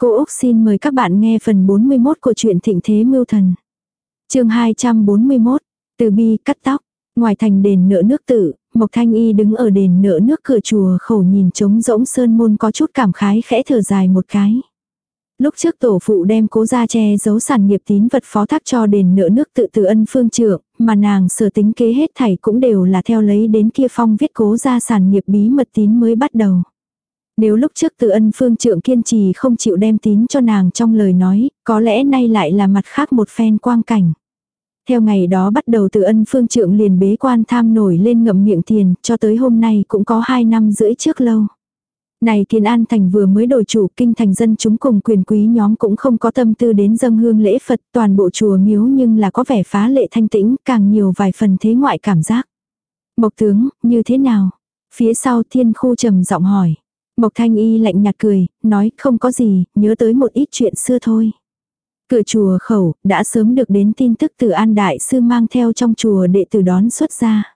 Cô Úc xin mời các bạn nghe phần 41 của truyện Thịnh Thế Mưu Thần. chương 241, từ bi cắt tóc. Ngoài thành đền nợ nước tự, Mộc Thanh Y đứng ở đền nợ nước cửa chùa khẩu nhìn trống rỗng sơn môn có chút cảm khái khẽ thở dài một cái. Lúc trước tổ phụ đem cố ra che giấu sản nghiệp tín vật phó thác cho đền nợ nước tự từ ân phương trưởng, mà nàng sở tính kế hết thảy cũng đều là theo lấy đến kia phong viết cố ra sản nghiệp bí mật tín mới bắt đầu. Nếu lúc trước từ ân phương trượng kiên trì không chịu đem tín cho nàng trong lời nói, có lẽ nay lại là mặt khác một phen quang cảnh. Theo ngày đó bắt đầu từ ân phương trượng liền bế quan tham nổi lên ngậm miệng tiền, cho tới hôm nay cũng có hai năm rưỡi trước lâu. Này Kiên An Thành vừa mới đổi chủ kinh thành dân chúng cùng quyền quý nhóm cũng không có tâm tư đến dâng hương lễ Phật toàn bộ chùa miếu nhưng là có vẻ phá lệ thanh tĩnh càng nhiều vài phần thế ngoại cảm giác. Mộc tướng, như thế nào? Phía sau thiên khu trầm giọng hỏi. Mộc thanh y lạnh nhạt cười, nói không có gì, nhớ tới một ít chuyện xưa thôi. Cửa chùa khẩu, đã sớm được đến tin tức từ An Đại Sư mang theo trong chùa đệ tử đón xuất gia.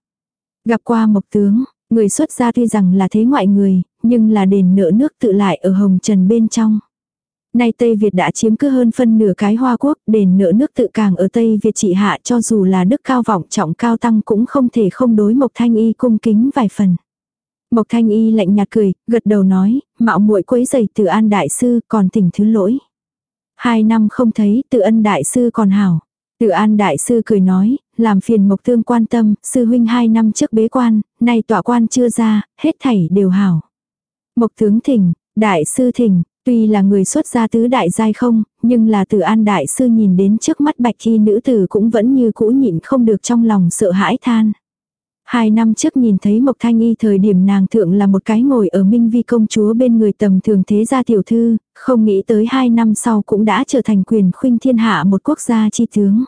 Gặp qua Mộc Tướng, người xuất gia tuy rằng là thế ngoại người, nhưng là đền nợ nước tự lại ở Hồng Trần bên trong. Nay Tây Việt đã chiếm cứ hơn phân nửa cái Hoa Quốc, đền nợ nước tự càng ở Tây Việt trị hạ cho dù là đức cao vọng trọng cao tăng cũng không thể không đối Mộc Thanh Y cung kính vài phần. Mộc Thanh Y lạnh nhạt cười, gật đầu nói, mạo muội quấy giày từ an đại sư còn tỉnh thứ lỗi. Hai năm không thấy Từ ân đại sư còn hảo. Từ an đại sư cười nói, làm phiền mộc tương quan tâm, sư huynh hai năm trước bế quan, nay tọa quan chưa ra, hết thảy đều hảo. Mộc tướng thỉnh, đại sư thỉnh, tuy là người xuất gia tứ đại giai không, nhưng là Từ an đại sư nhìn đến trước mắt bạch khi nữ tử cũng vẫn như cũ nhịn không được trong lòng sợ hãi than. Hai năm trước nhìn thấy Mộc Thanh Y thời điểm nàng thượng là một cái ngồi ở Minh Vi công chúa bên người tầm thường thế gia tiểu thư, không nghĩ tới hai năm sau cũng đã trở thành quyền khuynh thiên hạ một quốc gia chi tướng.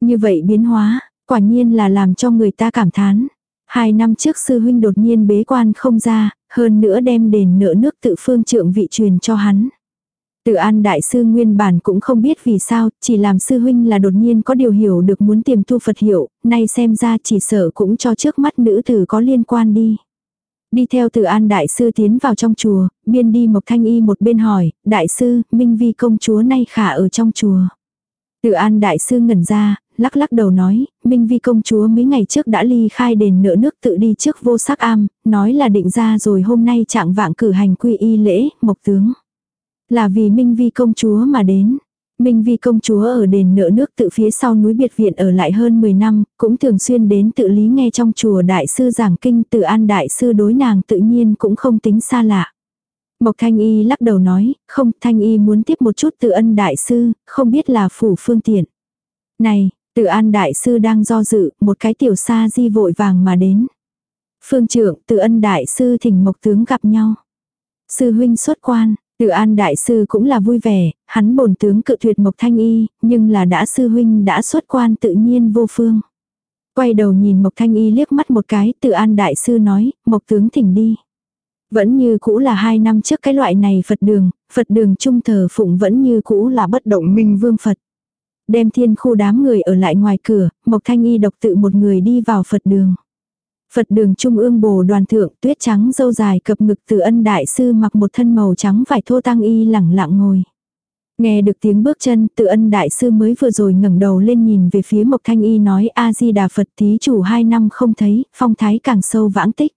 Như vậy biến hóa, quả nhiên là làm cho người ta cảm thán. Hai năm trước sư huynh đột nhiên bế quan không ra, hơn nữa đem đền nợ nước tự phương trượng vị truyền cho hắn. Tự an đại sư nguyên bản cũng không biết vì sao, chỉ làm sư huynh là đột nhiên có điều hiểu được muốn tìm tu Phật hiệu, nay xem ra chỉ sợ cũng cho trước mắt nữ tử có liên quan đi. Đi theo tự an đại sư tiến vào trong chùa, biên đi Mộc Thanh Y một bên hỏi, đại sư, Minh Vi công chúa nay khả ở trong chùa. Tự an đại sư ngẩn ra, lắc lắc đầu nói, Minh Vi công chúa mấy ngày trước đã ly khai đền nợ nước tự đi trước vô sắc am, nói là định ra rồi hôm nay trạng vạng cử hành quy y lễ, mộc tướng. Là vì Minh Vi công chúa mà đến. Minh Vi công chúa ở đền nợ nước tự phía sau núi biệt viện ở lại hơn 10 năm, cũng thường xuyên đến tự lý nghe trong chùa đại sư giảng kinh tự an đại sư đối nàng tự nhiên cũng không tính xa lạ. Mộc Thanh Y lắc đầu nói, không, Thanh Y muốn tiếp một chút tự ân đại sư, không biết là phủ phương tiện. Này, tự an đại sư đang do dự, một cái tiểu sa di vội vàng mà đến. Phương trưởng, tự ân đại sư thỉnh mộc tướng gặp nhau. Sư huynh xuất quan, Tự an đại sư cũng là vui vẻ, hắn bổn tướng cự tuyệt Mộc Thanh Y, nhưng là đã sư huynh đã xuất quan tự nhiên vô phương. Quay đầu nhìn Mộc Thanh Y liếc mắt một cái, tự an đại sư nói, Mộc tướng thỉnh đi. Vẫn như cũ là hai năm trước cái loại này Phật đường, Phật đường trung thờ phụng vẫn như cũ là bất động minh vương Phật. Đem thiên khu đám người ở lại ngoài cửa, Mộc Thanh Y độc tự một người đi vào Phật đường. Phật đường trung ương bồ đoàn thượng tuyết trắng dâu dài cập ngực từ ân đại sư mặc một thân màu trắng vải thô tăng y lẳng lặng ngồi. Nghe được tiếng bước chân, tự ân đại sư mới vừa rồi ngẩng đầu lên nhìn về phía Mộc Thanh Y nói A-di-đà Phật thí chủ hai năm không thấy, phong thái càng sâu vãng tích.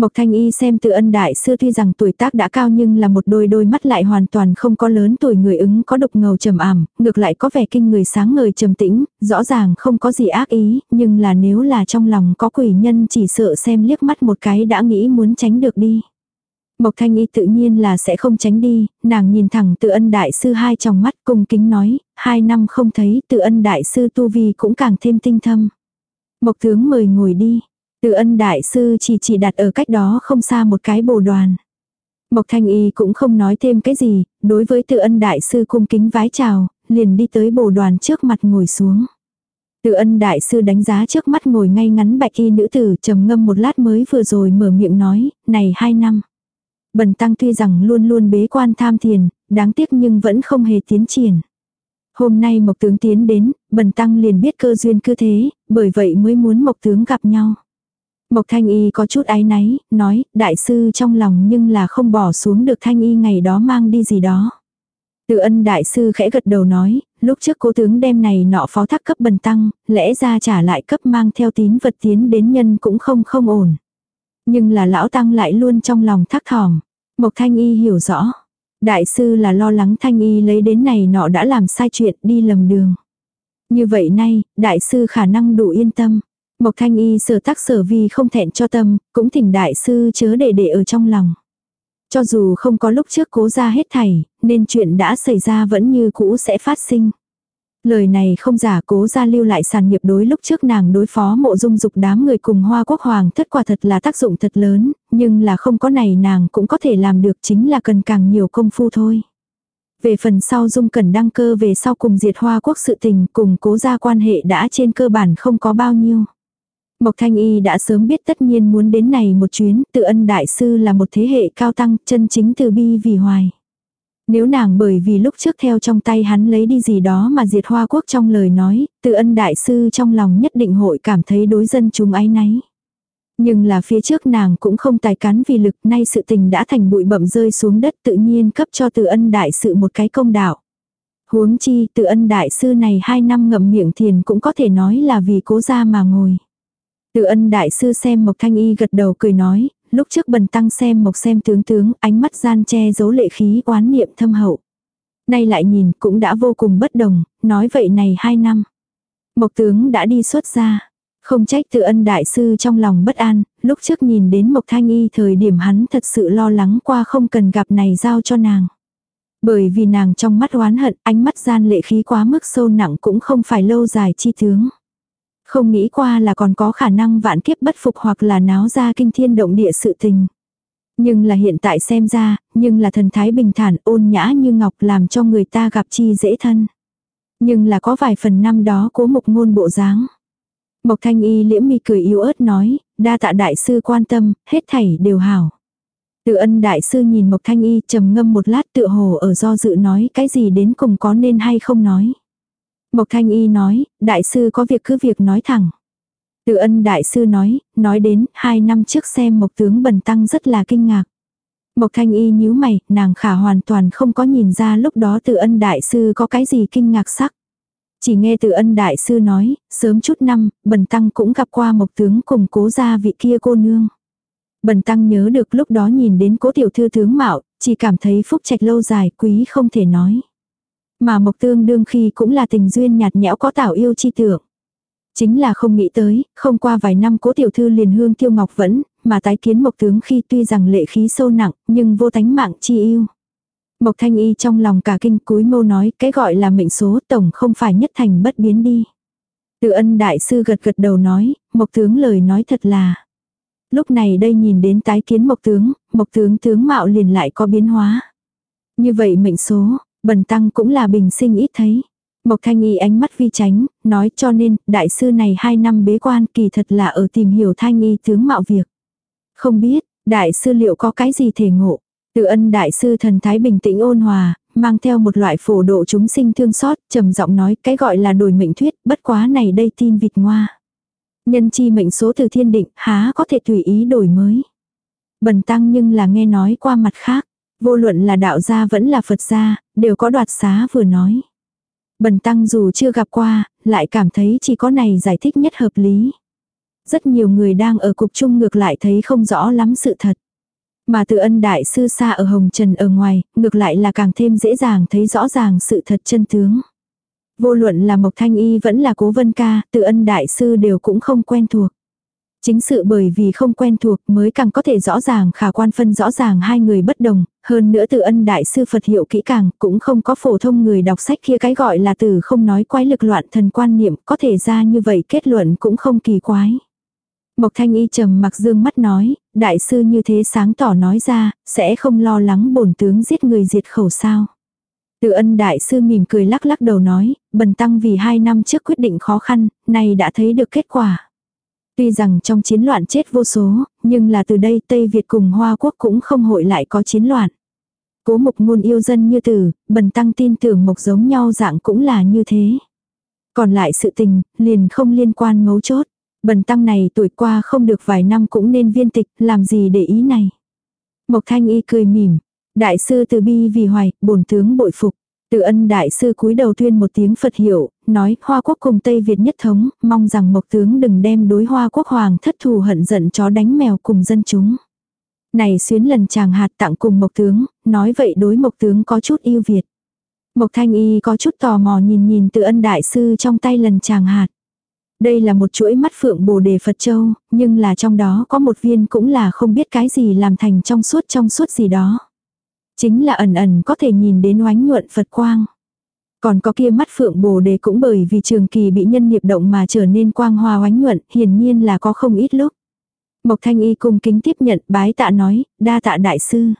Mộc Thanh Y xem tự ân đại sư tuy rằng tuổi tác đã cao nhưng là một đôi đôi mắt lại hoàn toàn không có lớn tuổi người ứng có độc ngầu trầm ảm, ngược lại có vẻ kinh người sáng ngời trầm tĩnh, rõ ràng không có gì ác ý, nhưng là nếu là trong lòng có quỷ nhân chỉ sợ xem liếc mắt một cái đã nghĩ muốn tránh được đi. Mộc Thanh Y tự nhiên là sẽ không tránh đi, nàng nhìn thẳng tự ân đại sư hai trong mắt cung kính nói, hai năm không thấy tự ân đại sư tu vi cũng càng thêm tinh thâm. Mộc tướng mời ngồi đi, từ ân đại sư chỉ chỉ đặt ở cách đó không xa một cái bồ đoàn. Mộc thanh y cũng không nói thêm cái gì, đối với tự ân đại sư cung kính vái chào, liền đi tới bồ đoàn trước mặt ngồi xuống. Tự ân đại sư đánh giá trước mắt ngồi ngay ngắn bạch y nữ tử trầm ngâm một lát mới vừa rồi mở miệng nói, này hai năm. Bần tăng tuy rằng luôn luôn bế quan tham thiền, đáng tiếc nhưng vẫn không hề tiến triển. Hôm nay Mộc tướng tiến đến, bần tăng liền biết cơ duyên cứ thế, bởi vậy mới muốn Mộc tướng gặp nhau. Mộc Thanh Y có chút áy náy, nói, đại sư trong lòng nhưng là không bỏ xuống được Thanh Y ngày đó mang đi gì đó. Tự ân đại sư khẽ gật đầu nói, lúc trước cố tướng đem này nọ phó thác cấp bần tăng, lẽ ra trả lại cấp mang theo tín vật tiến đến nhân cũng không không ổn. Nhưng là lão tăng lại luôn trong lòng thắc thỏm. Mộc Thanh Y hiểu rõ. Đại sư là lo lắng Thanh Y lấy đến này nọ đã làm sai chuyện đi lầm đường. Như vậy nay, đại sư khả năng đủ yên tâm. Mộc Thanh Y sở tác sở vì không thẹn cho tâm, cũng thỉnh đại sư chớ để để ở trong lòng. Cho dù không có lúc trước cố ra hết thảy, nên chuyện đã xảy ra vẫn như cũ sẽ phát sinh. Lời này không giả cố ra lưu lại sản nghiệp đối lúc trước nàng đối phó mộ dung dục đám người cùng hoa quốc hoàng thất quả thật là tác dụng thật lớn, nhưng là không có này nàng cũng có thể làm được chính là cần càng nhiều công phu thôi. Về phần sau dung cần đăng cơ về sau cùng diệt hoa quốc sự tình cùng cố ra quan hệ đã trên cơ bản không có bao nhiêu. Mộc Thanh Y đã sớm biết tất nhiên muốn đến này một chuyến, tự ân đại sư là một thế hệ cao tăng, chân chính từ bi vì hoài. Nếu nàng bởi vì lúc trước theo trong tay hắn lấy đi gì đó mà diệt hoa quốc trong lời nói, tự ân đại sư trong lòng nhất định hội cảm thấy đối dân chúng ái náy. Nhưng là phía trước nàng cũng không tài cán vì lực, nay sự tình đã thành bụi bậm rơi xuống đất tự nhiên cấp cho tự ân đại sự một cái công đạo. Huống chi tự ân đại sư này hai năm ngậm miệng thiền cũng có thể nói là vì cố gia mà ngồi. Tự ân đại sư xem Mộc Thanh Y gật đầu cười nói, lúc trước bần tăng xem Mộc xem tướng tướng, ánh mắt gian che giấu lệ khí oán niệm thâm hậu. Nay lại nhìn cũng đã vô cùng bất đồng, nói vậy này hai năm. Mộc tướng đã đi xuất ra. Không trách tự ân đại sư trong lòng bất an, lúc trước nhìn đến Mộc Thanh Y thời điểm hắn thật sự lo lắng qua không cần gặp này giao cho nàng. Bởi vì nàng trong mắt oán hận, ánh mắt gian lệ khí quá mức sâu nặng cũng không phải lâu dài chi tướng. Không nghĩ qua là còn có khả năng vạn kiếp bất phục hoặc là náo ra kinh thiên động địa sự tình. Nhưng là hiện tại xem ra, nhưng là thần thái bình thản ôn nhã như ngọc làm cho người ta gặp chi dễ thân. Nhưng là có vài phần năm đó cố mục ngôn bộ dáng. Mộc thanh y liễm mi cười yếu ớt nói, đa tạ đại sư quan tâm, hết thảy đều hảo. Tự ân đại sư nhìn Mộc Thanh Y trầm ngâm một lát tựa hồ ở do dự nói cái gì đến cùng có nên hay không nói. Mộc Thanh Y nói, đại sư có việc cứ việc nói thẳng. Tự ân đại sư nói, nói đến, hai năm trước xem Mộc tướng bần tăng rất là kinh ngạc. Mộc Thanh Y nhíu mày, nàng khả hoàn toàn không có nhìn ra lúc đó tự ân đại sư có cái gì kinh ngạc sắc. Chỉ nghe tự ân đại sư nói, sớm chút năm, bần tăng cũng gặp qua Mộc tướng cùng cố gia vị kia cô nương. Bần tăng nhớ được lúc đó nhìn đến cố tiểu thư tướng mạo, chỉ cảm thấy phúc trạch lâu dài quý không thể nói. Mà mộc tương đương khi cũng là tình duyên nhạt nhẽo có tảo yêu chi tưởng. Chính là không nghĩ tới, không qua vài năm cố tiểu thư liền hương tiêu ngọc vẫn, mà tái kiến mộc tướng khi tuy rằng lệ khí sâu nặng, nhưng vô tánh mạng chi yêu. Mộc thanh y trong lòng cả kinh cúi mâu nói cái gọi là mệnh số tổng không phải nhất thành bất biến đi. Tự ân đại sư gật gật đầu nói, mộc tướng lời nói thật là. Lúc này đây nhìn đến tái kiến mộc tướng, mộc tướng tướng mạo liền lại có biến hóa. Như vậy mệnh số, Bần tăng cũng là bình sinh ít thấy. Mộc Thanh Y ánh mắt vi tránh, nói cho nên, đại sư này hai năm bế quan kỳ thật là ở tìm hiểu Thanh Y tướng mạo việc. Không biết, đại sư liệu có cái gì thể ngộ. Tự ân đại sư thần thái bình tĩnh ôn hòa, mang theo một loại phổ độ chúng sinh thương xót, trầm giọng nói cái gọi là đổi mệnh thuyết, bất quá này đây tin vịt ngoa. Nhân chi mệnh số từ thiên định, há có thể tùy ý đổi mới. Bần tăng nhưng là nghe nói qua mặt khác. Vô luận là đạo gia vẫn là Phật gia, đều có đoạt xá vừa nói. Bần tăng dù chưa gặp qua, lại cảm thấy chỉ có này giải thích nhất hợp lý. Rất nhiều người đang ở cục chung ngược lại thấy không rõ lắm sự thật. Mà tự ân đại sư xa ở Hồng Trần ở ngoài, ngược lại là càng thêm dễ dàng thấy rõ ràng sự thật chân tướng. Vô luận là Mộc Thanh Y vẫn là Cố Vân Ca, tự ân đại sư đều cũng không quen thuộc. Chính sự bởi vì không quen thuộc mới càng có thể rõ ràng khả quan phân rõ ràng hai người bất đồng, hơn nữa từ ân đại sư Phật hiệu kỹ càng cũng không có phổ thông người đọc sách kia cái gọi là từ không nói quái lực loạn thần quan niệm có thể ra như vậy kết luận cũng không kỳ quái. Mộc thanh y trầm mặc dương mắt nói, đại sư như thế sáng tỏ nói ra, sẽ không lo lắng bổn tướng giết người diệt khẩu sao. Từ ân đại sư mỉm cười lắc lắc đầu nói, bần tăng vì hai năm trước quyết định khó khăn, nay đã thấy được kết quả. Tuy rằng trong chiến loạn chết vô số, nhưng là từ đây Tây Việt cùng Hoa Quốc cũng không hội lại có chiến loạn. Cố mục ngôn yêu dân như tử, bần tăng tin tưởng mộc giống nhau dạng cũng là như thế. Còn lại sự tình, liền không liên quan mấu chốt. Bần tăng này tuổi qua không được vài năm cũng nên viên tịch, làm gì để ý này. Mộc thanh y cười mỉm. Đại sư từ bi vì hoài, bổn tướng bội phục. Từ ân đại sư cúi đầu tuyên một tiếng Phật hiệu, nói Hoa quốc cùng Tây Việt nhất thống, mong rằng Mộc tướng đừng đem đối Hoa quốc hoàng thất thù hận giận chó đánh mèo cùng dân chúng. Này xuyến lần chàng hạt tặng cùng Mộc tướng, nói vậy đối Mộc tướng có chút yêu Việt. Mộc thanh y có chút tò mò nhìn nhìn từ ân đại sư trong tay lần chàng hạt. Đây là một chuỗi mắt phượng bồ đề Phật Châu, nhưng là trong đó có một viên cũng là không biết cái gì làm thành trong suốt trong suốt gì đó. Chính là ẩn ẩn có thể nhìn đến oánh nhuận Phật quang. Còn có kia mắt phượng bồ đề cũng bởi vì trường kỳ bị nhân nghiệp động mà trở nên quang hoa oánh nhuận, hiển nhiên là có không ít lúc. Mộc thanh y cung kính tiếp nhận bái tạ nói, đa tạ đại sư.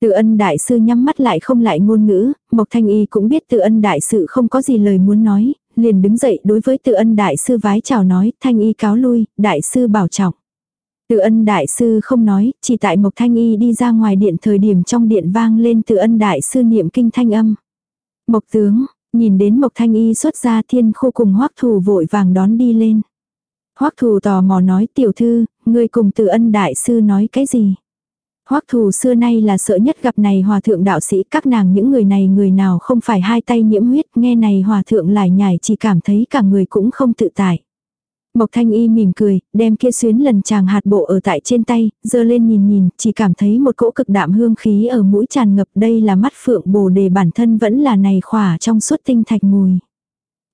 Tự ân đại sư nhắm mắt lại không lại ngôn ngữ, Mộc Thanh Y cũng biết tự ân đại sư không có gì lời muốn nói, liền đứng dậy đối với tự ân đại sư vái chào nói, Thanh Y cáo lui, đại sư bảo trọng. Tự ân đại sư không nói, chỉ tại Mộc Thanh Y đi ra ngoài điện thời điểm trong điện vang lên tự ân đại sư niệm kinh thanh âm. Mộc tướng, nhìn đến Mộc Thanh Y xuất ra thiên khu cùng hoắc thù vội vàng đón đi lên. hoắc thù tò mò nói tiểu thư, người cùng tự ân đại sư nói cái gì? Hoắc thù xưa nay là sợ nhất gặp này hòa thượng đạo sĩ các nàng những người này người nào không phải hai tay nhiễm huyết nghe này hòa thượng lại nhảy chỉ cảm thấy cả người cũng không tự tại. Mộc thanh y mỉm cười, đem kia xuyến lần chàng hạt bộ ở tại trên tay, dơ lên nhìn nhìn, chỉ cảm thấy một cỗ cực đạm hương khí ở mũi tràn ngập đây là mắt phượng bồ đề bản thân vẫn là này khỏa trong suốt tinh thạch mùi.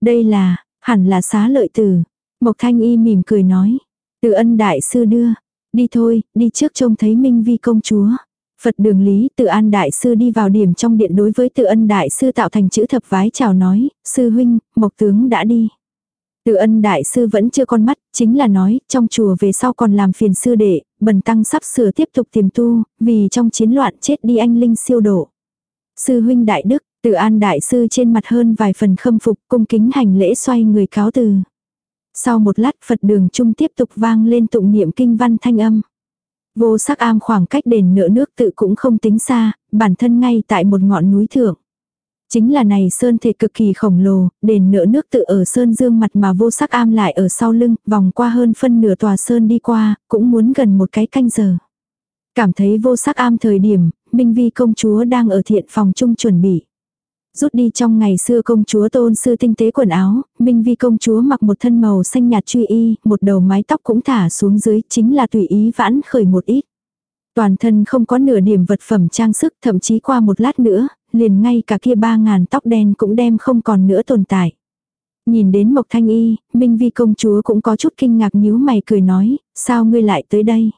Đây là, hẳn là xá lợi tử. Mộc thanh y mỉm cười nói, từ ân đại sư đưa, Đi thôi, đi trước trông thấy Minh Vi công chúa. Phật đường lý tự an đại sư đi vào điểm trong điện đối với tự ân đại sư tạo thành chữ thập vái chào nói, sư huynh, mộc tướng đã đi. Tự ân đại sư vẫn chưa con mắt, chính là nói, trong chùa về sau còn làm phiền sư đệ, bần tăng sắp sửa tiếp tục tìm tu, vì trong chiến loạn chết đi anh linh siêu độ. Sư huynh đại đức, tự an đại sư trên mặt hơn vài phần khâm phục, cung kính hành lễ xoay người cáo từ. Sau một lát Phật đường trung tiếp tục vang lên tụng niệm kinh văn thanh âm. Vô sắc am khoảng cách đền nửa nước tự cũng không tính xa, bản thân ngay tại một ngọn núi thượng. Chính là này sơn thể cực kỳ khổng lồ, đền nửa nước tự ở sơn dương mặt mà vô sắc am lại ở sau lưng, vòng qua hơn phân nửa tòa sơn đi qua, cũng muốn gần một cái canh giờ. Cảm thấy vô sắc am thời điểm, Minh Vi công chúa đang ở thiện phòng chung chuẩn bị rút đi trong ngày xưa công chúa tôn sư tinh tế quần áo, Minh Vi công chúa mặc một thân màu xanh nhạt truy y, một đầu mái tóc cũng thả xuống dưới, chính là tùy ý vãn khởi một ít. Toàn thân không có nửa điểm vật phẩm trang sức, thậm chí qua một lát nữa, liền ngay cả kia ba ngàn tóc đen cũng đem không còn nữa tồn tại. Nhìn đến Mộc Thanh Y, Minh Vi công chúa cũng có chút kinh ngạc nhíu mày cười nói, sao ngươi lại tới đây?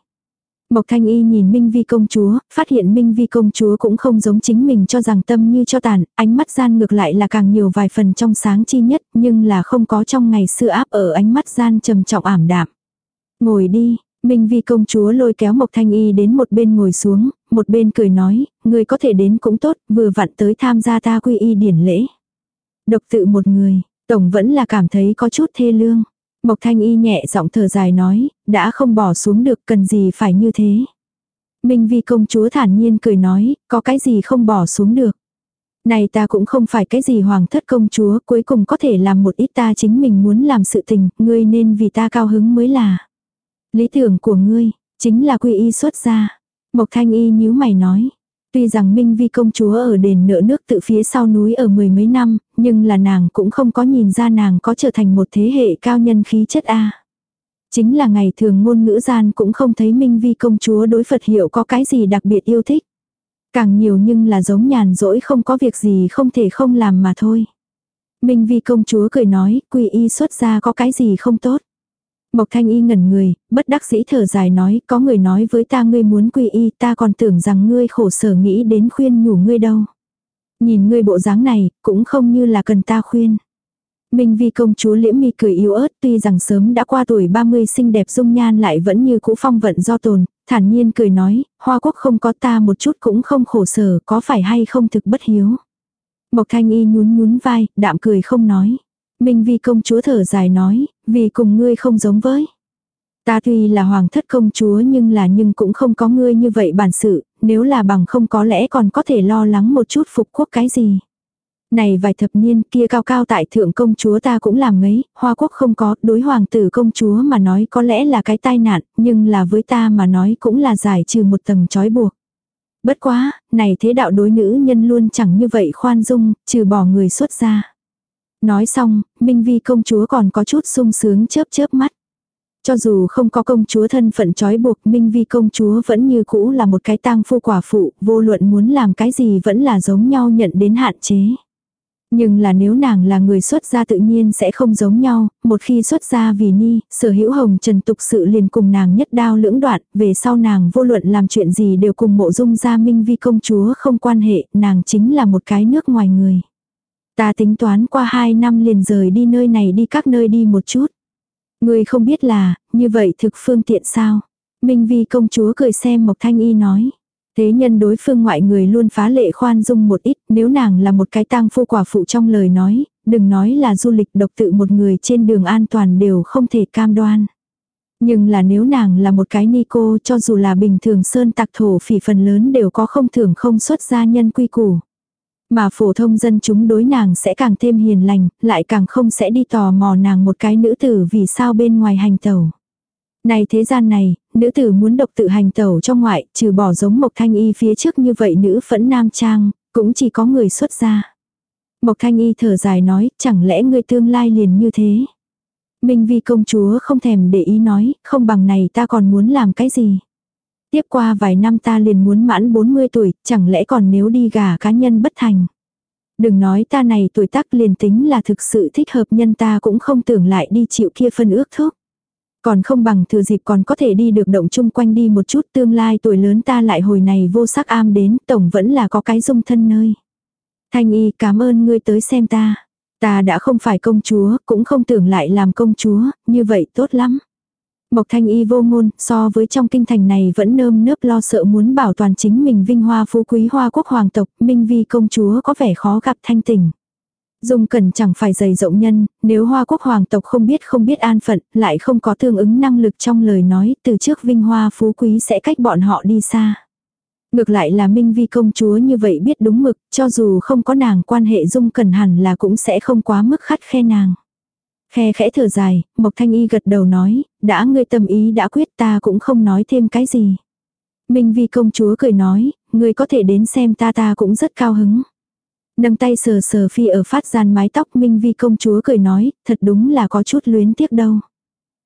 Mộc Thanh Y nhìn Minh Vi công chúa, phát hiện Minh Vi công chúa cũng không giống chính mình cho rằng tâm như cho tàn, ánh mắt gian ngược lại là càng nhiều vài phần trong sáng chi nhất, nhưng là không có trong ngày xưa áp ở ánh mắt gian trầm trọng ảm đạm. Ngồi đi, Minh Vi công chúa lôi kéo Mộc Thanh Y đến một bên ngồi xuống, một bên cười nói, người có thể đến cũng tốt, vừa vặn tới tham gia ta quy y điển lễ. Độc tự một người, tổng vẫn là cảm thấy có chút thê lương. Mộc thanh y nhẹ giọng thở dài nói, đã không bỏ xuống được cần gì phải như thế. Minh vi công chúa thản nhiên cười nói, có cái gì không bỏ xuống được. Này ta cũng không phải cái gì hoàng thất công chúa, cuối cùng có thể làm một ít ta chính mình muốn làm sự tình, ngươi nên vì ta cao hứng mới là. Lý tưởng của ngươi, chính là quy y xuất gia. Mộc thanh y nhíu mày nói. Tuy rằng Minh Vi công chúa ở đền nợ nước tự phía sau núi ở mười mấy năm, nhưng là nàng cũng không có nhìn ra nàng có trở thành một thế hệ cao nhân khí chất A. Chính là ngày thường ngôn ngữ gian cũng không thấy Minh Vi công chúa đối Phật hiệu có cái gì đặc biệt yêu thích. Càng nhiều nhưng là giống nhàn rỗi không có việc gì không thể không làm mà thôi. Minh Vi công chúa cười nói, quỳ y xuất ra có cái gì không tốt. Mộc thanh y ngẩn người, bất đắc dĩ thở dài nói, có người nói với ta ngươi muốn quy y, ta còn tưởng rằng ngươi khổ sở nghĩ đến khuyên nhủ ngươi đâu. Nhìn ngươi bộ dáng này, cũng không như là cần ta khuyên. Minh vi công chúa liễm mi cười yếu ớt tuy rằng sớm đã qua tuổi 30 xinh đẹp dung nhan lại vẫn như cũ phong vận do tồn, thản nhiên cười nói, hoa quốc không có ta một chút cũng không khổ sở, có phải hay không thực bất hiếu. Mộc thanh y nhún nhún vai, đạm cười không nói. Minh vi công chúa thở dài nói, vì cùng ngươi không giống với. Ta tuy là hoàng thất công chúa nhưng là nhưng cũng không có ngươi như vậy bản sự, nếu là bằng không có lẽ còn có thể lo lắng một chút phục quốc cái gì. Này vài thập niên kia cao cao tại thượng công chúa ta cũng làm ngấy, hoa quốc không có, đối hoàng tử công chúa mà nói có lẽ là cái tai nạn, nhưng là với ta mà nói cũng là giải trừ một tầng trói buộc. Bất quá, này thế đạo đối nữ nhân luôn chẳng như vậy khoan dung, trừ bỏ người xuất gia. Nói xong, Minh Vi công chúa còn có chút sung sướng chớp chớp mắt. Cho dù không có công chúa thân phận trói buộc Minh Vi công chúa vẫn như cũ là một cái tang phu quả phụ, vô luận muốn làm cái gì vẫn là giống nhau nhận đến hạn chế. Nhưng là nếu nàng là người xuất gia tự nhiên sẽ không giống nhau, một khi xuất gia vì ni, sở hữu hồng trần tục sự liền cùng nàng nhất đao lưỡng đoạn, về sau nàng vô luận làm chuyện gì đều cùng mộ dung gia minh vi công chúa không quan hệ, nàng chính là một cái nước ngoài người. Ta tính toán qua hai năm liền rời đi nơi này đi các nơi đi một chút. Người không biết là, như vậy thực phương tiện sao? Minh vi công chúa cười xem Mộc Thanh Y nói. Thế nhân đối phương ngoại người luôn phá lệ khoan dung một ít, nếu nàng là một cái tang phu quả phụ trong lời nói, đừng nói là du lịch độc tự một người trên đường an toàn đều không thể cam đoan. Nhưng là nếu nàng là một cái ni cô cho dù là bình thường sơn tạc thổ phỉ phần lớn đều có không thường không xuất gia nhân quy củ. Mà phổ thông dân chúng đối nàng sẽ càng thêm hiền lành, lại càng không sẽ đi tò mò nàng một cái nữ tử vì sao bên ngoài hành tẩu. Này thế gian này, nữ tử muốn độc tự hành tẩu trong ngoại, trừ bỏ giống Mộc Thanh Y phía trước như vậy nữ phẫn nam trang, cũng chỉ có người xuất gia. Mộc Thanh Y thở dài nói, chẳng lẽ người tương lai liền như thế. Minh Vi công chúa không thèm để ý nói, không bằng này ta còn muốn làm cái gì. Tiếp qua vài năm ta liền muốn mãn 40 tuổi, chẳng lẽ còn nếu đi gả cá nhân bất thành. Đừng nói ta này tuổi tác liền tính là thực sự thích hợp nhân ta cũng không tưởng lại đi chịu kia phân ước thúc. Còn không bằng thừa dịp còn có thể đi được động chung quanh đi một chút tương lai tuổi lớn ta lại hồi này vô sắc am đến tổng vẫn là có cái dung thân nơi. Thanh y cảm ơn ngươi tới xem ta. Ta đã không phải công chúa, cũng không tưởng lại làm công chúa, như vậy tốt lắm. Mộc thanh y vô ngôn, so với trong kinh thành này vẫn nơm nớp lo sợ muốn bảo toàn chính mình vinh hoa phú quý hoa quốc hoàng tộc, minh vi công chúa có vẻ khó gặp thanh tình. Dung cần chẳng phải dày rộng nhân, nếu hoa quốc hoàng tộc không biết không biết an phận, lại không có tương ứng năng lực trong lời nói, từ trước vinh hoa phú quý sẽ cách bọn họ đi xa. Ngược lại là Minh Vi công chúa như vậy biết đúng mực, cho dù không có nàng quan hệ dung cần hẳn là cũng sẽ không quá mức khắt khe nàng. Khe khẽ thở dài, Mộc Thanh Y gật đầu nói, đã ngươi tâm ý đã quyết ta cũng không nói thêm cái gì. Minh Vi công chúa cười nói, ngươi có thể đến xem ta ta cũng rất cao hứng. Nâng tay sờ sờ phi ở phát gian mái tóc Minh Vi công chúa cười nói, thật đúng là có chút luyến tiếc đâu.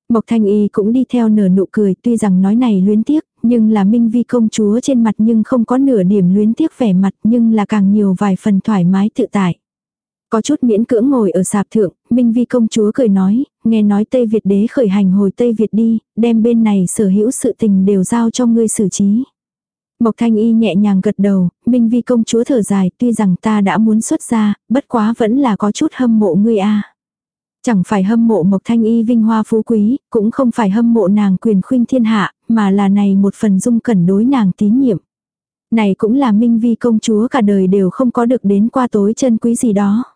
Mộc Thanh Y cũng đi theo nở nụ cười tuy rằng nói này luyến tiếc, nhưng là Minh Vi công chúa trên mặt nhưng không có nửa điểm luyến tiếc vẻ mặt nhưng là càng nhiều vài phần thoải mái tự tại. Có chút miễn cưỡng ngồi ở sạp thượng, Minh Vi công chúa cười nói, nghe nói Tây Việt đế khởi hành hồi Tây Việt đi, đem bên này sở hữu sự tình đều giao cho ngươi xử trí. Mộc Thanh Y nhẹ nhàng gật đầu, Minh Vi công chúa thở dài, tuy rằng ta đã muốn xuất ra, bất quá vẫn là có chút hâm mộ ngươi a. Chẳng phải hâm mộ Mộc Thanh Y vinh hoa phú quý, cũng không phải hâm mộ nàng quyền khuynh thiên hạ, mà là này một phần dung cẩn đối nàng tín nhiệm. Này cũng là Minh Vi công chúa cả đời đều không có được đến qua tối chân quý gì đó.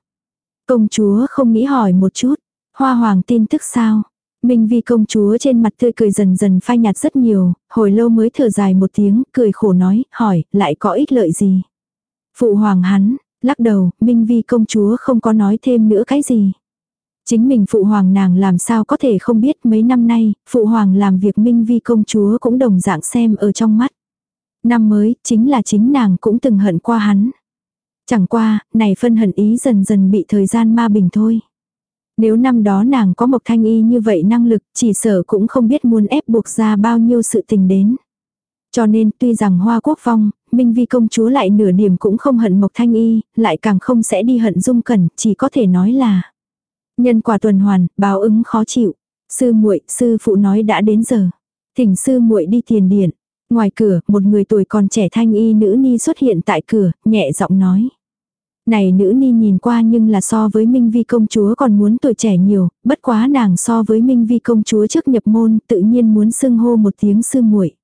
Công chúa không nghĩ hỏi một chút, hoa hoàng tin tức sao? Minh vi công chúa trên mặt tươi cười dần dần phai nhạt rất nhiều, hồi lâu mới thở dài một tiếng, cười khổ nói, hỏi, lại có ích lợi gì? Phụ hoàng hắn, lắc đầu, Minh vi công chúa không có nói thêm nữa cái gì. Chính mình phụ hoàng nàng làm sao có thể không biết mấy năm nay, phụ hoàng làm việc Minh vi công chúa cũng đồng dạng xem ở trong mắt. Năm mới, chính là chính nàng cũng từng hận qua hắn. Chẳng qua, này phân hận ý dần dần bị thời gian ma bình thôi. Nếu năm đó nàng có một thanh y như vậy năng lực, chỉ sợ cũng không biết muốn ép buộc ra bao nhiêu sự tình đến. Cho nên tuy rằng hoa quốc phong, Minh Vi công chúa lại nửa điểm cũng không hận Mộc Thanh Y, lại càng không sẽ đi hận Dung Cẩn, chỉ có thể nói là nhân quả tuần hoàn, báo ứng khó chịu. Sư muội, sư phụ nói đã đến giờ. Thỉnh sư muội đi tiền điện. Ngoài cửa, một người tuổi còn trẻ thanh y nữ ni xuất hiện tại cửa, nhẹ giọng nói. Này nữ ni nhìn qua nhưng là so với Minh Vi công chúa còn muốn tuổi trẻ nhiều, bất quá nàng so với Minh Vi công chúa trước nhập môn tự nhiên muốn xưng hô một tiếng sư muội.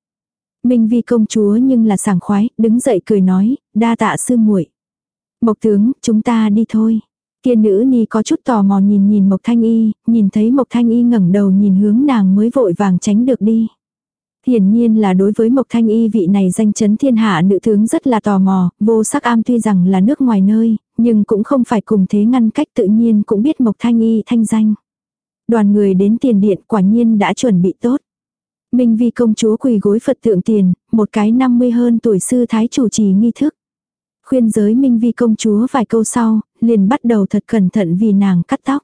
Minh Vi công chúa nhưng là sảng khoái, đứng dậy cười nói, đa tạ sư muội. Mộc tướng, chúng ta đi thôi. Kia nữ ni có chút tò mò nhìn nhìn Mộc Thanh Y, nhìn thấy Mộc Thanh Y ngẩng đầu nhìn hướng nàng mới vội vàng tránh được đi. Hiển nhiên là đối với Mộc Thanh Y vị này danh chấn thiên hạ nữ tướng rất là tò mò, vô sắc am tuy rằng là nước ngoài nơi, nhưng cũng không phải cùng thế ngăn cách tự nhiên cũng biết Mộc Thanh Y thanh danh. Đoàn người đến tiền điện quả nhiên đã chuẩn bị tốt. Minh Vi công chúa quỳ gối Phật tượng tiền, một cái 50 hơn tuổi sư thái chủ trì nghi thức. Khuyên giới Minh Vi công chúa vài câu sau, liền bắt đầu thật cẩn thận vì nàng cắt tóc.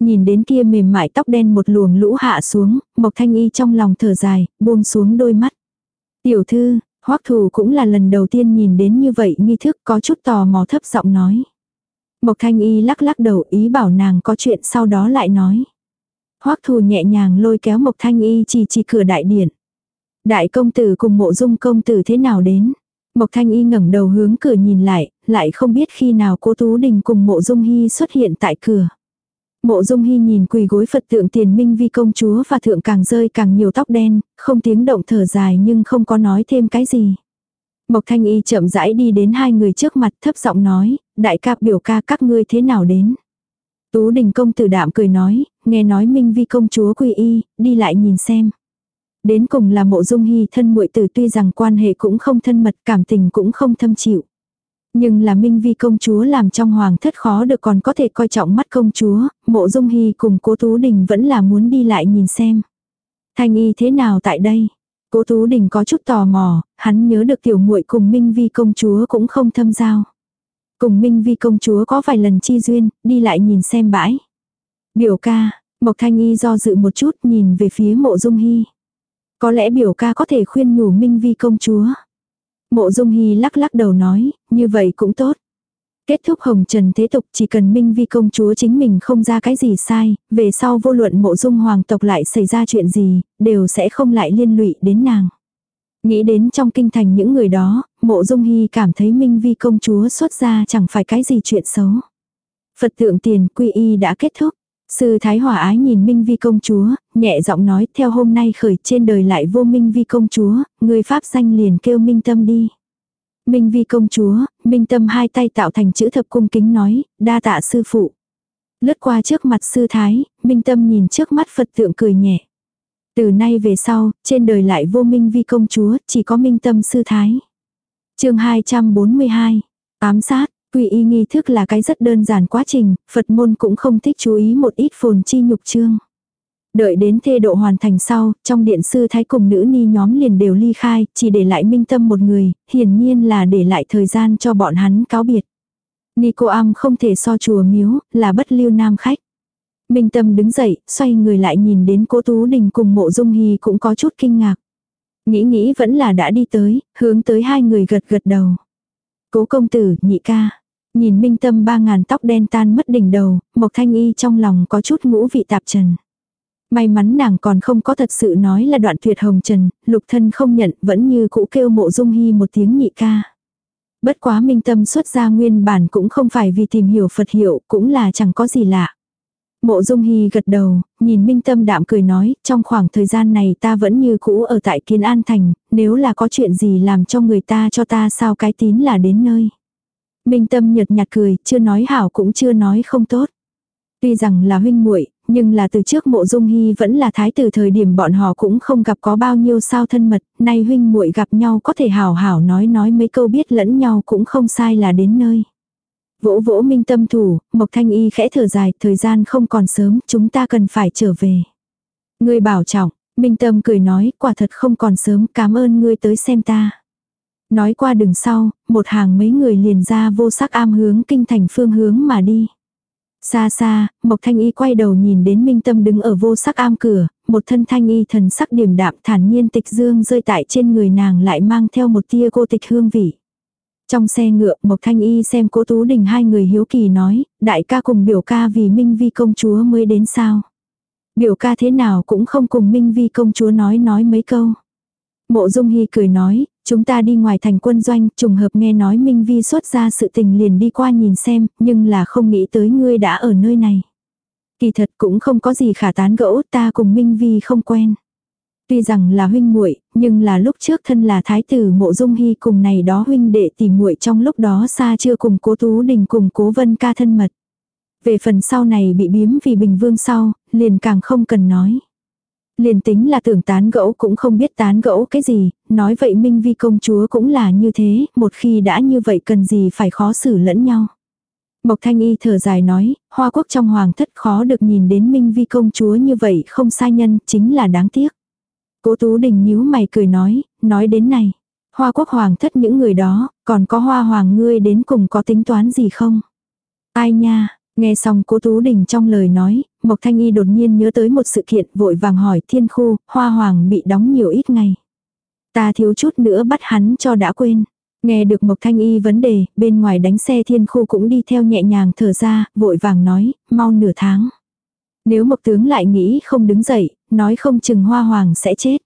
Nhìn đến kia mềm mại tóc đen một luồng lũ hạ xuống, Mộc Thanh Y trong lòng thở dài, buông xuống đôi mắt. Tiểu thư, Hoắc Thù cũng là lần đầu tiên nhìn đến như vậy nghi thức có chút tò mò thấp giọng nói. Mộc Thanh Y lắc lắc đầu ý bảo nàng có chuyện sau đó lại nói. Hoắc Thù nhẹ nhàng lôi kéo Mộc Thanh Y chỉ chỉ cửa đại điện. Đại công tử cùng mộ dung công tử thế nào đến? Mộc Thanh Y ngẩng đầu hướng cửa nhìn lại, lại không biết khi nào cô Tú Đình cùng mộ dung hy xuất hiện tại cửa. Mộ dung hy nhìn quỳ gối Phật tượng tiền minh vi công chúa và thượng càng rơi càng nhiều tóc đen, không tiếng động thở dài nhưng không có nói thêm cái gì. Mộc thanh y chậm rãi đi đến hai người trước mặt thấp giọng nói, đại ca biểu ca các ngươi thế nào đến. Tú đình công tử đạm cười nói, nghe nói minh vi công chúa quỳ y, đi lại nhìn xem. Đến cùng là mộ dung hy thân muội tử tuy rằng quan hệ cũng không thân mật cảm tình cũng không thâm chịu. Nhưng là Minh Vi công chúa làm trong hoàng thất khó được còn có thể coi trọng mắt công chúa, mộ dung hy cùng cố Tú Đình vẫn là muốn đi lại nhìn xem. Thanh y thế nào tại đây? Cố Tú Đình có chút tò mò, hắn nhớ được tiểu muội cùng Minh Vi công chúa cũng không thâm giao. Cùng Minh Vi công chúa có vài lần chi duyên, đi lại nhìn xem bãi. Biểu ca, Mộc Thanh Y do dự một chút nhìn về phía mộ dung hy. Có lẽ biểu ca có thể khuyên nhủ Minh Vi công chúa. Mộ Dung Hy lắc lắc đầu nói, như vậy cũng tốt. Kết thúc hồng trần thế tục chỉ cần Minh Vi công chúa chính mình không ra cái gì sai, về sau vô luận mộ dung hoàng tộc lại xảy ra chuyện gì, đều sẽ không lại liên lụy đến nàng. Nghĩ đến trong kinh thành những người đó, mộ dung hy cảm thấy Minh Vi công chúa xuất ra chẳng phải cái gì chuyện xấu. Phật tượng tiền quy y đã kết thúc. Sư Thái Hòa ái nhìn Minh Vi công chúa, nhẹ giọng nói theo hôm nay khởi trên đời lại vô Minh Vi công chúa, người Pháp danh liền kêu Minh Tâm đi. Minh Vi công chúa, Minh Tâm hai tay tạo thành chữ thập cung kính nói, đa tạ sư phụ. Lướt qua trước mặt sư Thái, Minh Tâm nhìn trước mắt Phật tượng cười nhẹ. Từ nay về sau, trên đời lại vô Minh Vi công chúa, chỉ có Minh Tâm sư Thái. chương 242, ám sát. Quy y nghi thức là cái rất đơn giản quá trình, Phật môn cũng không thích chú ý một ít phồn chi nhục trương. Đợi đến thê độ hoàn thành sau, trong điện sư thái cùng nữ ni nhóm liền đều ly khai, chỉ để lại minh tâm một người, hiển nhiên là để lại thời gian cho bọn hắn cáo biệt. Ni cô am không thể so chùa miếu, là bất lưu nam khách. Minh tâm đứng dậy, xoay người lại nhìn đến cố Tú Đình cùng mộ dung hy cũng có chút kinh ngạc. Nghĩ nghĩ vẫn là đã đi tới, hướng tới hai người gật gật đầu. Cố công tử, nhị ca. Nhìn minh tâm ba ngàn tóc đen tan mất đỉnh đầu, Mộc Thanh Y trong lòng có chút ngũ vị tạp trần. May mắn nàng còn không có thật sự nói là đoạn tuyệt hồng trần, lục thân không nhận vẫn như cũ kêu mộ dung hy một tiếng nhị ca. Bất quá minh tâm xuất ra nguyên bản cũng không phải vì tìm hiểu Phật hiệu, cũng là chẳng có gì lạ. Mộ dung hy gật đầu, nhìn minh tâm đạm cười nói, trong khoảng thời gian này ta vẫn như cũ ở tại Kiến An Thành, nếu là có chuyện gì làm cho người ta cho ta sao cái tín là đến nơi. Minh Tâm nhợt nhạt cười, chưa nói hảo cũng chưa nói không tốt. Tuy rằng là huynh muội, nhưng là từ trước Mộ Dung Hi vẫn là thái tử thời điểm bọn họ cũng không gặp có bao nhiêu sao thân mật, nay huynh muội gặp nhau có thể hảo hảo nói nói mấy câu biết lẫn nhau cũng không sai là đến nơi. Vỗ vỗ Minh Tâm thủ, Mộc Thanh Y khẽ thở dài, thời gian không còn sớm, chúng ta cần phải trở về. Ngươi bảo trọng, Minh Tâm cười nói, quả thật không còn sớm, cảm ơn ngươi tới xem ta. Nói qua đường sau, một hàng mấy người liền ra vô sắc am hướng kinh thành phương hướng mà đi. Xa xa, Mộc Thanh Y quay đầu nhìn đến Minh Tâm đứng ở vô sắc am cửa, một thân Thanh Y thần sắc điềm đạm thản nhiên tịch dương rơi tại trên người nàng lại mang theo một tia cô tịch hương vị. Trong xe ngựa Mộc Thanh Y xem cố Tú Đình hai người hiếu kỳ nói, đại ca cùng biểu ca vì Minh Vi công chúa mới đến sao. Biểu ca thế nào cũng không cùng Minh Vi công chúa nói nói mấy câu. Mộ Dung Hy cười nói, chúng ta đi ngoài thành quân doanh, trùng hợp nghe nói Minh Vi xuất ra sự tình liền đi qua nhìn xem, nhưng là không nghĩ tới ngươi đã ở nơi này. Kỳ thật cũng không có gì khả tán gẫu, ta cùng Minh Vi không quen. Tuy rằng là huynh muội, nhưng là lúc trước thân là thái tử Mộ Dung Hy cùng này đó huynh đệ tỷ muội trong lúc đó xa chưa cùng Cố Tú Đình cùng Cố Vân Ca thân mật. Về phần sau này bị biếm vì Bình Vương sau, liền càng không cần nói. Liền tính là tưởng tán gẫu cũng không biết tán gẫu cái gì, nói vậy Minh Vi công chúa cũng là như thế, một khi đã như vậy cần gì phải khó xử lẫn nhau. Mộc Thanh Y thở dài nói, hoa quốc trong hoàng thất khó được nhìn đến Minh Vi công chúa như vậy không sai nhân, chính là đáng tiếc. Cố Tú Đình nhíu mày cười nói, nói đến này. Hoa quốc hoàng thất những người đó, còn có hoa hoàng ngươi đến cùng có tính toán gì không? Ai nha, nghe xong cố Tú Đình trong lời nói, Mộc Thanh Y đột nhiên nhớ tới một sự kiện vội vàng hỏi thiên khu, hoa hoàng bị đóng nhiều ít ngày. Ta thiếu chút nữa bắt hắn cho đã quên. Nghe được Mộc Thanh Y vấn đề, bên ngoài đánh xe thiên khu cũng đi theo nhẹ nhàng thở ra, vội vàng nói, mau nửa tháng. Nếu Mộc Tướng lại nghĩ không đứng dậy, nói không chừng hoa hoàng sẽ chết.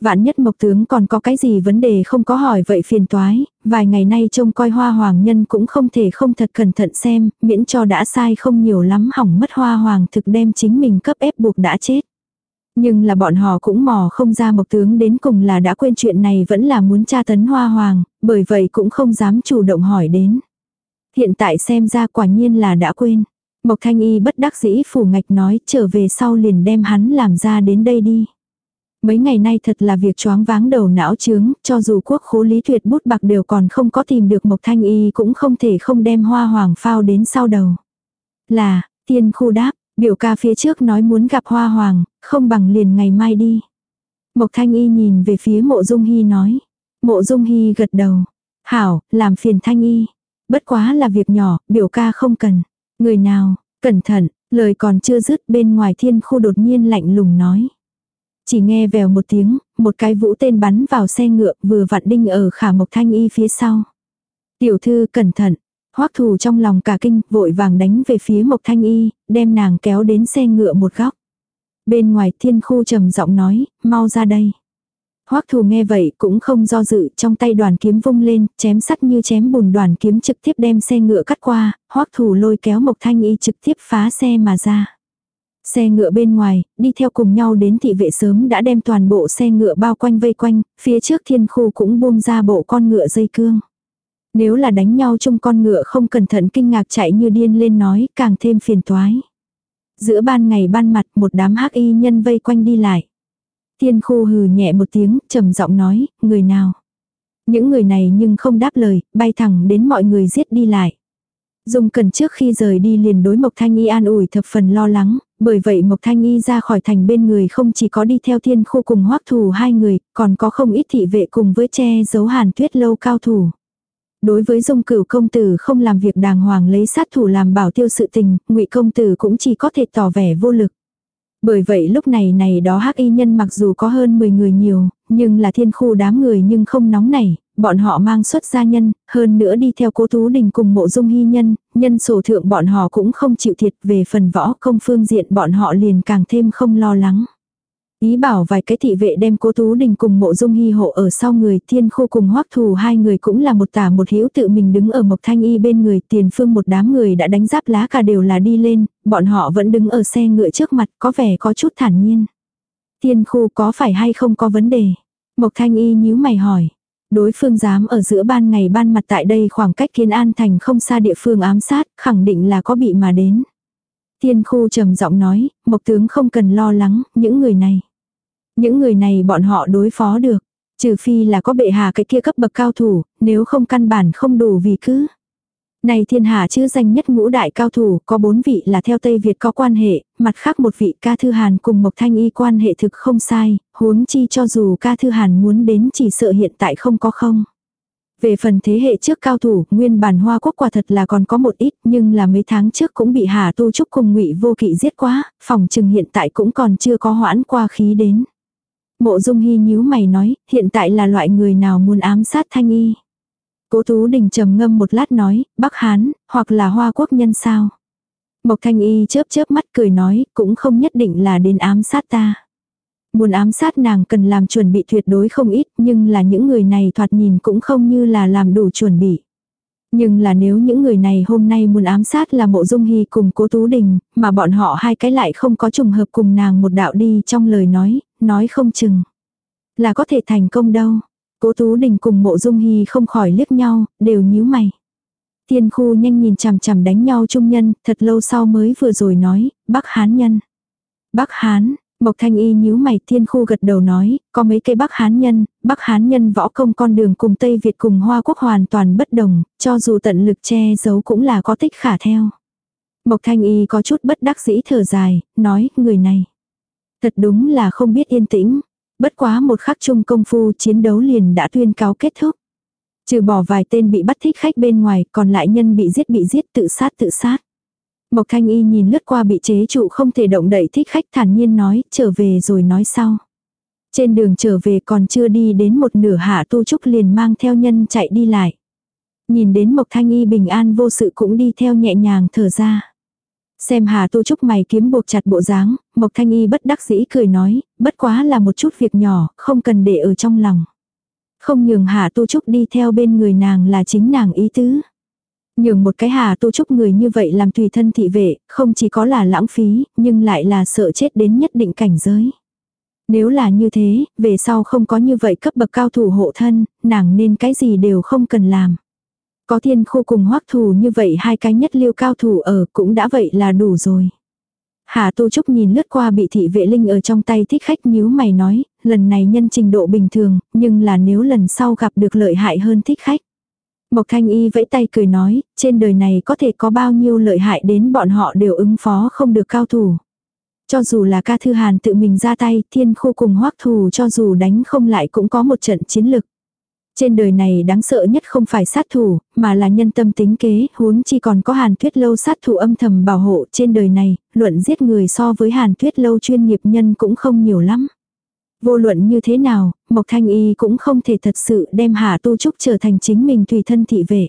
Vạn nhất Mộc Tướng còn có cái gì vấn đề không có hỏi vậy phiền toái, vài ngày nay trông coi hoa hoàng nhân cũng không thể không thật cẩn thận xem, miễn cho đã sai không nhiều lắm hỏng mất hoa hoàng thực đem chính mình cấp ép buộc đã chết. Nhưng là bọn họ cũng mò không ra mộc tướng đến cùng là đã quên chuyện này vẫn là muốn tra tấn hoa hoàng, bởi vậy cũng không dám chủ động hỏi đến. Hiện tại xem ra quả nhiên là đã quên. Mộc thanh y bất đắc dĩ phủ ngạch nói trở về sau liền đem hắn làm ra đến đây đi. Mấy ngày nay thật là việc choáng váng đầu não chướng, cho dù quốc khố lý tuyệt bút bạc đều còn không có tìm được Mộc Thanh Y cũng không thể không đem hoa hoàng phao đến sau đầu. Là, tiên khu đáp, Biểu ca phía trước nói muốn gặp hoa hoàng, không bằng liền ngày mai đi. Mộc thanh y nhìn về phía mộ dung hy nói. Mộ dung hy gật đầu. Hảo, làm phiền thanh y. Bất quá là việc nhỏ, biểu ca không cần. Người nào, cẩn thận, lời còn chưa dứt bên ngoài thiên khu đột nhiên lạnh lùng nói. Chỉ nghe vèo một tiếng, một cái vũ tên bắn vào xe ngựa vừa vặn đinh ở khả mộc thanh y phía sau. Tiểu thư cẩn thận, Hoắc thù trong lòng cả kinh, vội vàng đánh về phía Mộc Thanh Y, đem nàng kéo đến xe ngựa một góc. Bên ngoài thiên khu trầm giọng nói, mau ra đây. Hoắc thù nghe vậy cũng không do dự, trong tay đoàn kiếm vung lên, chém sắt như chém bùn đoàn kiếm trực tiếp đem xe ngựa cắt qua, Hoắc thù lôi kéo Mộc Thanh Y trực tiếp phá xe mà ra. Xe ngựa bên ngoài, đi theo cùng nhau đến thị vệ sớm đã đem toàn bộ xe ngựa bao quanh vây quanh, phía trước thiên khu cũng buông ra bộ con ngựa dây cương. Nếu là đánh nhau chung con ngựa không cẩn thận kinh ngạc chạy như điên lên nói, càng thêm phiền toái. Giữa ban ngày ban mặt một đám hắc y nhân vây quanh đi lại. thiên khu hừ nhẹ một tiếng, trầm giọng nói, người nào. Những người này nhưng không đáp lời, bay thẳng đến mọi người giết đi lại. Dung cần trước khi rời đi liền đối Mộc Thanh Y an ủi thập phần lo lắng, bởi vậy Mộc Thanh Y ra khỏi thành bên người không chỉ có đi theo thiên khu cùng hoắc thủ hai người, còn có không ít thị vệ cùng với che giấu hàn tuyết lâu cao thủ. Đối với dung cửu công tử không làm việc đàng hoàng lấy sát thủ làm bảo tiêu sự tình, ngụy công tử cũng chỉ có thể tỏ vẻ vô lực. Bởi vậy lúc này này đó hắc y nhân mặc dù có hơn 10 người nhiều, nhưng là thiên khu đám người nhưng không nóng nảy, bọn họ mang xuất gia nhân, hơn nữa đi theo cố tú đình cùng mộ dung hy nhân, nhân sổ thượng bọn họ cũng không chịu thiệt về phần võ công phương diện bọn họ liền càng thêm không lo lắng. Ý bảo vài cái thị vệ đem cố Tú Đình cùng mộ dung hy hộ ở sau người thiên khu cùng hoắc thù hai người cũng là một tả một hữu tự mình đứng ở mộc thanh y bên người tiền phương một đám người đã đánh giáp lá cả đều là đi lên, bọn họ vẫn đứng ở xe ngựa trước mặt có vẻ có chút thản nhiên. Tiên khu có phải hay không có vấn đề? Mộc thanh y nhíu mày hỏi. Đối phương dám ở giữa ban ngày ban mặt tại đây khoảng cách kiên an thành không xa địa phương ám sát, khẳng định là có bị mà đến. Tiên khu trầm giọng nói, Mộc tướng không cần lo lắng, những người này. Những người này bọn họ đối phó được. Trừ phi là có bệ hạ cái kia cấp bậc cao thủ, nếu không căn bản không đủ vì cứ. Này thiên hạ chứ danh nhất ngũ đại cao thủ, có bốn vị là theo Tây Việt có quan hệ, mặt khác một vị ca thư hàn cùng Mộc Thanh Y quan hệ thực không sai, huống chi cho dù ca thư hàn muốn đến chỉ sợ hiện tại không có không. Về phần thế hệ trước cao thủ, nguyên bản hoa quốc quả thật là còn có một ít, nhưng là mấy tháng trước cũng bị Hà Tu Trúc cùng ngụy vô kỵ giết quá, phòng trừng hiện tại cũng còn chưa có hoãn qua khí đến. Mộ dung hy nhíu mày nói, hiện tại là loại người nào muốn ám sát thanh y. Cố Tú Đình trầm ngâm một lát nói, Bắc Hán, hoặc là Hoa Quốc nhân sao. Mộc Thanh Y chớp chớp mắt cười nói, cũng không nhất định là đến ám sát ta. Muốn ám sát nàng cần làm chuẩn bị tuyệt đối không ít, nhưng là những người này thoạt nhìn cũng không như là làm đủ chuẩn bị. Nhưng là nếu những người này hôm nay muốn ám sát là mộ dung hy cùng cố tú đình, mà bọn họ hai cái lại không có trùng hợp cùng nàng một đạo đi trong lời nói, nói không chừng. Là có thể thành công đâu. Cố tú đình cùng mộ dung hy không khỏi liếc nhau, đều nhíu mày. Tiên khu nhanh nhìn chằm chằm đánh nhau trung nhân, thật lâu sau mới vừa rồi nói, Bắc Hán nhân. Bắc Hán, Mộc Thanh Y nhíu mày thiên khu gật đầu nói, có mấy cây Bắc Hán nhân, Bắc Hán nhân võ công con đường cùng Tây Việt cùng Hoa Quốc hoàn toàn bất đồng, cho dù tận lực che giấu cũng là có tích khả theo. Mộc Thanh Y có chút bất đắc dĩ thở dài, nói, người này. Thật đúng là không biết yên tĩnh. Bất quá một khắc chung công phu chiến đấu liền đã tuyên cáo kết thúc. Trừ bỏ vài tên bị bắt thích khách bên ngoài, còn lại nhân bị giết bị giết tự sát tự sát. Mộc Thanh Y nhìn lướt qua bị chế trụ không thể động đậy thích khách thản nhiên nói, trở về rồi nói sau. Trên đường trở về còn chưa đi đến một nửa hạ tu trúc liền mang theo nhân chạy đi lại. Nhìn đến Mộc Thanh Y bình an vô sự cũng đi theo nhẹ nhàng thở ra. Xem Hà Tu Trúc mày kiếm buộc chặt bộ dáng, Mộc Thanh Y bất đắc dĩ cười nói, bất quá là một chút việc nhỏ, không cần để ở trong lòng. Không nhường Hà Tu Trúc đi theo bên người nàng là chính nàng ý tứ. Nhường một cái Hà Tu Trúc người như vậy làm tùy thân thị vệ, không chỉ có là lãng phí, nhưng lại là sợ chết đến nhất định cảnh giới. Nếu là như thế, về sau không có như vậy cấp bậc cao thủ hộ thân, nàng nên cái gì đều không cần làm. Có thiên khu cùng hoắc thủ như vậy hai cái nhất liêu cao thủ ở cũng đã vậy là đủ rồi. Hà Tu Trúc nhìn lướt qua bị thị vệ linh ở trong tay thích khách nhíu mày nói, lần này nhân trình độ bình thường, nhưng là nếu lần sau gặp được lợi hại hơn thích khách. Mộc Thanh Y vẫy tay cười nói, trên đời này có thể có bao nhiêu lợi hại đến bọn họ đều ứng phó không được cao thủ. Cho dù là ca thư hàn tự mình ra tay, thiên khu cùng hoắc thù cho dù đánh không lại cũng có một trận chiến lực. Trên đời này đáng sợ nhất không phải sát thủ, mà là nhân tâm tính kế, huống chi còn có hàn tuyết lâu sát thủ âm thầm bảo hộ trên đời này, luận giết người so với hàn tuyết lâu chuyên nghiệp nhân cũng không nhiều lắm. Vô luận như thế nào, Mộc Thanh Y cũng không thể thật sự đem Hà Tu Trúc trở thành chính mình tùy thân thị vệ.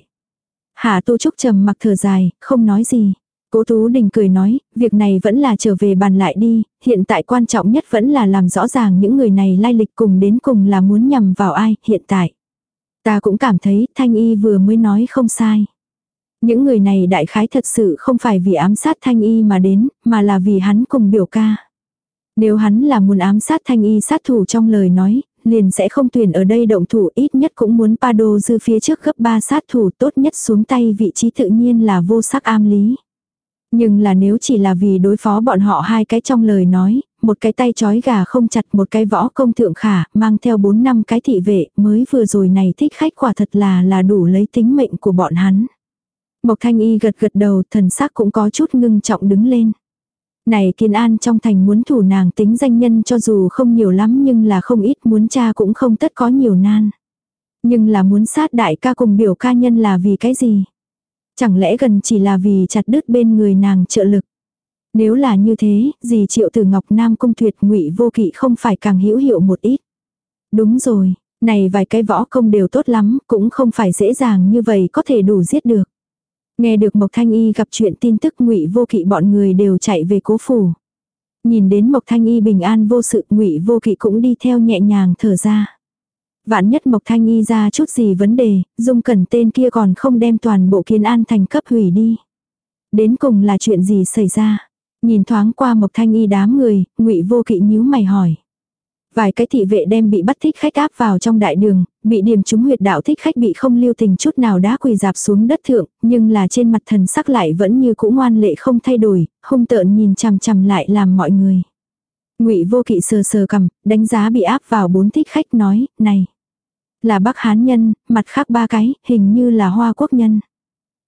Hà Tu Trúc trầm mặc thở dài, không nói gì. Cố Tú Đình cười nói, việc này vẫn là trở về bàn lại đi, hiện tại quan trọng nhất vẫn là làm rõ ràng những người này lai lịch cùng đến cùng là muốn nhằm vào ai, hiện tại. Ta cũng cảm thấy Thanh Y vừa mới nói không sai. Những người này đại khái thật sự không phải vì ám sát Thanh Y mà đến, mà là vì hắn cùng biểu ca. Nếu hắn là muốn ám sát Thanh Y sát thủ trong lời nói, liền sẽ không tuyển ở đây động thủ ít nhất cũng muốn pa đô dư phía trước gấp 3 sát thủ tốt nhất xuống tay vị trí tự nhiên là vô sắc am lý. Nhưng là nếu chỉ là vì đối phó bọn họ hai cái trong lời nói, một cái tay chói gà không chặt một cái võ công thượng khả, mang theo bốn năm cái thị vệ, mới vừa rồi này thích khách quả thật là là đủ lấy tính mệnh của bọn hắn. Mộc thanh y gật gật đầu, thần sắc cũng có chút ngưng trọng đứng lên. Này kiên an trong thành muốn thủ nàng tính danh nhân cho dù không nhiều lắm nhưng là không ít muốn cha cũng không tất có nhiều nan. Nhưng là muốn sát đại ca cùng biểu ca nhân là vì cái gì? Chẳng lẽ gần chỉ là vì chặt đứt bên người nàng trợ lực. Nếu là như thế, gì triệu tử ngọc nam cung tuyệt ngụy vô kỵ không phải càng hữu hiệu một ít. Đúng rồi, này vài cái võ công đều tốt lắm, cũng không phải dễ dàng như vậy có thể đủ giết được. Nghe được Mộc Thanh Y gặp chuyện tin tức ngụy vô kỵ bọn người đều chạy về cố phủ. Nhìn đến Mộc Thanh Y bình an vô sự ngụy vô kỵ cũng đi theo nhẹ nhàng thở ra. Vạn nhất Mộc Thanh Y ra chút gì vấn đề, dung cẩn tên kia còn không đem toàn bộ kiến an thành cấp hủy đi. Đến cùng là chuyện gì xảy ra? Nhìn thoáng qua Mộc Thanh Y đám người, ngụy vô kỵ nhíu mày hỏi. Vài cái thị vệ đem bị bắt thích khách áp vào trong đại đường, bị điểm trúng huyệt đạo thích khách bị không lưu tình chút nào đã quỳ dạp xuống đất thượng, nhưng là trên mặt thần sắc lại vẫn như cũ ngoan lệ không thay đổi, hung tợn nhìn chằm chằm lại làm mọi người. Ngụy Vô Kỵ sờ sờ cầm, đánh giá bị áp vào bốn thích khách nói, "Này, là Bắc Hán nhân, mặt khác ba cái, hình như là Hoa Quốc nhân."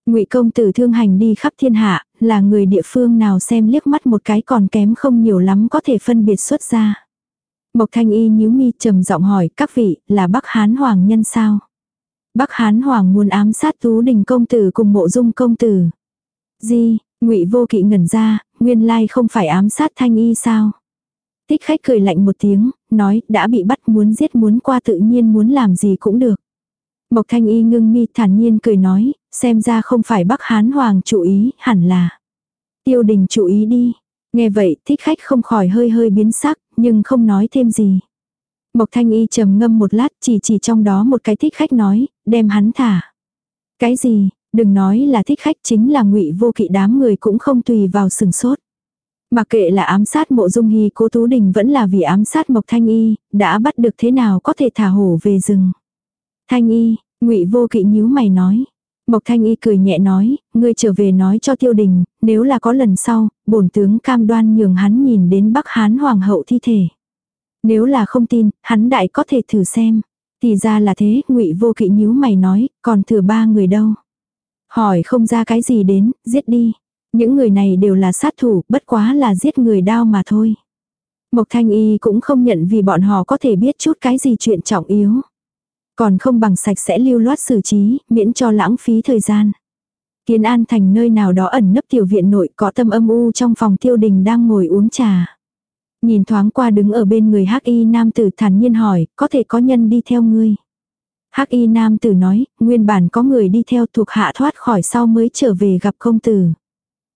Ngụy công tử thương hành đi khắp thiên hạ, là người địa phương nào xem liếc mắt một cái còn kém không nhiều lắm có thể phân biệt xuất ra. Mộc Thanh Y nhíu mi trầm giọng hỏi các vị là Bắc Hán Hoàng nhân sao? Bắc Hán Hoàng muốn ám sát Tú Đình công tử cùng mộ dung công tử. Gì, ngụy vô kỵ ngẩn ra, nguyên lai không phải ám sát Thanh Y sao? Tích khách cười lạnh một tiếng, nói đã bị bắt muốn giết muốn qua tự nhiên muốn làm gì cũng được. Mộc Thanh Y ngưng mi thản nhiên cười nói, xem ra không phải Bắc Hán Hoàng chủ ý, hẳn là. Tiêu đình chủ ý đi. Nghe vậy, thích khách không khỏi hơi hơi biến sắc, nhưng không nói thêm gì. Mộc Thanh Y trầm ngâm một lát, chỉ chỉ trong đó một cái thích khách nói, đem hắn thả. Cái gì, đừng nói là thích khách chính là ngụy vô kỵ đám người cũng không tùy vào sừng sốt. Mặc kệ là ám sát mộ dung hy cố tú đình vẫn là vì ám sát Mộc Thanh Y, đã bắt được thế nào có thể thả hổ về rừng. Thanh Y, ngụy vô kỵ nhíu mày nói. Mộc Thanh Y cười nhẹ nói, ngươi trở về nói cho tiêu đình, nếu là có lần sau, bổn tướng cam đoan nhường hắn nhìn đến Bắc Hán Hoàng hậu thi thể. Nếu là không tin, hắn đại có thể thử xem. Thì ra là thế, ngụy vô kỵ nhíu mày nói, còn thừa ba người đâu. Hỏi không ra cái gì đến, giết đi. Những người này đều là sát thủ, bất quá là giết người đau mà thôi. Mộc Thanh Y cũng không nhận vì bọn họ có thể biết chút cái gì chuyện trọng yếu. Còn không bằng sạch sẽ lưu loát xử trí, miễn cho lãng phí thời gian. Kiến An thành nơi nào đó ẩn nấp tiểu viện nội có tâm âm u trong phòng tiêu đình đang ngồi uống trà. Nhìn thoáng qua đứng ở bên người hắc y nam tử thản nhiên hỏi, có thể có nhân đi theo ngươi. Hắc y nam tử nói, nguyên bản có người đi theo thuộc hạ thoát khỏi sau mới trở về gặp công tử.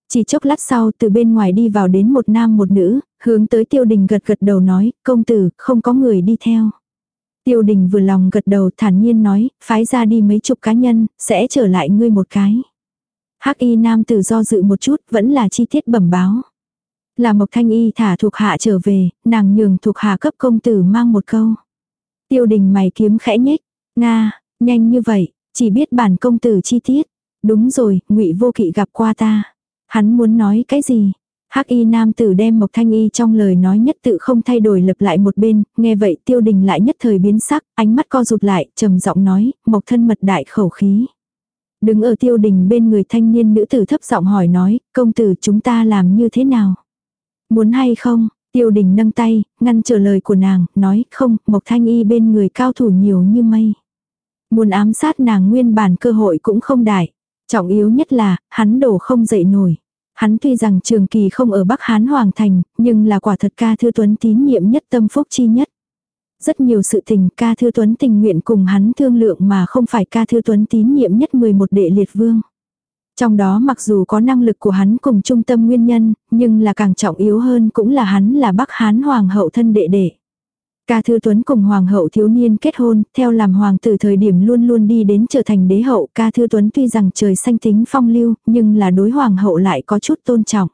Chỉ chốc lát sau từ bên ngoài đi vào đến một nam một nữ, hướng tới tiêu đình gật gật đầu nói, công tử, không có người đi theo. Tiêu đình vừa lòng gật đầu thản nhiên nói, phái ra đi mấy chục cá nhân, sẽ trở lại ngươi một cái. Hắc y nam tử do dự một chút, vẫn là chi tiết bẩm báo. Là Mộc Thanh Y thả thuộc hạ trở về, nàng nhường thuộc hạ cấp công tử mang một câu. Tiêu đình mày kiếm khẽ nhếch, Nga, nhanh như vậy, chỉ biết bản công tử chi tiết. Đúng rồi, ngụy vô kỵ gặp qua ta. Hắn muốn nói cái gì? Hắc y nam tử đem Mộc Thanh Y trong lời nói nhất tự không thay đổi lập lại một bên, nghe vậy tiêu đình lại nhất thời biến sắc, ánh mắt co rụt lại, trầm giọng nói, Mộc thân mật đại khẩu khí. Đứng ở tiêu đình bên người thanh niên nữ tử thấp giọng hỏi nói, công tử chúng ta làm như thế nào? Muốn hay không? Tiêu đình nâng tay, ngăn trở lời của nàng, nói không, Mộc Thanh Y bên người cao thủ nhiều như mây. Muốn ám sát nàng nguyên bản cơ hội cũng không đại. Trọng yếu nhất là, hắn đổ không dậy nổi. Hắn tuy rằng trường kỳ không ở Bắc Hán Hoàng Thành, nhưng là quả thật ca thư tuấn tín nhiệm nhất tâm phúc chi nhất. Rất nhiều sự tình ca thư tuấn tình nguyện cùng hắn thương lượng mà không phải ca thư tuấn tín nhiệm nhất 11 đệ liệt vương. Trong đó mặc dù có năng lực của hắn cùng trung tâm nguyên nhân, nhưng là càng trọng yếu hơn cũng là hắn là Bắc Hán Hoàng hậu thân đệ đệ. Ca Thư Tuấn cùng Hoàng hậu thiếu niên kết hôn, theo làm hoàng tử thời điểm luôn luôn đi đến trở thành đế hậu. Ca Thư Tuấn tuy rằng trời xanh tính phong lưu, nhưng là đối Hoàng hậu lại có chút tôn trọng.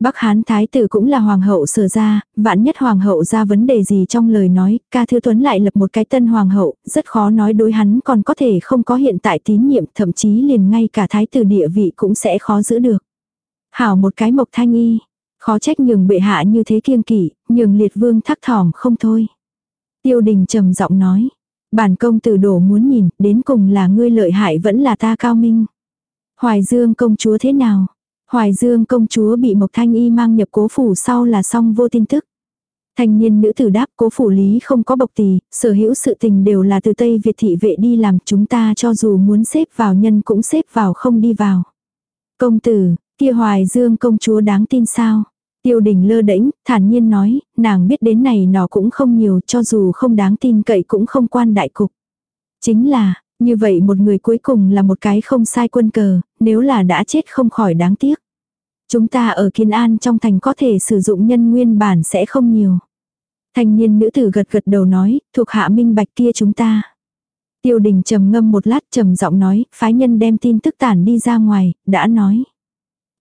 Bắc Hán Thái tử cũng là hoàng hậu sở ra, vạn nhất hoàng hậu ra vấn đề gì trong lời nói, ca thư tuấn lại lập một cái tân hoàng hậu, rất khó nói đối hắn còn có thể không có hiện tại tín nhiệm, thậm chí liền ngay cả thái tử địa vị cũng sẽ khó giữ được. Hảo một cái mộc thanh y, khó trách nhường bệ hạ như thế kiêng kỵ, nhường liệt vương thắc thỏm không thôi. Tiêu đình trầm giọng nói, bản công tử đổ muốn nhìn, đến cùng là ngươi lợi hại vẫn là ta cao minh. Hoài dương công chúa thế nào? Hoài Dương công chúa bị Mộc Thanh Y mang nhập cố phủ sau là xong vô tin tức. Thanh niên nữ tử đáp cố phủ lý không có bộc tỳ, sở hữu sự tình đều là từ Tây Việt thị vệ đi làm chúng ta cho dù muốn xếp vào nhân cũng xếp vào không đi vào. Công tử, kia Hoài Dương công chúa đáng tin sao? Tiêu đình lơ đễnh, thản nhiên nói, nàng biết đến này nó cũng không nhiều cho dù không đáng tin cậy cũng không quan đại cục. Chính là, như vậy một người cuối cùng là một cái không sai quân cờ, nếu là đã chết không khỏi đáng tiếc. Chúng ta ở Kiên An trong thành có thể sử dụng nhân nguyên bản sẽ không nhiều. Thanh niên nữ tử gật gật đầu nói, thuộc hạ minh bạch kia chúng ta. Tiêu đình trầm ngâm một lát trầm giọng nói, phái nhân đem tin tức tản đi ra ngoài, đã nói.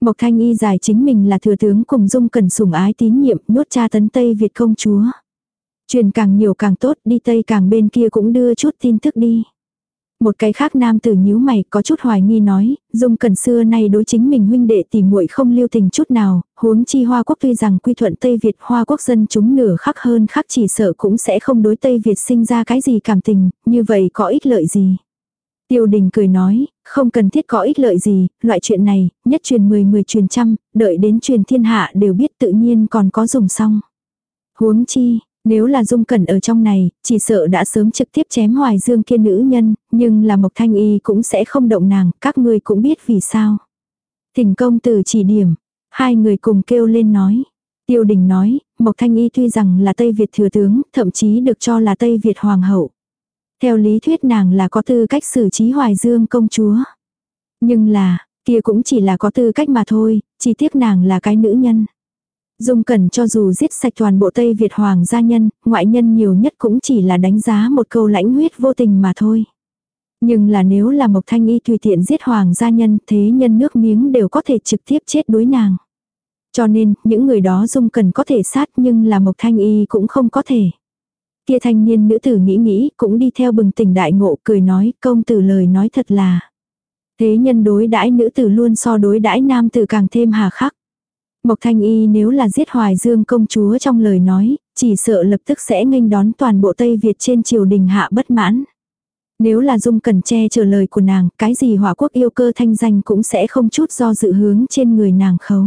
Mộc thanh y giải chính mình là thừa tướng cùng dung cần sủng ái tín nhiệm nhốt cha tấn Tây Việt công chúa. Truyền càng nhiều càng tốt đi Tây càng bên kia cũng đưa chút tin tức đi. Một cái khác nam tử nhíu mày có chút hoài nghi nói, dung cần xưa nay đối chính mình huynh đệ tỉ muội không lưu tình chút nào, huống chi Hoa Quốc tuy rằng quy thuận Tây Việt Hoa Quốc dân chúng nửa khắc hơn khắc chỉ sợ cũng sẽ không đối Tây Việt sinh ra cái gì cảm tình, như vậy có ích lợi gì. Tiêu đình cười nói, không cần thiết có ích lợi gì, loại chuyện này, nhất truyền mười mười truyền trăm, đợi đến truyền thiên hạ đều biết tự nhiên còn có dùng xong. Huống chi, nếu là dung cẩn ở trong này, chỉ sợ đã sớm trực tiếp chém hoài dương kia nữ nhân, nhưng là Mộc Thanh Y cũng sẽ không động nàng, các ngươi cũng biết vì sao. Thỉnh công từ chỉ điểm, hai người cùng kêu lên nói. Tiêu đình nói, Mộc Thanh Y tuy rằng là Tây Việt thừa tướng, thậm chí được cho là Tây Việt hoàng hậu. Theo lý thuyết nàng là có tư cách xử trí hoài dương công chúa. Nhưng là, kia cũng chỉ là có tư cách mà thôi, chỉ tiếc nàng là cái nữ nhân. Dung Cẩn cho dù giết sạch toàn bộ Tây Việt Hoàng gia nhân, ngoại nhân nhiều nhất cũng chỉ là đánh giá một câu lãnh huyết vô tình mà thôi. Nhưng là nếu là Mộc Thanh Y tùy tiện giết Hoàng gia nhân, thế nhân nước miếng đều có thể trực tiếp chết đối nàng. Cho nên, những người đó Dung Cẩn có thể sát nhưng là Mộc Thanh Y cũng không có thể. Kia thanh niên nữ tử nghĩ nghĩ, cũng đi theo bừng tỉnh đại ngộ, cười nói, công tử lời nói thật là. Thế nhân đối đãi nữ tử luôn so đối đãi nam tử càng thêm hà khắc. Mộc Thanh Y nếu là giết Hoài Dương công chúa trong lời nói, chỉ sợ lập tức sẽ nghênh đón toàn bộ Tây Việt trên triều đình hạ bất mãn. Nếu là Dung cần che chờ lời của nàng, cái gì hỏa quốc yêu cơ thanh danh cũng sẽ không chút do dự hướng trên người nàng khấu.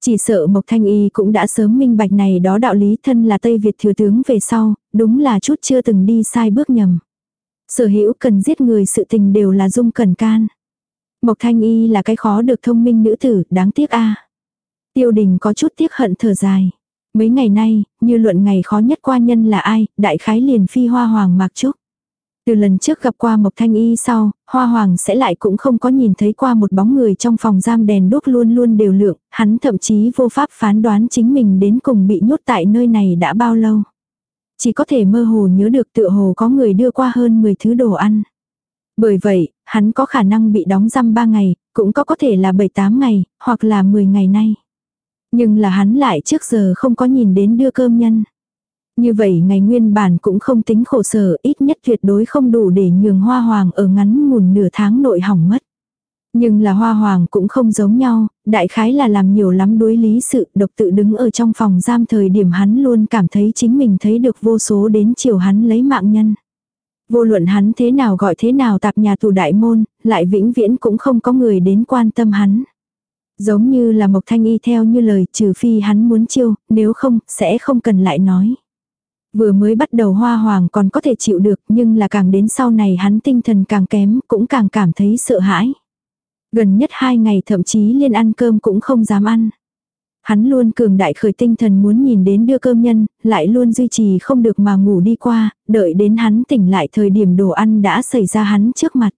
Chỉ sợ Mộc Thanh Y cũng đã sớm minh bạch này đó đạo lý thân là Tây Việt thừa tướng về sau, đúng là chút chưa từng đi sai bước nhầm. Sở hữu cần giết người sự tình đều là dung cần can. Mộc Thanh Y là cái khó được thông minh nữ tử, đáng tiếc a. Tiêu đình có chút tiếc hận thở dài. Mấy ngày nay, như luận ngày khó nhất qua nhân là ai, đại khái liền phi hoa hoàng mạc trúc. Từ lần trước gặp qua Mộc Thanh Y sau, Hoa Hoàng sẽ lại cũng không có nhìn thấy qua một bóng người trong phòng giam đèn đốt luôn luôn đều lượng, hắn thậm chí vô pháp phán đoán chính mình đến cùng bị nhốt tại nơi này đã bao lâu. Chỉ có thể mơ hồ nhớ được tựa hồ có người đưa qua hơn 10 thứ đồ ăn. Bởi vậy, hắn có khả năng bị đóng giam 3 ngày, cũng có có thể là 7-8 ngày, hoặc là 10 ngày nay. Nhưng là hắn lại trước giờ không có nhìn đến đưa cơm nhân. Như vậy ngày nguyên bản cũng không tính khổ sở, ít nhất tuyệt đối không đủ để nhường hoa hoàng ở ngắn ngủn nửa tháng nội hỏng mất. Nhưng là hoa hoàng cũng không giống nhau, đại khái là làm nhiều lắm đối lý sự, độc tự đứng ở trong phòng giam thời điểm hắn luôn cảm thấy chính mình thấy được vô số đến chiều hắn lấy mạng nhân. Vô luận hắn thế nào gọi thế nào tạp nhà tù đại môn, lại vĩnh viễn cũng không có người đến quan tâm hắn. Giống như là Mộc Thanh Y theo như lời trừ phi hắn muốn chiêu, nếu không, sẽ không cần lại nói. Vừa mới bắt đầu hoa hoàng còn có thể chịu được nhưng là càng đến sau này hắn tinh thần càng kém cũng càng cảm thấy sợ hãi. Gần nhất hai ngày thậm chí liên ăn cơm cũng không dám ăn. Hắn luôn cường đại khởi tinh thần muốn nhìn đến đưa cơm nhân, lại luôn duy trì không được mà ngủ đi qua, đợi đến hắn tỉnh lại thời điểm đồ ăn đã xảy ra hắn trước mặt.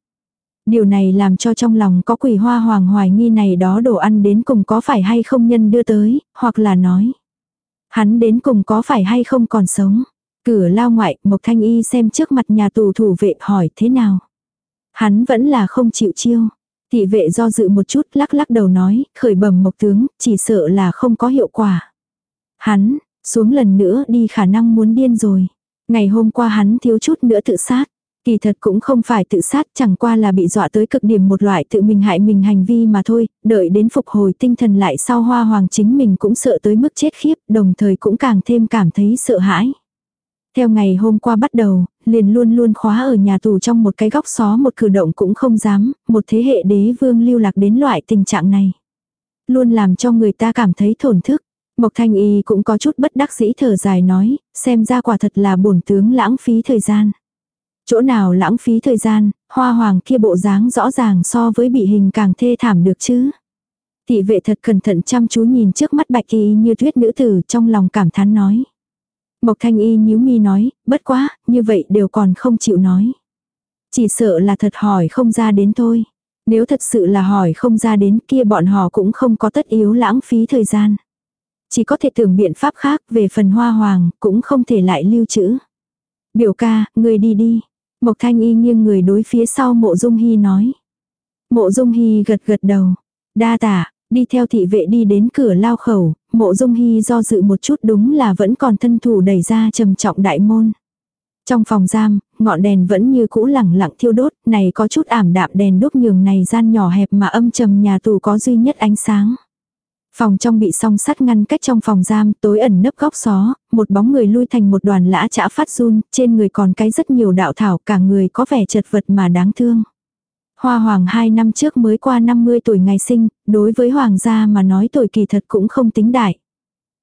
Điều này làm cho trong lòng có quỷ hoa hoàng hoài nghi này đó đồ ăn đến cùng có phải hay không nhân đưa tới, hoặc là nói. Hắn đến cùng có phải hay không còn sống. Cửa lao ngoại, Mộc Thanh Y xem trước mặt nhà tù thủ vệ hỏi thế nào. Hắn vẫn là không chịu chiêu. Thị vệ do dự một chút lắc lắc đầu nói, khởi bẩm Mộc Tướng, chỉ sợ là không có hiệu quả. Hắn, xuống lần nữa đi khả năng muốn điên rồi. Ngày hôm qua hắn thiếu chút nữa tự sát. Kỳ thật cũng không phải tự sát chẳng qua là bị dọa tới cực điểm một loại tự mình hại mình hành vi mà thôi, đợi đến phục hồi tinh thần lại sau hoa hoàng chính mình cũng sợ tới mức chết khiếp, đồng thời cũng càng thêm cảm thấy sợ hãi. Theo ngày hôm qua bắt đầu, liền luôn luôn khóa ở nhà tù trong một cái góc xó một cử động cũng không dám, một thế hệ đế vương lưu lạc đến loại tình trạng này. Luôn làm cho người ta cảm thấy thổn thức. Mộc Thanh Y cũng có chút bất đắc dĩ thở dài nói, xem ra quả thật là bổn tướng lãng phí thời gian. Chỗ nào lãng phí thời gian, hoa hoàng kia bộ dáng rõ ràng so với bị hình càng thê thảm được chứ. Thị vệ thật cẩn thận chăm chú nhìn trước mắt bạch y như tuyết nữ tử trong lòng cảm thán nói. Mộc thanh y nhíu mi nói, bất quá, như vậy đều còn không chịu nói. Chỉ sợ là thật hỏi không ra đến thôi. Nếu thật sự là hỏi không ra đến kia bọn họ cũng không có tất yếu lãng phí thời gian. Chỉ có thể tưởng biện pháp khác về phần hoa hoàng cũng không thể lại lưu trữ. Biểu ca, người đi đi. Mộc Thanh Y nghiêng người đối phía sau mộ dung hy nói. Mộ dung hy gật gật đầu. Đa tả, đi theo thị vệ đi đến cửa lao khẩu, mộ dung hy do dự một chút đúng là vẫn còn thân thủ đẩy ra trầm trọng đại môn. Trong phòng giam, ngọn đèn vẫn như cũ lẳng lặng thiêu đốt, này có chút ảm đạm đèn đốt nhường này gian nhỏ hẹp mà âm trầm nhà tù có duy nhất ánh sáng. Phòng trong bị song sắt ngăn cách trong phòng giam, tối ẩn nấp góc xó, một bóng người lui thành một đoàn lã chã phát run, trên người còn cái rất nhiều đạo thảo, cả người có vẻ chật vật mà đáng thương. Hoa hoàng hai năm trước mới qua 50 tuổi ngày sinh, đối với hoàng gia mà nói tuổi kỳ thật cũng không tính đại.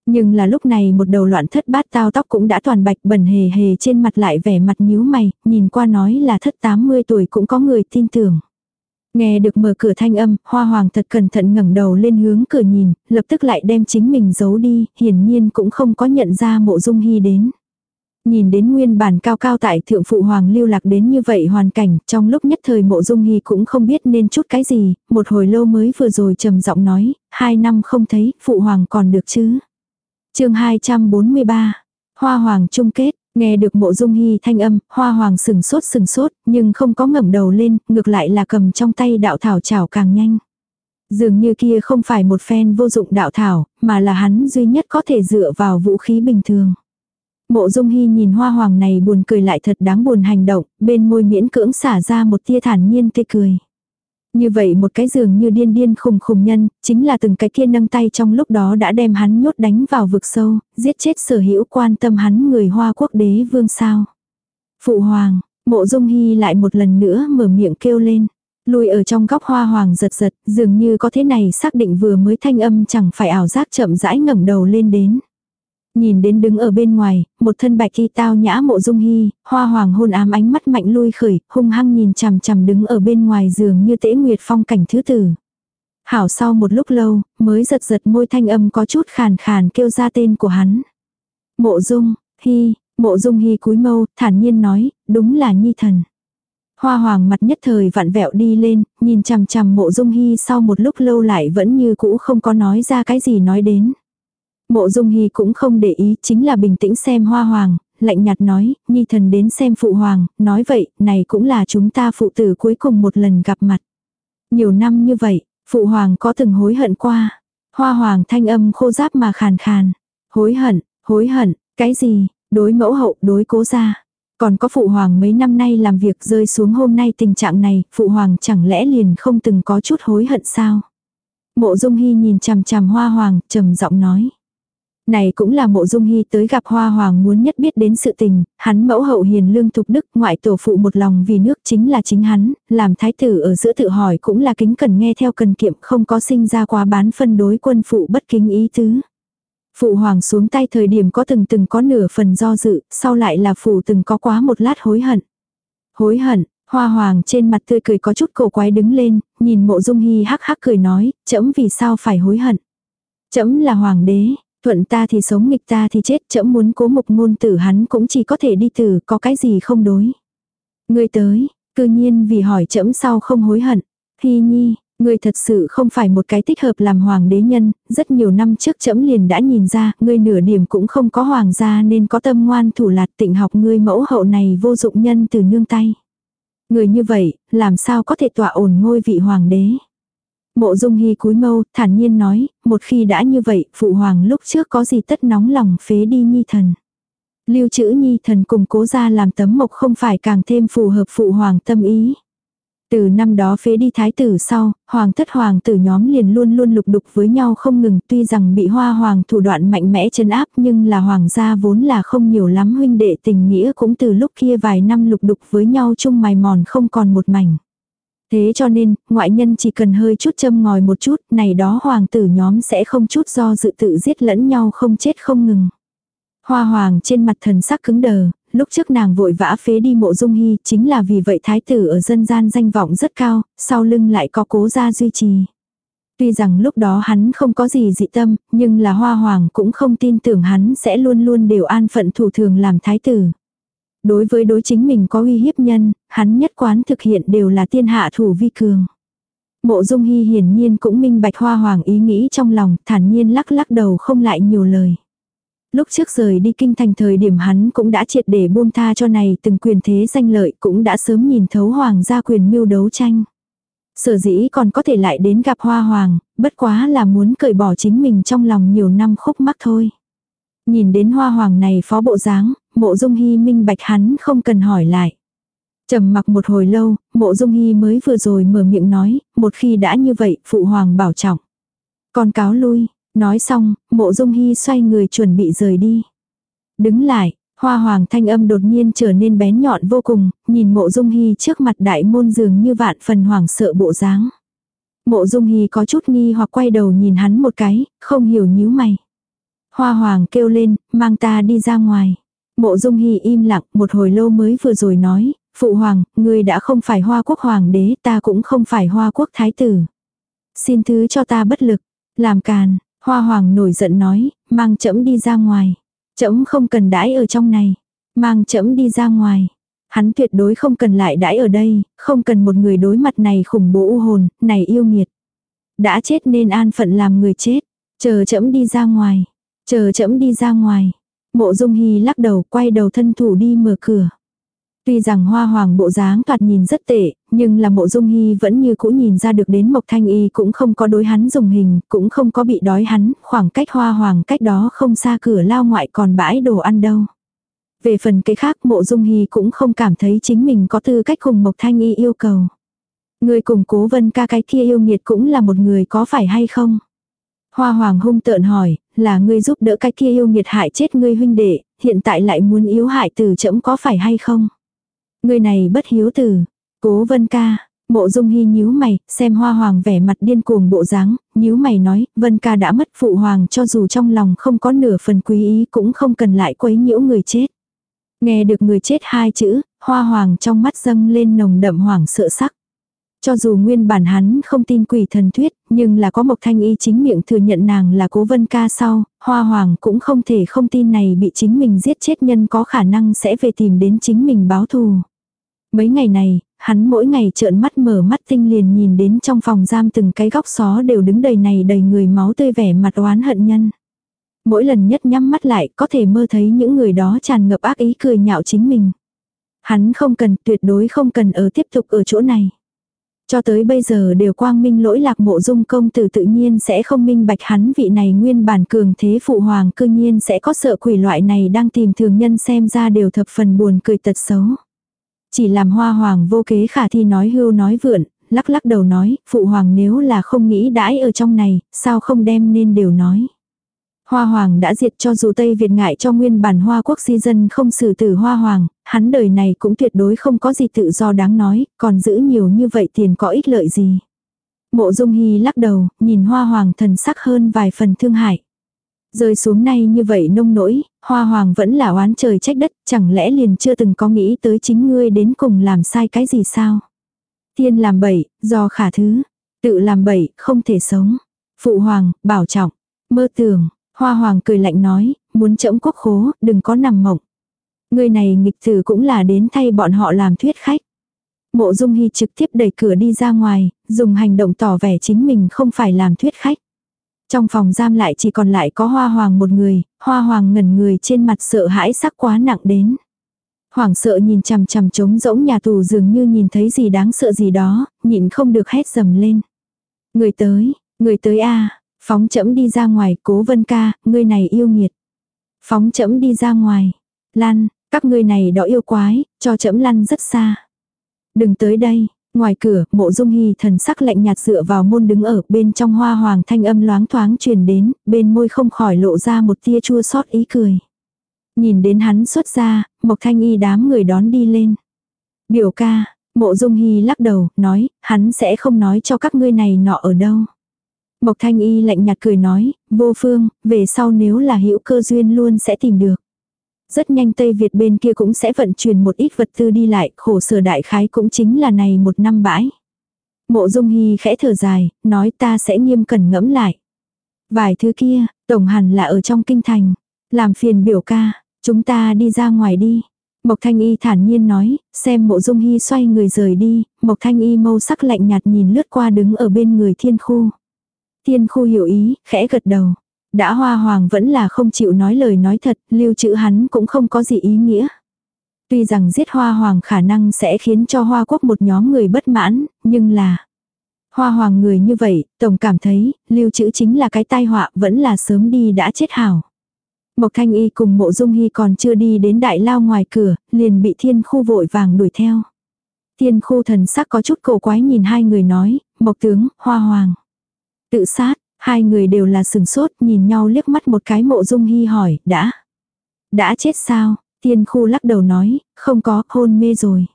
Nhưng là lúc này một đầu loạn thất bát tao tóc cũng đã toàn bạch bẩn hề hề trên mặt lại vẻ mặt nhíu mày, nhìn qua nói là thất 80 tuổi cũng có người tin tưởng. Nghe được mở cửa thanh âm, hoa hoàng thật cẩn thận ngẩng đầu lên hướng cửa nhìn, lập tức lại đem chính mình giấu đi, hiển nhiên cũng không có nhận ra mộ dung hy đến. Nhìn đến nguyên bản cao cao tại thượng phụ hoàng lưu lạc đến như vậy hoàn cảnh, trong lúc nhất thời mộ dung hy cũng không biết nên chút cái gì, một hồi lâu mới vừa rồi trầm giọng nói, hai năm không thấy, phụ hoàng còn được chứ. chương 243, hoa hoàng chung kết, Nghe được mộ dung hy thanh âm, hoa hoàng sừng sốt sừng sốt, nhưng không có ngẩng đầu lên, ngược lại là cầm trong tay đạo thảo chảo càng nhanh. Dường như kia không phải một phen vô dụng đạo thảo, mà là hắn duy nhất có thể dựa vào vũ khí bình thường. Mộ dung hy nhìn hoa hoàng này buồn cười lại thật đáng buồn hành động, bên môi miễn cưỡng xả ra một tia thản nhiên tê cười. Như vậy một cái giường như điên điên khùng khùng nhân, chính là từng cái kia nâng tay trong lúc đó đã đem hắn nhốt đánh vào vực sâu, giết chết sở hữu quan tâm hắn người hoa quốc đế vương sao. Phụ hoàng, mộ dung hy lại một lần nữa mở miệng kêu lên. Lùi ở trong góc hoa hoàng giật giật, dường như có thế này xác định vừa mới thanh âm chẳng phải ảo giác chậm rãi ngẩng đầu lên đến. Nhìn đến đứng ở bên ngoài, một thân bạch y tao nhã mộ dung hy, hoa hoàng hôn ám ánh mắt mạnh lui khởi, hung hăng nhìn chằm chằm đứng ở bên ngoài giường như tễ nguyệt phong cảnh thứ tử. Hảo sau một lúc lâu, mới giật giật môi thanh âm có chút khàn khàn kêu ra tên của hắn. Mộ dung, hy, mộ dung hy cúi mâu, thản nhiên nói, đúng là nhi thần. Hoa hoàng mặt nhất thời vặn vẹo đi lên, nhìn chằm chằm mộ dung hy sau một lúc lâu lại vẫn như cũ không có nói ra cái gì nói đến. Mộ dung hy cũng không để ý, chính là bình tĩnh xem hoa hoàng, lạnh nhạt nói, nhi thần đến xem phụ hoàng, nói vậy, này cũng là chúng ta phụ tử cuối cùng một lần gặp mặt. Nhiều năm như vậy, phụ hoàng có từng hối hận qua. Hoa hoàng thanh âm khô giáp mà khàn khàn. Hối hận, hối hận, cái gì, đối mẫu hậu, đối cố gia. Còn có phụ hoàng mấy năm nay làm việc rơi xuống hôm nay tình trạng này, phụ hoàng chẳng lẽ liền không từng có chút hối hận sao? Mộ Dung Hy nhìn chằm chằm Hoa Hoàng, trầm giọng nói. Này cũng là mộ dung hy tới gặp hoa hoàng muốn nhất biết đến sự tình, hắn mẫu hậu hiền lương thục đức, ngoại tổ phụ một lòng vì nước chính là chính hắn, làm thái tử ở giữa tự hỏi cũng là kính cần nghe theo cần kiệm không có sinh ra quá bán phân đối quân phụ bất kính ý tứ. Phụ hoàng xuống tay thời điểm có từng từng có nửa phần do dự, sau lại là phụ từng có quá một lát hối hận. Hối hận, hoa hoàng trên mặt tươi cười có chút cổ quái đứng lên, nhìn mộ dung hy hắc hắc cười nói, chấm vì sao phải hối hận. Chấm là hoàng đế, Thuận ta thì sống nghịch ta thì chết, chậm muốn cố mục ngôn tử hắn cũng chỉ có thể đi tử, có cái gì không đối. Ngươi tới, cư nhiên vì hỏi chậm sau không hối hận. Thi nhi, ngươi thật sự không phải một cái thích hợp làm hoàng đế nhân, rất nhiều năm trước chậm liền đã nhìn ra, ngươi nửa điểm cũng không có hoàng gia nên có tâm ngoan thủ lạt tịnh học ngươi mẫu hậu này vô dụng nhân từ nương tay. Người như vậy, làm sao có thể tọa ổn ngôi vị hoàng đế. Mộ dung hy cúi mâu, thản nhiên nói, một khi đã như vậy, phụ hoàng lúc trước có gì tất nóng lòng phế đi nhi thần. Lưu trữ nhi thần cùng cố ra làm tấm mộc không phải càng thêm phù hợp phụ hoàng tâm ý. Từ năm đó phế đi thái tử sau, hoàng thất hoàng tử nhóm liền luôn luôn lục đục với nhau không ngừng tuy rằng bị hoa hoàng thủ đoạn mạnh mẽ chân áp nhưng là hoàng gia vốn là không nhiều lắm huynh đệ tình nghĩa cũng từ lúc kia vài năm lục đục với nhau chung mài mòn không còn một mảnh. Thế cho nên, ngoại nhân chỉ cần hơi chút châm ngòi một chút, này đó hoàng tử nhóm sẽ không chút do dự tự giết lẫn nhau không chết không ngừng. Hoa hoàng trên mặt thần sắc cứng đờ, lúc trước nàng vội vã phế đi mộ dung hy, chính là vì vậy thái tử ở dân gian danh vọng rất cao, sau lưng lại có cố gia duy trì. Tuy rằng lúc đó hắn không có gì dị tâm, nhưng là hoa hoàng cũng không tin tưởng hắn sẽ luôn luôn đều an phận thủ thường làm thái tử. Đối với đối chính mình có uy hiếp nhân, hắn nhất quán thực hiện đều là tiên hạ thủ vi cường. Mộ dung hy hiển nhiên cũng minh bạch hoa hoàng ý nghĩ trong lòng, thản nhiên lắc lắc đầu không lại nhiều lời. Lúc trước rời đi kinh thành thời điểm hắn cũng đã triệt để buông tha cho này từng quyền thế danh lợi cũng đã sớm nhìn thấu hoàng gia quyền mưu đấu tranh. Sở dĩ còn có thể lại đến gặp hoa hoàng, bất quá là muốn cởi bỏ chính mình trong lòng nhiều năm khúc mắc thôi. Nhìn đến hoa hoàng này phó bộ dáng, mộ dung hy minh bạch hắn không cần hỏi lại. trầm mặc một hồi lâu, mộ dung hy mới vừa rồi mở miệng nói, một khi đã như vậy, phụ hoàng bảo trọng. Con cáo lui, nói xong, mộ dung hy xoay người chuẩn bị rời đi. Đứng lại, hoa hoàng thanh âm đột nhiên trở nên bén nhọn vô cùng, nhìn mộ dung hy trước mặt đại môn dường như vạn phần hoàng sợ bộ dáng. Mộ dung hy có chút nghi hoặc quay đầu nhìn hắn một cái, không hiểu nhíu mày. Hoa hoàng kêu lên, mang ta đi ra ngoài. Mộ dung hy im lặng một hồi lâu mới vừa rồi nói, phụ hoàng, ngươi đã không phải hoa quốc hoàng đế, ta cũng không phải hoa quốc thái tử. Xin thứ cho ta bất lực, làm càn, hoa hoàng nổi giận nói, mang chẫm đi ra ngoài. Chẫm không cần đãi ở trong này, mang chẫm đi ra ngoài. Hắn tuyệt đối không cần lại đãi ở đây, không cần một người đối mặt này khủng bố u hồn, này yêu nghiệt. Đã chết nên an phận làm người chết, chờ chẫm đi ra ngoài. Chờ chấm đi ra ngoài. Mộ dung hy lắc đầu quay đầu thân thủ đi mở cửa. Tuy rằng hoa hoàng bộ dáng thoạt nhìn rất tệ, nhưng là mộ dung hy vẫn như cũ nhìn ra được đến Mộc Thanh Y cũng không có đối hắn dùng hình, cũng không có bị đói hắn, khoảng cách hoa hoàng cách đó không xa cửa lao ngoại còn bãi đồ ăn đâu. Về phần cái khác mộ dung hy cũng không cảm thấy chính mình có tư cách cùng Mộc Thanh Y yêu cầu. Người cùng cố vân ca cái kia yêu nghiệt cũng là một người có phải hay không? Hoa hoàng hung tợn hỏi, là ngươi giúp đỡ cái kia yêu nghiệt hại chết ngươi huynh đệ, hiện tại lại muốn yếu hại từ chậm có phải hay không? Ngươi này bất hiếu từ, cố vân ca, Mộ dung hy nhíu mày, xem hoa hoàng vẻ mặt điên cuồng bộ dáng, nhíu mày nói, vân ca đã mất phụ hoàng cho dù trong lòng không có nửa phần quý ý cũng không cần lại quấy nhiễu người chết. Nghe được người chết hai chữ, hoa hoàng trong mắt dâng lên nồng đậm hoảng sợ sắc. Cho dù nguyên bản hắn không tin quỷ thần thuyết, nhưng là có Mộc Thanh Y chính miệng thừa nhận nàng là cố vân ca sau, hoa hoàng cũng không thể không tin này bị chính mình giết chết nhân có khả năng sẽ về tìm đến chính mình báo thù. Mấy ngày này, hắn mỗi ngày trợn mắt mở mắt tinh liền nhìn đến trong phòng giam từng cái góc xó đều đứng đầy này đầy người máu tươi vẻ mặt oán hận nhân. Mỗi lần nhất nhắm mắt lại có thể mơ thấy những người đó tràn ngập ác ý cười nhạo chính mình. Hắn không cần, tuyệt đối không cần ở tiếp tục ở chỗ này. Cho tới bây giờ đều quang minh lỗi lạc mộ dung công tử tự nhiên sẽ không minh bạch hắn vị này nguyên bản cường thế phụ hoàng cư nhiên sẽ có sợ quỷ loại này đang tìm thường nhân xem ra đều thập phần buồn cười tật xấu. Chỉ làm hoa hoàng vô kế khả thi nói hưu nói vượn, lắc lắc đầu nói, phụ hoàng nếu là không nghĩ đãi ở trong này, sao không đem nên đều nói. Hoa hoàng đã diệt cho dù Tây Việt ngại cho nguyên bản hoa quốc di dân không xử tử hoa hoàng, hắn đời này cũng tuyệt đối không có gì tự do đáng nói, còn giữ nhiều như vậy tiền có ích lợi gì. Mộ dung hy lắc đầu, nhìn hoa hoàng thần sắc hơn vài phần thương hại. Rơi xuống nay như vậy nông nỗi, hoa hoàng vẫn là oán trời trách đất, chẳng lẽ liền chưa từng có nghĩ tới chính ngươi đến cùng làm sai cái gì sao? Tiên làm bậy, do khả thứ, tự làm bậy, không thể sống. Phụ hoàng, bảo trọng, mơ tưởng, hoa hoàng cười lạnh nói, muốn chẫm quốc khố, đừng có nằm mộng. Người này nghịch tử cũng là đến thay bọn họ làm thuyết khách. Mộ dung hy trực tiếp đẩy cửa đi ra ngoài, dùng hành động tỏ vẻ chính mình không phải làm thuyết khách. Trong phòng giam lại chỉ còn lại có hoa hoàng một người, hoa hoàng ngẩn người trên mặt sợ hãi sắc quá nặng đến. Hoàng sợ nhìn chằm chằm trống rỗng nhà tù dường như nhìn thấy gì đáng sợ gì đó, nhịn không được hét dầm lên. Người tới, người tới a phóng chẫm đi ra ngoài, cố vân ca, người này yêu nghiệt. Phóng chẫm đi ra ngoài, lăn, các ngươi này đó yêu quái, cho chẫm lăn rất xa. Đừng tới đây, Ngoài cửa, mộ dung hy thần sắc lạnh nhạt dựa vào môn đứng ở bên trong hoa hoàng thanh âm loáng thoáng truyền đến, bên môi không khỏi lộ ra một tia chua xót ý cười. Nhìn đến hắn xuất ra, mộc thanh y đám người đón đi lên. Biểu ca, mộ dung hy lắc đầu, nói, hắn sẽ không nói cho các ngươi này nọ ở đâu. Mộc thanh y lạnh nhạt cười nói, vô phương, về sau nếu là hữu cơ duyên luôn sẽ tìm được. Rất nhanh Tây Việt bên kia cũng sẽ vận chuyển một ít vật tư đi lại, khổ sở đại khái cũng chính là này một năm bãi. Mộ Dung Hy khẽ thở dài, nói ta sẽ nghiêm cẩn ngẫm lại. Vài thứ kia, tổng hẳn là ở trong kinh thành. Làm phiền biểu ca, chúng ta đi ra ngoài đi. Mộc Thanh Y thản nhiên nói, xem mộ dung hy xoay người rời đi, Mộc Thanh Y mâu sắc lạnh nhạt nhìn lướt qua đứng ở bên người thiên khu. Thiên khu hiểu ý, khẽ gật đầu. Đã hoa hoàng vẫn là không chịu nói lời nói thật, lưu trữ hắn cũng không có gì ý nghĩa. Tuy rằng giết hoa hoàng khả năng sẽ khiến cho hoa quốc một nhóm người bất mãn, nhưng là... Hoa hoàng người như vậy, tổng cảm thấy, lưu trữ chính là cái tai họa vẫn là sớm đi đã chết hảo. Mộc thanh y cùng mộ dung hy còn chưa đi đến đại lao ngoài cửa, liền bị thiên khu vội vàng đuổi theo. Thiên khu thần sắc có chút cổ quái nhìn hai người nói, mộc tướng, hoa hoàng. Tự sát, Hai người đều là sừng sốt nhìn nhau liếc mắt một cái mộ dung hy hỏi, đã. Đã chết sao? Tiên khu lắc đầu nói, không có, hôn mê rồi.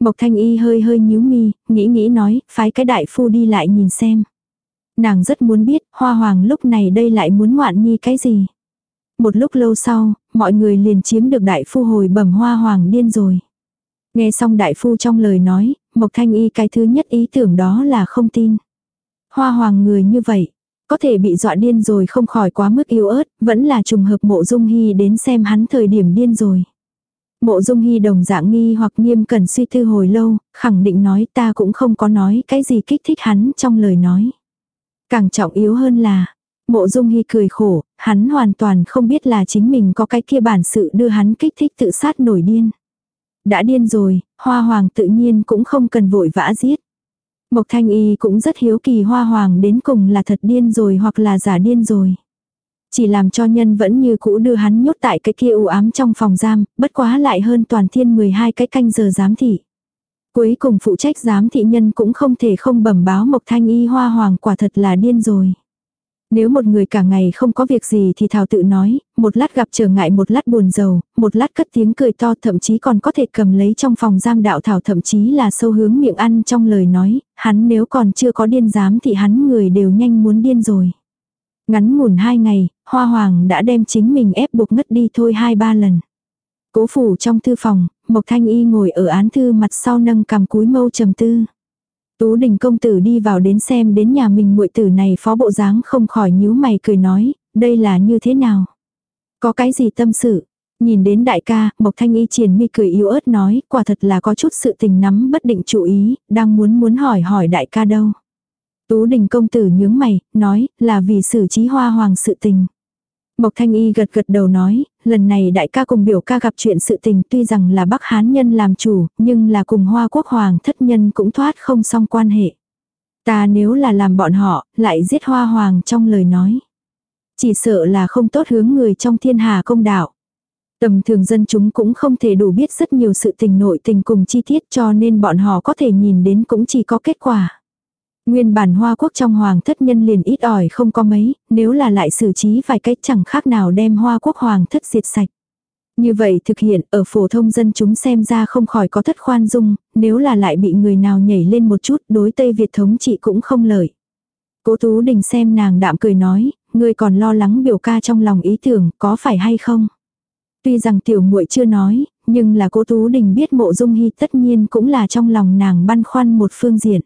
Mộc thanh y hơi hơi nhíu mi, nghĩ nghĩ nói, phái cái đại phu đi lại nhìn xem. Nàng rất muốn biết, hoa hoàng lúc này đây lại muốn ngoạn nhi cái gì. Một lúc lâu sau, mọi người liền chiếm được đại phu hồi bẩm hoa hoàng điên rồi. Nghe xong đại phu trong lời nói, Mộc Thanh Y cái thứ nhất ý tưởng đó là không tin. Hoa hoàng người như vậy, có thể bị dọa điên rồi không khỏi quá mức yếu ớt, vẫn là trùng hợp mộ dung hy đến xem hắn thời điểm điên rồi. Mộ dung hy đồng dạng nghi hoặc nghiêm cần suy tư hồi lâu, khẳng định nói ta cũng không có nói cái gì kích thích hắn trong lời nói. Càng trọng yếu hơn là, mộ dung hy cười khổ, hắn hoàn toàn không biết là chính mình có cái kia bản sự đưa hắn kích thích tự sát nổi điên. Đã điên rồi, hoa hoàng tự nhiên cũng không cần vội vã giết. Mộc Thanh Y cũng rất hiếu kỳ hoa hoàng đến cùng là thật điên rồi hoặc là giả điên rồi. Chỉ làm cho nhân vẫn như cũ đưa hắn nhốt tại cái kia u ám trong phòng giam, bất quá lại hơn toàn thiên 12 cái canh giờ giám thị. Cuối cùng phụ trách giám thị nhân cũng không thể không bẩm báo Mộc Thanh Y hoa hoàng quả thật là điên rồi. Nếu một người cả ngày không có việc gì thì Thảo tự nói, một lát gặp trở ngại một lát buồn giàu, một lát cất tiếng cười to thậm chí còn có thể cầm lấy trong phòng giam đạo Thảo thậm chí là sâu hướng miệng ăn trong lời nói, hắn nếu còn chưa có điên dám thì hắn người đều nhanh muốn điên rồi. Ngắn ngủn hai ngày, Hoa Hoàng đã đem chính mình ép buộc ngất đi thôi hai ba lần. Cố phủ trong thư phòng, Mộc Thanh Y ngồi ở án thư mặt sau nâng cầm cúi mâu trầm tư. Tú đình công tử đi vào đến xem đến nhà mình muội tử này phó bộ dáng không khỏi nhíu mày cười nói, đây là như thế nào? Có cái gì tâm sự? Nhìn đến đại ca, Mộc Thanh Y triển mi cười yếu ớt nói, quả thật là có chút sự tình nắm bất định chú ý, đang muốn muốn hỏi hỏi đại ca đâu. Tú đình công tử nhướng mày, nói, là vì xử trí hoa hoàng sự tình. Mộc Thanh Y gật gật đầu nói, lần này đại ca cùng biểu ca gặp chuyện sự tình tuy rằng là Bắc Hán nhân làm chủ, nhưng là cùng Hoa Quốc Hoàng thất nhân cũng thoát không xong quan hệ. Ta nếu là làm bọn họ, lại giết Hoa Hoàng trong lời nói. Chỉ sợ là không tốt hướng người trong thiên hà công đạo. Tầm thường dân chúng cũng không thể đủ biết rất nhiều sự tình nội tình cùng chi tiết cho nên bọn họ có thể nhìn đến cũng chỉ có kết quả. Nguyên bản hoa quốc trong hoàng thất nhân liền ít ỏi không có mấy, nếu là lại xử trí vài cách chẳng khác nào đem hoa quốc hoàng thất diệt sạch. Như vậy thực hiện ở phổ thông dân chúng xem ra không khỏi có thất khoan dung, nếu là lại bị người nào nhảy lên một chút đối Tây Việt thống trị cũng không lợi. Cố Tú Đình xem nàng đạm cười nói, người còn lo lắng biểu ca trong lòng ý tưởng có phải hay không. Tuy rằng tiểu muội chưa nói, nhưng là cố Tú Đình biết mộ dung hy tất nhiên cũng là trong lòng nàng băn khoăn một phương diện.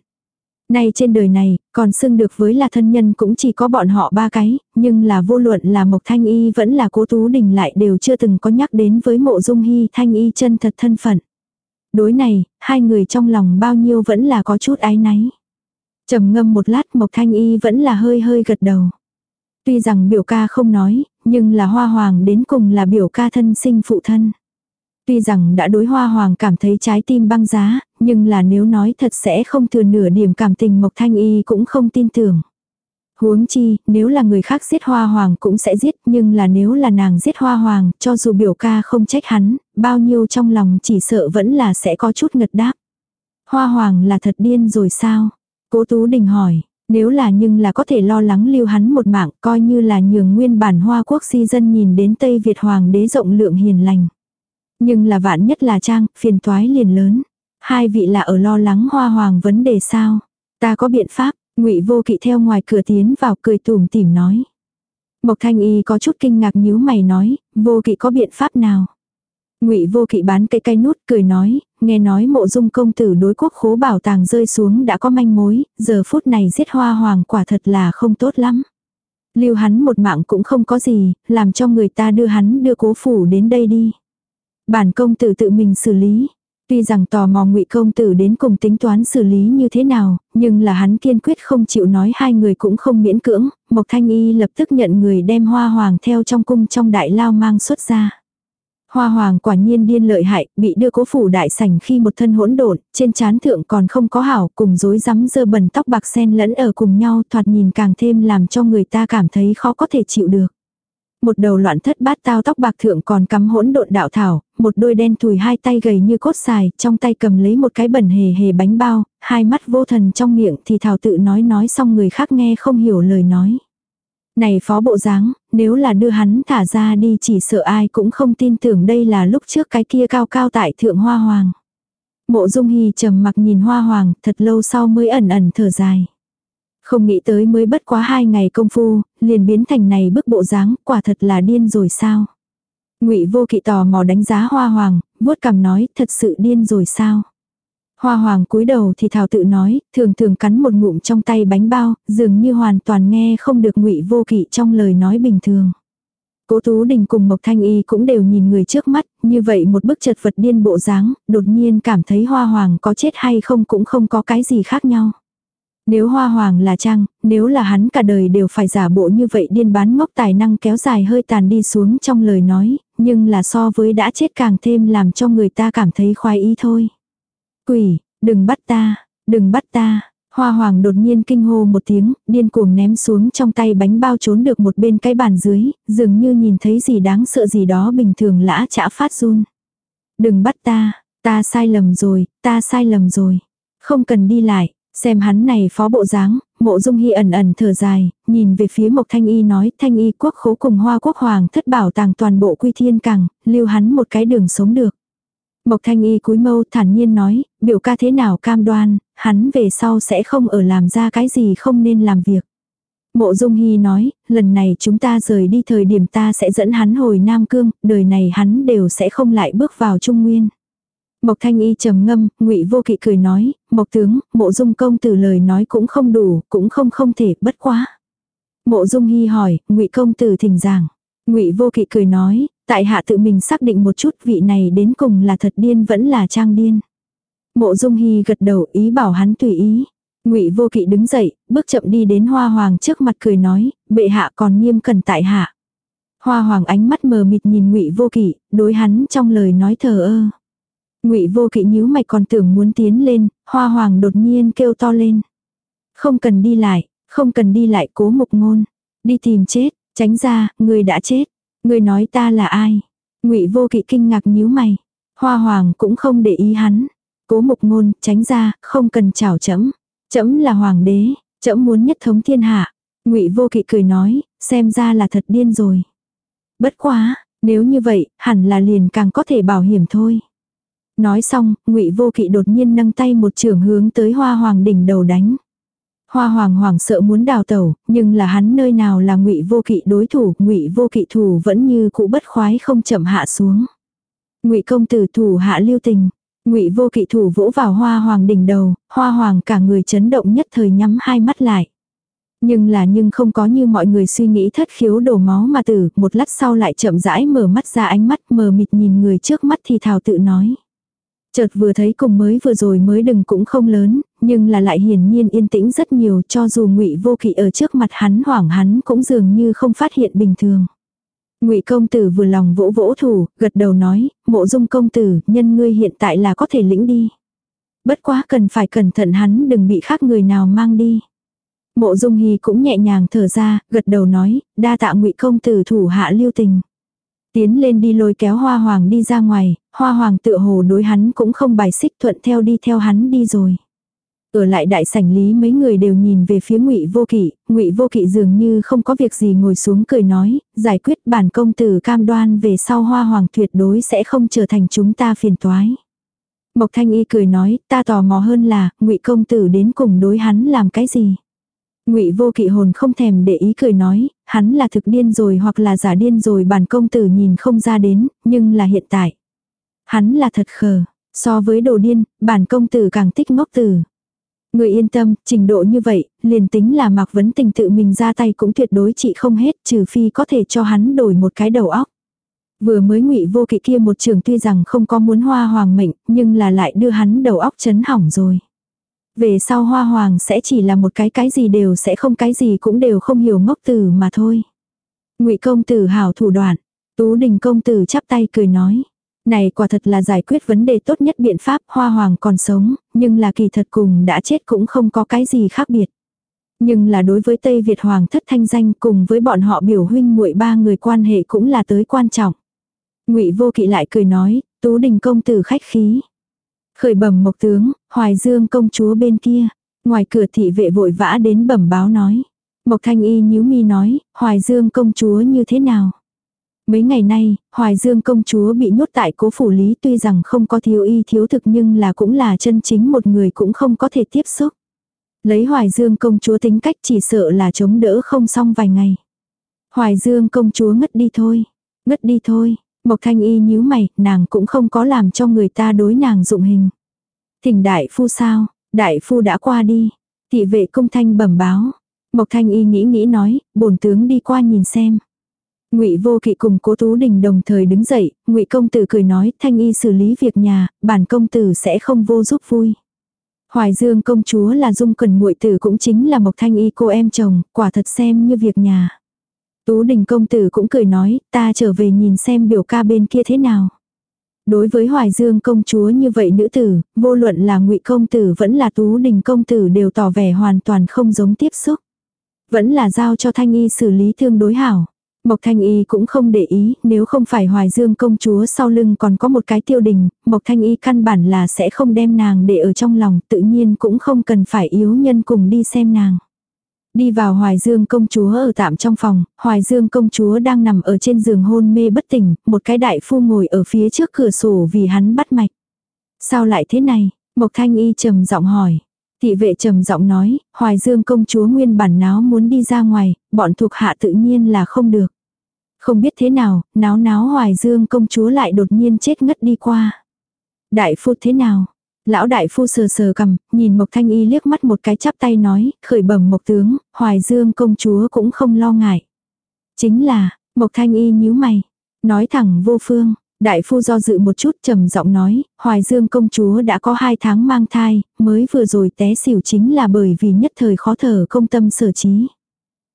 Nay trên đời này, còn xưng được với là thân nhân cũng chỉ có bọn họ ba cái, nhưng là vô luận là Mộc Thanh Y vẫn là cố Tú Đình lại đều chưa từng có nhắc đến với mộ dung hy Thanh Y chân thật thân phận. Đối này, hai người trong lòng bao nhiêu vẫn là có chút ái náy. trầm ngâm một lát Mộc Thanh Y vẫn là hơi hơi gật đầu. Tuy rằng biểu ca không nói, nhưng là hoa hoàng đến cùng là biểu ca thân sinh phụ thân. Tuy rằng đã đối hoa hoàng cảm thấy trái tim băng giá, nhưng là nếu nói thật sẽ không thừa nửa điểm cảm tình Mộc Thanh Y cũng không tin tưởng. Huống chi, nếu là người khác giết hoa hoàng cũng sẽ giết, nhưng là nếu là nàng giết hoa hoàng, cho dù biểu ca không trách hắn, bao nhiêu trong lòng chỉ sợ vẫn là sẽ có chút ngật đáp. Hoa hoàng là thật điên rồi sao? Cố Tú Đình hỏi, nếu là nhưng là có thể lo lắng lưu hắn một mạng coi như là nhường nguyên bản hoa quốc si dân nhìn đến Tây Việt hoàng đế rộng lượng hiền lành. Nhưng là vạn nhất là trang, phiền toái liền lớn. Hai vị là ở lo lắng hoa hoàng vấn đề sao? Ta có biện pháp, ngụy vô kỵ theo ngoài cửa tiến vào cười tủm tỉm nói. Mộc thanh y có chút kinh ngạc nhíu mày nói, vô kỵ có biện pháp nào? ngụy vô kỵ bán cây cây nút cười nói, nghe nói mộ dung công tử đối quốc khố bảo tàng rơi xuống đã có manh mối, giờ phút này giết hoa hoàng quả thật là không tốt lắm. Lưu hắn một mạng cũng không có gì, làm cho người ta đưa hắn đưa cố phủ đến đây đi. Bản công tử tự mình xử lý. Tuy rằng tò mò ngụy công tử đến cùng tính toán xử lý như thế nào, nhưng là hắn kiên quyết không chịu nói hai người cũng không miễn cưỡng, Mộc Thanh Y lập tức nhận người đem hoa hoàng theo trong cung trong đại lao mang xuất ra. Hoa hoàng quả nhiên điên lợi hại, bị đưa cố phủ đại sảnh khi một thân hỗn độn, trên trán thượng còn không có hảo, cùng rối rắm dơ bẩn tóc bạc sen lẫn ở cùng nhau, thoạt nhìn càng thêm làm cho người ta cảm thấy khó có thể chịu được một đầu loạn thất bát tao tóc bạc thượng còn cắm hỗn độn đạo thảo, một đôi đen thùi hai tay gầy như cốt xài, trong tay cầm lấy một cái bẩn hề hề bánh bao, hai mắt vô thần trong miệng thì thảo tự nói nói xong người khác nghe không hiểu lời nói. Này phó bộ dáng, nếu là đưa hắn thả ra đi chỉ sợ ai cũng không tin tưởng đây là lúc trước cái kia cao cao tại thượng hoa hoàng. Mộ dung hy trầm mặc nhìn hoa hoàng, thật lâu sau mới ẩn ẩn thở dài. Không nghĩ tới mới bất quá hai ngày công phu, liền biến thành này bức bộ dáng, quả thật là điên rồi sao. ngụy vô kỵ tò mò đánh giá hoa hoàng, vuốt cằm nói, thật sự điên rồi sao. Hoa hoàng cúi đầu thì thảo tự nói, thường thường cắn một ngụm trong tay bánh bao, dường như hoàn toàn nghe không được ngụy vô kỵ trong lời nói bình thường. Cố Tú Đình cùng Mộc Thanh Y cũng đều nhìn người trước mắt, như vậy một bức chật vật điên bộ dáng, đột nhiên cảm thấy hoa hoàng có chết hay không cũng không có cái gì khác nhau. Nếu hoa hoàng là trang, nếu là hắn cả đời đều phải giả bộ như vậy điên bán ngốc tài năng kéo dài hơi tàn đi xuống trong lời nói, nhưng là so với đã chết càng thêm làm cho người ta cảm thấy khoái ý thôi. Quỷ, đừng bắt ta, đừng bắt ta. Hoa hoàng đột nhiên kinh hô một tiếng, điên cuồng ném xuống trong tay bánh bao trốn được một bên cái bàn dưới, dường như nhìn thấy gì đáng sợ gì đó bình thường lã chả phát run. Đừng bắt ta, ta sai lầm rồi, ta sai lầm rồi. Không cần đi lại, Xem hắn này phó bộ dáng, mộ dung hy ẩn ẩn thở dài, nhìn về phía Mộc Thanh Y nói Thanh Y quốc khố cùng hoa quốc hoàng thất bảo tàng toàn bộ quy thiên càng, lưu hắn một cái đường sống được. Mộc Thanh Y cúi mâu thản nhiên nói, biểu ca thế nào cam đoan, hắn về sau sẽ không ở làm ra cái gì không nên làm việc. Mộ Dung Hy nói, lần này chúng ta rời đi thời điểm ta sẽ dẫn hắn hồi Nam Cương, đời này hắn đều sẽ không lại bước vào Trung Nguyên. Mộc Thanh Y trầm ngâm, Ngụy Vô Kỵ cười nói, Mộc tướng, Mộ Dung công tử lời nói cũng không đủ, cũng không không thể, bất quá. Mộ Dung Hi hỏi, Ngụy công tử thỉnh giảng. Ngụy Vô Kỵ cười nói, tại hạ tự mình xác định một chút vị này đến cùng là thật điên vẫn là trang điên. Mộ Dung Hi gật đầu ý bảo hắn tùy ý. Ngụy Vô Kỵ đứng dậy, bước chậm đi đến Hoa Hoàng trước mặt cười nói, bệ hạ còn nghiêm cần tại hạ. Hoa Hoàng ánh mắt mờ mịt nhìn Ngụy Vô Kỵ, đối hắn trong lời nói thờ ơ. Ngụy Vô Kỵ nhíu mày còn tưởng muốn tiến lên, Hoa Hoàng đột nhiên kêu to lên. Không cần đi lại, không cần đi lại cố mục ngôn. Đi tìm chết, tránh ra, người đã chết. Người nói ta là ai? Ngụy Vô Kỵ kinh ngạc nhíu mày. Hoa Hoàng cũng không để ý hắn. Cố mục ngôn, tránh ra, không cần chào chấm. Chấm là hoàng đế, chấm muốn nhất thống thiên hạ. Ngụy Vô Kỵ cười nói, xem ra là thật điên rồi. Bất quá, nếu như vậy, hẳn là liền càng có thể bảo hiểm thôi. Nói xong, Ngụy Vô Kỵ đột nhiên nâng tay một trường hướng tới Hoa Hoàng đỉnh đầu đánh. Hoa Hoàng hoàng sợ muốn đào tẩu, nhưng là hắn nơi nào là Ngụy Vô Kỵ đối thủ, Ngụy Vô Kỵ thủ vẫn như cũ bất khoái không chậm hạ xuống. Ngụy công tử thủ hạ lưu tình, Ngụy Vô Kỵ thủ vỗ vào Hoa Hoàng đỉnh đầu, Hoa Hoàng cả người chấn động nhất thời nhắm hai mắt lại. Nhưng là nhưng không có như mọi người suy nghĩ thất khiếu đổ máu mà tử, một lát sau lại chậm rãi mở mắt ra ánh mắt mờ mịt nhìn người trước mắt thì thào tự nói. Chợt vừa thấy cùng mới vừa rồi mới đừng cũng không lớn, nhưng là lại hiển nhiên yên tĩnh rất nhiều cho dù ngụy vô kỵ ở trước mặt hắn hoảng hắn cũng dường như không phát hiện bình thường. Ngụy công tử vừa lòng vỗ vỗ thủ, gật đầu nói, mộ dung công tử, nhân ngươi hiện tại là có thể lĩnh đi. Bất quá cần phải cẩn thận hắn đừng bị khác người nào mang đi. Mộ dung hì cũng nhẹ nhàng thở ra, gật đầu nói, đa tạ ngụy công tử thủ hạ lưu tình. Tiến lên đi lôi kéo hoa hoàng đi ra ngoài, hoa hoàng tựa hồ đối hắn cũng không bài xích thuận theo đi theo hắn đi rồi. Ở lại đại sảnh lý mấy người đều nhìn về phía ngụy vô kỵ, ngụy vô kỵ dường như không có việc gì ngồi xuống cười nói, giải quyết bản công tử cam đoan về sau hoa hoàng tuyệt đối sẽ không trở thành chúng ta phiền toái. Mộc thanh y cười nói, ta tò mò hơn là, ngụy công tử đến cùng đối hắn làm cái gì. Ngụy Vô Kỵ hồn không thèm để ý cười nói, hắn là thực điên rồi hoặc là giả điên rồi bản công tử nhìn không ra đến, nhưng là hiện tại. Hắn là thật khờ, so với đồ điên, bản công tử càng thích ngốc tử. Người yên tâm, trình độ như vậy, liền tính là Mạc Vấn Tình tự mình ra tay cũng tuyệt đối trị không hết, trừ phi có thể cho hắn đổi một cái đầu óc. Vừa mới ngụy vô kỵ kia một trường tuy rằng không có muốn hoa hoàng mệnh, nhưng là lại đưa hắn đầu óc chấn hỏng rồi. Về sau hoa hoàng sẽ chỉ là một cái cái gì đều sẽ không cái gì cũng đều không hiểu ngốc tử mà thôi. ngụy công tử hảo thủ đoạn. Tú đình công tử chắp tay cười nói. Này quả thật là giải quyết vấn đề tốt nhất biện pháp hoa hoàng còn sống, nhưng là kỳ thật cùng đã chết cũng không có cái gì khác biệt. Nhưng là đối với Tây Việt Hoàng thất thanh danh cùng với bọn họ biểu huynh muội ba người quan hệ cũng là tới quan trọng. ngụy vô kỵ lại cười nói, tú đình công tử khách khí. Khởi bẩm mộc tướng, hoài dương công chúa bên kia. Ngoài cửa thị vệ vội vã đến bẩm báo nói. Mộc thanh y nhíu mi nói, hoài dương công chúa như thế nào? Mấy ngày nay, Hoài Dương công chúa bị nhốt tại cố phủ lý tuy rằng không có thiếu y thiếu thực nhưng là cũng là chân chính một người cũng không có thể tiếp xúc. Lấy Hoài Dương công chúa tính cách chỉ sợ là chống đỡ không xong vài ngày. Hoài Dương công chúa ngất đi thôi, ngất đi thôi, Mộc Thanh Y nhíu mày, nàng cũng không có làm cho người ta đối nàng dụng hình. Thỉnh đại phu sao, đại phu đã qua đi, thị vệ công thanh bẩm báo. Mộc Thanh Y nghĩ nghĩ nói, bổn tướng đi qua nhìn xem. Ngụy Vô Kỵ cùng Cố Tú Đình đồng thời đứng dậy, Ngụy công tử cười nói, Thanh Y xử lý việc nhà, bản công tử sẽ không vô giúp vui. Hoài Dương công chúa là dung cần muội tử cũng chính là Mộc Thanh Y cô em chồng, quả thật xem như việc nhà. Tú Đình công tử cũng cười nói, ta trở về nhìn xem biểu ca bên kia thế nào. Đối với Hoài Dương công chúa như vậy nữ tử, vô luận là Ngụy công tử vẫn là Tú Đình công tử đều tỏ vẻ hoàn toàn không giống tiếp xúc. Vẫn là giao cho Thanh Y xử lý tương đối hảo. Mộc Thanh Y cũng không để ý, nếu không phải Hoài Dương công chúa sau lưng còn có một cái tiêu đình, Mộc Thanh Y căn bản là sẽ không đem nàng để ở trong lòng, tự nhiên cũng không cần phải yếu nhân cùng đi xem nàng. Đi vào Hoài Dương công chúa ở tạm trong phòng, Hoài Dương công chúa đang nằm ở trên giường hôn mê bất tỉnh, một cái đại phu ngồi ở phía trước cửa sổ vì hắn bắt mạch. Sao lại thế này? Mộc Thanh Y trầm giọng hỏi. Thị vệ trầm giọng nói, Hoài Dương công chúa nguyên bản náo muốn đi ra ngoài, bọn thuộc hạ tự nhiên là không được. Không biết thế nào, náo náo Hoài Dương công chúa lại đột nhiên chết ngất đi qua. Đại phu thế nào? Lão đại phu sờ sờ cầm, nhìn Mộc Thanh Y liếc mắt một cái chắp tay nói, khởi bẩm Mộc tướng, Hoài Dương công chúa cũng không lo ngại. Chính là, Mộc Thanh Y nhíu mày, nói thẳng vô phương, đại phu do dự một chút trầm giọng nói, Hoài Dương công chúa đã có hai tháng mang thai, mới vừa rồi té xỉu chính là bởi vì nhất thời khó thở công tâm sở trí.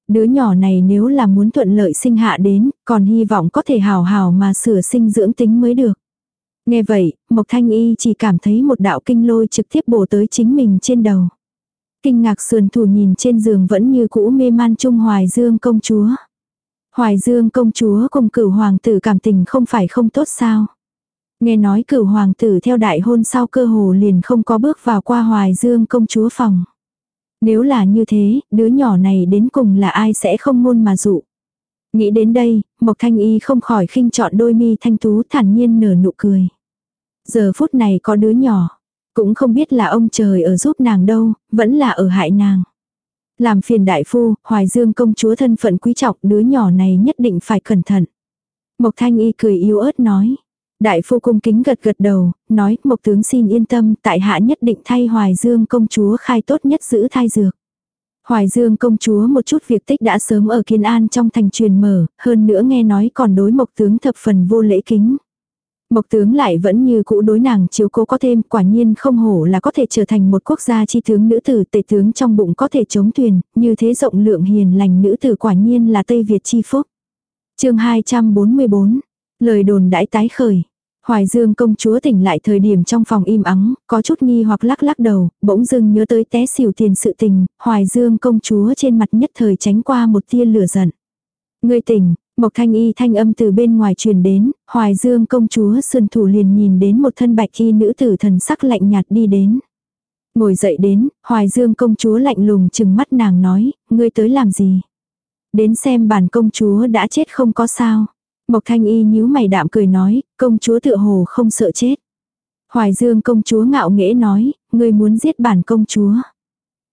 Đứa nhỏ này nếu là muốn thuận lợi sinh hạ đến, còn hy vọng có thể hào hào mà sửa sinh dưỡng tính mới được. Nghe vậy, Mộc Thanh Y chỉ cảm thấy một đạo kinh lôi trực tiếp bổ tới chính mình trên đầu. Kinh ngạc sườn thủ nhìn trên giường vẫn như cũ mê man trung Hoài Dương công chúa. Hoài Dương công chúa cùng cửu hoàng tử cảm tình không phải không tốt sao. Nghe nói cửu hoàng tử theo đại hôn sau cơ hồ liền không có bước vào qua Hoài Dương công chúa phòng. Nếu là như thế, đứa nhỏ này đến cùng là ai sẽ không ngôn mà dụ. Nghĩ đến đây, Mộc Thanh Y không khỏi khinh chọn đôi mi thanh tú thản nhiên nở nụ cười. Giờ phút này có đứa nhỏ, cũng không biết là ông trời ở giúp nàng đâu, vẫn là ở hại nàng. Làm phiền đại phu, Hoài Dương công chúa thân phận quý trọng đứa nhỏ này nhất định phải cẩn thận. Mộc Thanh Y cười yếu ớt nói. Đại phu cung kính gật gật đầu, nói Mộc tướng xin yên tâm tại hạ nhất định thay Hoài Dương công chúa khai tốt nhất giữ thai dược. Hoài Dương công chúa một chút việc tích đã sớm ở Kiên An trong thành truyền mở, hơn nữa nghe nói còn đối mộc tướng thập phần vô lễ kính. Mộc tướng lại vẫn như cũ đối nàng chiếu cố có thêm, quả nhiên không hổ là có thể trở thành một quốc gia chi tướng nữ tử tể tướng trong bụng có thể chống thuyền, như thế rộng lượng hiền lành nữ tử quả nhiên là Tây Việt chi phúc. chương 244, lời đồn đãi tái khởi. Hoài Dương công chúa tỉnh lại thời điểm trong phòng im ắng, có chút nghi hoặc lắc lắc đầu, bỗng dưng nhớ tới té xỉu tiền sự tình, Hoài Dương công chúa trên mặt nhất thời tránh qua một tia lửa giận. Ngươi tỉnh, Mộc thanh y thanh âm từ bên ngoài truyền đến, Hoài Dương công chúa sơn thủ liền nhìn đến một thân bạch y nữ tử thần sắc lạnh nhạt đi đến. Ngồi dậy đến, Hoài Dương công chúa lạnh lùng chừng mắt nàng nói, ngươi tới làm gì? Đến xem bản công chúa đã chết không có sao. Mộc thanh y nhíu mày đạm cười nói, công chúa tựa hồ không sợ chết. Hoài Dương công chúa ngạo nghễ nói, ngươi muốn giết bản công chúa.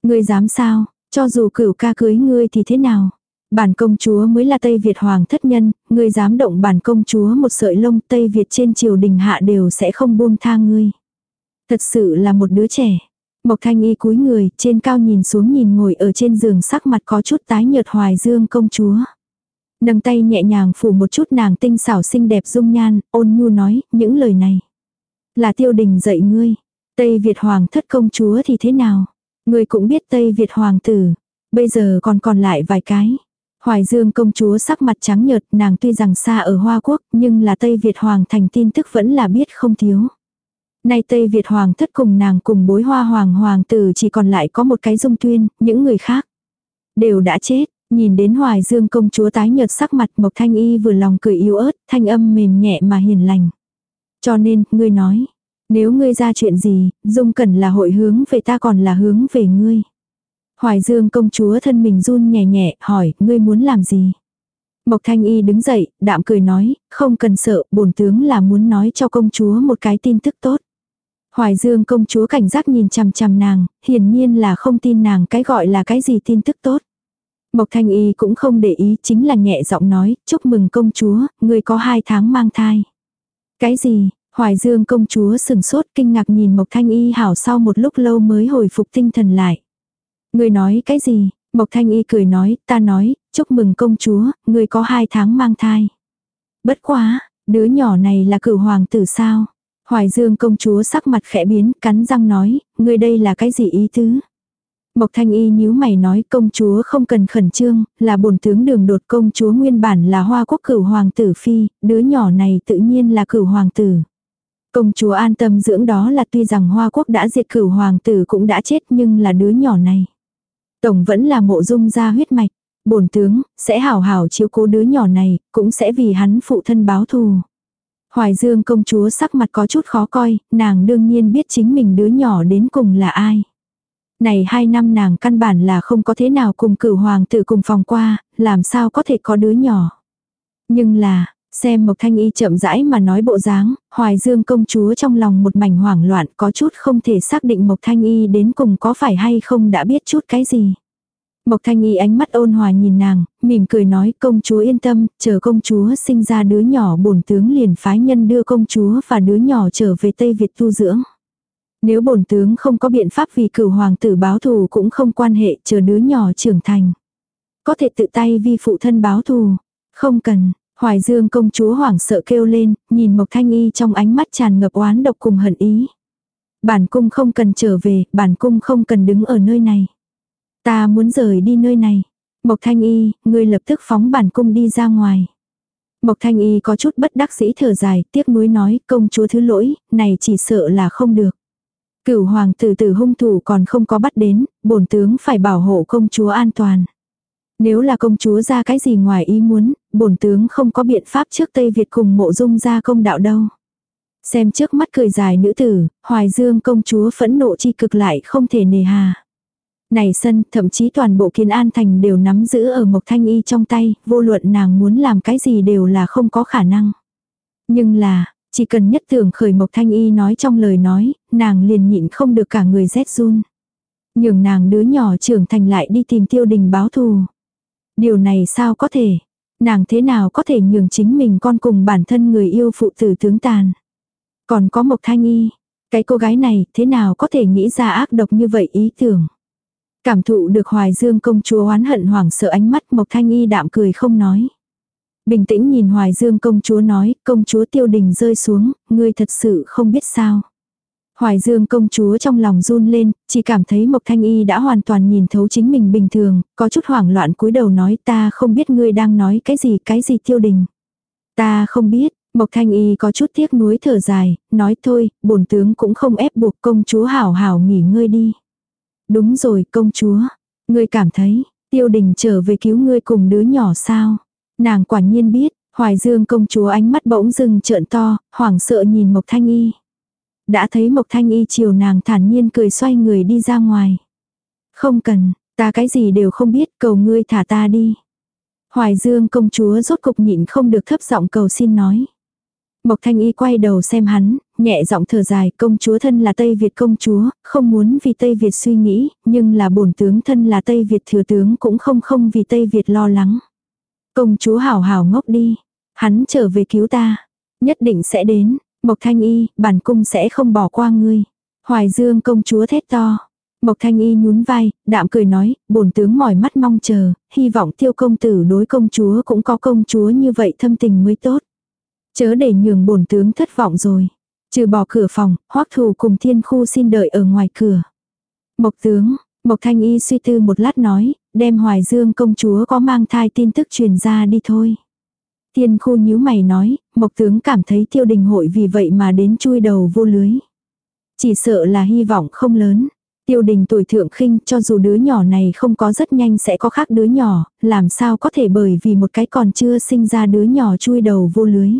Ngươi dám sao, cho dù cửu ca cưới ngươi thì thế nào? Bản công chúa mới là Tây Việt hoàng thất nhân, ngươi dám động bản công chúa một sợi lông Tây Việt trên triều đình hạ đều sẽ không buông tha ngươi. Thật sự là một đứa trẻ. Mộc thanh y cúi người, trên cao nhìn xuống nhìn ngồi ở trên giường sắc mặt có chút tái nhợt hoài dương công chúa. Nâng tay nhẹ nhàng phủ một chút nàng tinh xảo xinh đẹp dung nhan, ôn nhu nói, những lời này. Là tiêu đình dạy ngươi. Tây Việt hoàng thất công chúa thì thế nào? Ngươi cũng biết Tây Việt hoàng tử. Bây giờ còn còn lại vài cái. Hoài Dương công chúa sắc mặt trắng nhợt, nàng tuy rằng xa ở Hoa Quốc, nhưng là Tây Việt Hoàng thành tin tức vẫn là biết không thiếu. Nay Tây Việt Hoàng thất cùng nàng cùng bối hoa hoàng hoàng tử chỉ còn lại có một cái dung tuyên, những người khác đều đã chết. Nhìn đến Hoài Dương công chúa tái nhợt sắc mặt Mộc Thanh Y vừa lòng cười yếu ớt, thanh âm mềm nhẹ mà hiền lành. Cho nên, ngươi nói, nếu ngươi ra chuyện gì, Dung cần là hội hướng về ta còn là hướng về ngươi. Hoài Dương công chúa thân mình run nhẹ nhẹ, hỏi, ngươi muốn làm gì? Mộc Thanh Y đứng dậy, đạm cười nói, không cần sợ, bổn tướng là muốn nói cho công chúa một cái tin tức tốt. Hoài Dương công chúa cảnh giác nhìn chằm chằm nàng, hiển nhiên là không tin nàng cái gọi là cái gì tin tức tốt. Mộc Thanh Y cũng không để ý, chính là nhẹ giọng nói, chúc mừng công chúa, ngươi có hai tháng mang thai. Cái gì? Hoài Dương công chúa sừng sốt kinh ngạc nhìn Mộc Thanh Y hảo sau một lúc lâu mới hồi phục tinh thần lại. Người nói cái gì? Mộc Thanh Y cười nói, ta nói, chúc mừng công chúa, người có hai tháng mang thai. Bất quá, đứa nhỏ này là cửu hoàng tử sao? Hoài Dương công chúa sắc mặt khẽ biến, cắn răng nói, người đây là cái gì ý tứ? Mộc Thanh Y nhíu mày nói công chúa không cần khẩn trương, là bổn tướng đường đột công chúa nguyên bản là hoa quốc cửu hoàng tử phi, đứa nhỏ này tự nhiên là cửu hoàng tử. Công chúa an tâm dưỡng đó là tuy rằng hoa quốc đã diệt cửu hoàng tử cũng đã chết nhưng là đứa nhỏ này. Tổng vẫn là mộ dung ra huyết mạch. Bổn tướng, sẽ hảo hảo chiếu cố đứa nhỏ này, cũng sẽ vì hắn phụ thân báo thù. Hoài Dương công chúa sắc mặt có chút khó coi, nàng đương nhiên biết chính mình đứa nhỏ đến cùng là ai. Này hai năm nàng căn bản là không có thế nào cùng cửu hoàng tử cùng phòng qua, làm sao có thể có đứa nhỏ. Nhưng là, xem Mộc Thanh Y chậm rãi mà nói bộ dáng, Hoài Dương công chúa trong lòng một mảnh hoảng loạn có chút không thể xác định Mộc Thanh Y đến cùng có phải hay không đã biết chút cái gì. Mộc Thanh Y ánh mắt ôn hòa nhìn nàng, mỉm cười nói công chúa yên tâm, chờ công chúa sinh ra đứa nhỏ bổn tướng liền phái nhân đưa công chúa và đứa nhỏ trở về Tây Việt tu dưỡng. Nếu bổn tướng không có biện pháp vì cửu hoàng tử báo thù cũng không quan hệ chờ đứa nhỏ trưởng thành. Có thể tự tay vi phụ thân báo thù. Không cần, Hoài Dương công chúa hoảng sợ kêu lên, nhìn Mộc Thanh Y trong ánh mắt tràn ngập oán độc cùng hận ý. Bản cung không cần trở về, bản cung không cần đứng ở nơi này. Ta muốn rời đi nơi này. Mộc Thanh Y, ngươi lập tức phóng bản cung đi ra ngoài. Mộc Thanh Y có chút bất đắc dĩ thở dài, tiếc nuối nói, công chúa thứ lỗi, này chỉ sợ là không được. Cửu hoàng tử tử hung thủ còn không có bắt đến, bổn tướng phải bảo hộ công chúa an toàn. Nếu là công chúa ra cái gì ngoài ý muốn, bổn tướng không có biện pháp trước Tây Việt cùng mộ dung ra công đạo đâu. Xem trước mắt cười dài nữ tử, hoài dương công chúa phẫn nộ chi cực lại không thể nề hà. Này sân, thậm chí toàn bộ kiến an thành đều nắm giữ ở Mộc Thanh Y trong tay, vô luận nàng muốn làm cái gì đều là không có khả năng. Nhưng là, chỉ cần nhất tưởng khởi Mộc Thanh Y nói trong lời nói, nàng liền nhịn không được cả người rét run. Nhường nàng đứa nhỏ trưởng thành lại đi tìm tiêu đình báo thù. Điều này sao có thể? Nàng thế nào có thể nhường chính mình con cùng bản thân người yêu phụ tử tướng tàn? Còn có Mộc Thanh Y, cái cô gái này thế nào có thể nghĩ ra ác độc như vậy ý tưởng? Cảm thụ được Hoài Dương công chúa oán hận hoảng sợ ánh mắt Mộc Thanh Y đạm cười không nói. Bình tĩnh nhìn Hoài Dương công chúa nói, công chúa tiêu đình rơi xuống, ngươi thật sự không biết sao. Hoài Dương công chúa trong lòng run lên, chỉ cảm thấy Mộc Thanh Y đã hoàn toàn nhìn thấu chính mình bình thường, có chút hoảng loạn cúi đầu nói ta không biết ngươi đang nói cái gì cái gì tiêu đình. Ta không biết, Mộc Thanh Y có chút tiếc nuối thở dài, nói thôi, bổn tướng cũng không ép buộc công chúa hảo hảo nghỉ ngơi đi. Đúng rồi công chúa, ngươi cảm thấy, tiêu đình trở về cứu ngươi cùng đứa nhỏ sao? Nàng quả nhiên biết, Hoài Dương công chúa ánh mắt bỗng dưng trợn to, hoảng sợ nhìn Mộc Thanh Y. Đã thấy Mộc Thanh Y chiều nàng thản nhiên cười xoay người đi ra ngoài. Không cần, ta cái gì đều không biết, cầu ngươi thả ta đi. Hoài Dương công chúa rốt cục nhịn không được thấp giọng cầu xin nói. Mộc Thanh Y quay đầu xem hắn, nhẹ giọng thở dài, công chúa thân là Tây Việt công chúa, không muốn vì Tây Việt suy nghĩ, nhưng là bổn tướng thân là Tây Việt thừa tướng cũng không không vì Tây Việt lo lắng. Công chúa hảo hảo ngốc đi, hắn trở về cứu ta, nhất định sẽ đến, Mộc Thanh Y, bản cung sẽ không bỏ qua ngươi. Hoài Dương công chúa thét to. Mộc Thanh Y nhún vai, đạm cười nói, bổn tướng mỏi mắt mong chờ, hy vọng tiêu công tử đối công chúa cũng có công chúa như vậy thâm tình mới tốt. Chớ để nhường bổn tướng thất vọng rồi. Trừ bỏ cửa phòng, hoắc thù cùng thiên khu xin đợi ở ngoài cửa. Mộc tướng, Mộc Thanh Y suy tư một lát nói, đem Hoài Dương công chúa có mang thai tin tức truyền ra đi thôi tiên khu nhíu mày nói, Mộc tướng cảm thấy tiêu đình hội vì vậy mà đến chui đầu vô lưới. Chỉ sợ là hy vọng không lớn. Tiêu đình tuổi thượng khinh cho dù đứa nhỏ này không có rất nhanh sẽ có khác đứa nhỏ, làm sao có thể bởi vì một cái còn chưa sinh ra đứa nhỏ chui đầu vô lưới.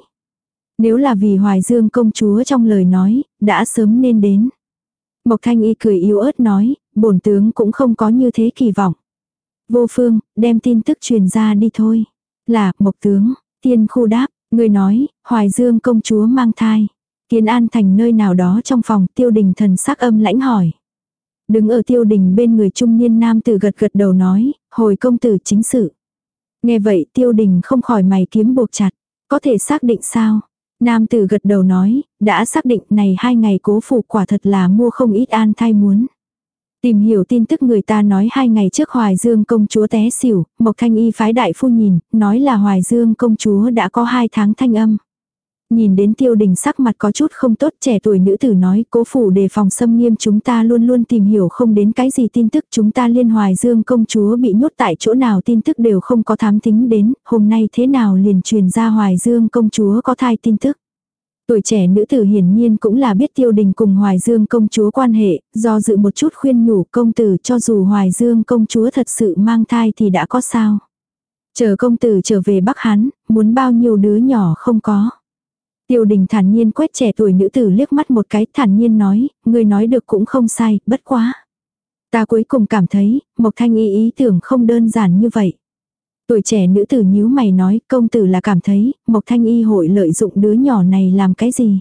Nếu là vì Hoài Dương công chúa trong lời nói, đã sớm nên đến. Mộc Thanh Y cười yếu ớt nói, bổn tướng cũng không có như thế kỳ vọng. Vô phương, đem tin tức truyền ra đi thôi. Là, Mộc tướng, tiên khu đáp, người nói, Hoài Dương công chúa mang thai. Kiến an thành nơi nào đó trong phòng tiêu đình thần sắc âm lãnh hỏi. Đứng ở tiêu đình bên người trung niên nam tử gật gật đầu nói, hồi công tử chính sự. Nghe vậy tiêu đình không khỏi mày kiếm buộc chặt. Có thể xác định sao? Nam tử gật đầu nói, đã xác định này hai ngày cố phủ quả thật là mua không ít an thai muốn. Tìm hiểu tin tức người ta nói hai ngày trước Hoài Dương công chúa té xỉu, Mộc Thanh Y phái đại phu nhìn, nói là Hoài Dương công chúa đã có hai tháng thanh âm. Nhìn đến tiêu đình sắc mặt có chút không tốt trẻ tuổi nữ tử nói cố phủ đề phòng xâm nghiêm chúng ta luôn luôn tìm hiểu không đến cái gì tin tức chúng ta liên hoài dương công chúa bị nhốt tại chỗ nào tin tức đều không có thám tính đến, hôm nay thế nào liền truyền ra hoài dương công chúa có thai tin tức. Tuổi trẻ nữ tử hiển nhiên cũng là biết tiêu đình cùng Hoài Dương công chúa quan hệ, do dự một chút khuyên nhủ công tử cho dù Hoài Dương công chúa thật sự mang thai thì đã có sao. Chờ công tử trở về Bắc Hán, muốn bao nhiêu đứa nhỏ không có. Tiêu đình thản nhiên quét trẻ tuổi nữ tử liếc mắt một cái thản nhiên nói, người nói được cũng không sai, bất quá. Ta cuối cùng cảm thấy, Mộc Thanh Y ý tưởng không đơn giản như vậy. Tuổi trẻ nữ tử nhíu mày nói, công tử là cảm thấy, Mộc Thanh Y hội lợi dụng đứa nhỏ này làm cái gì?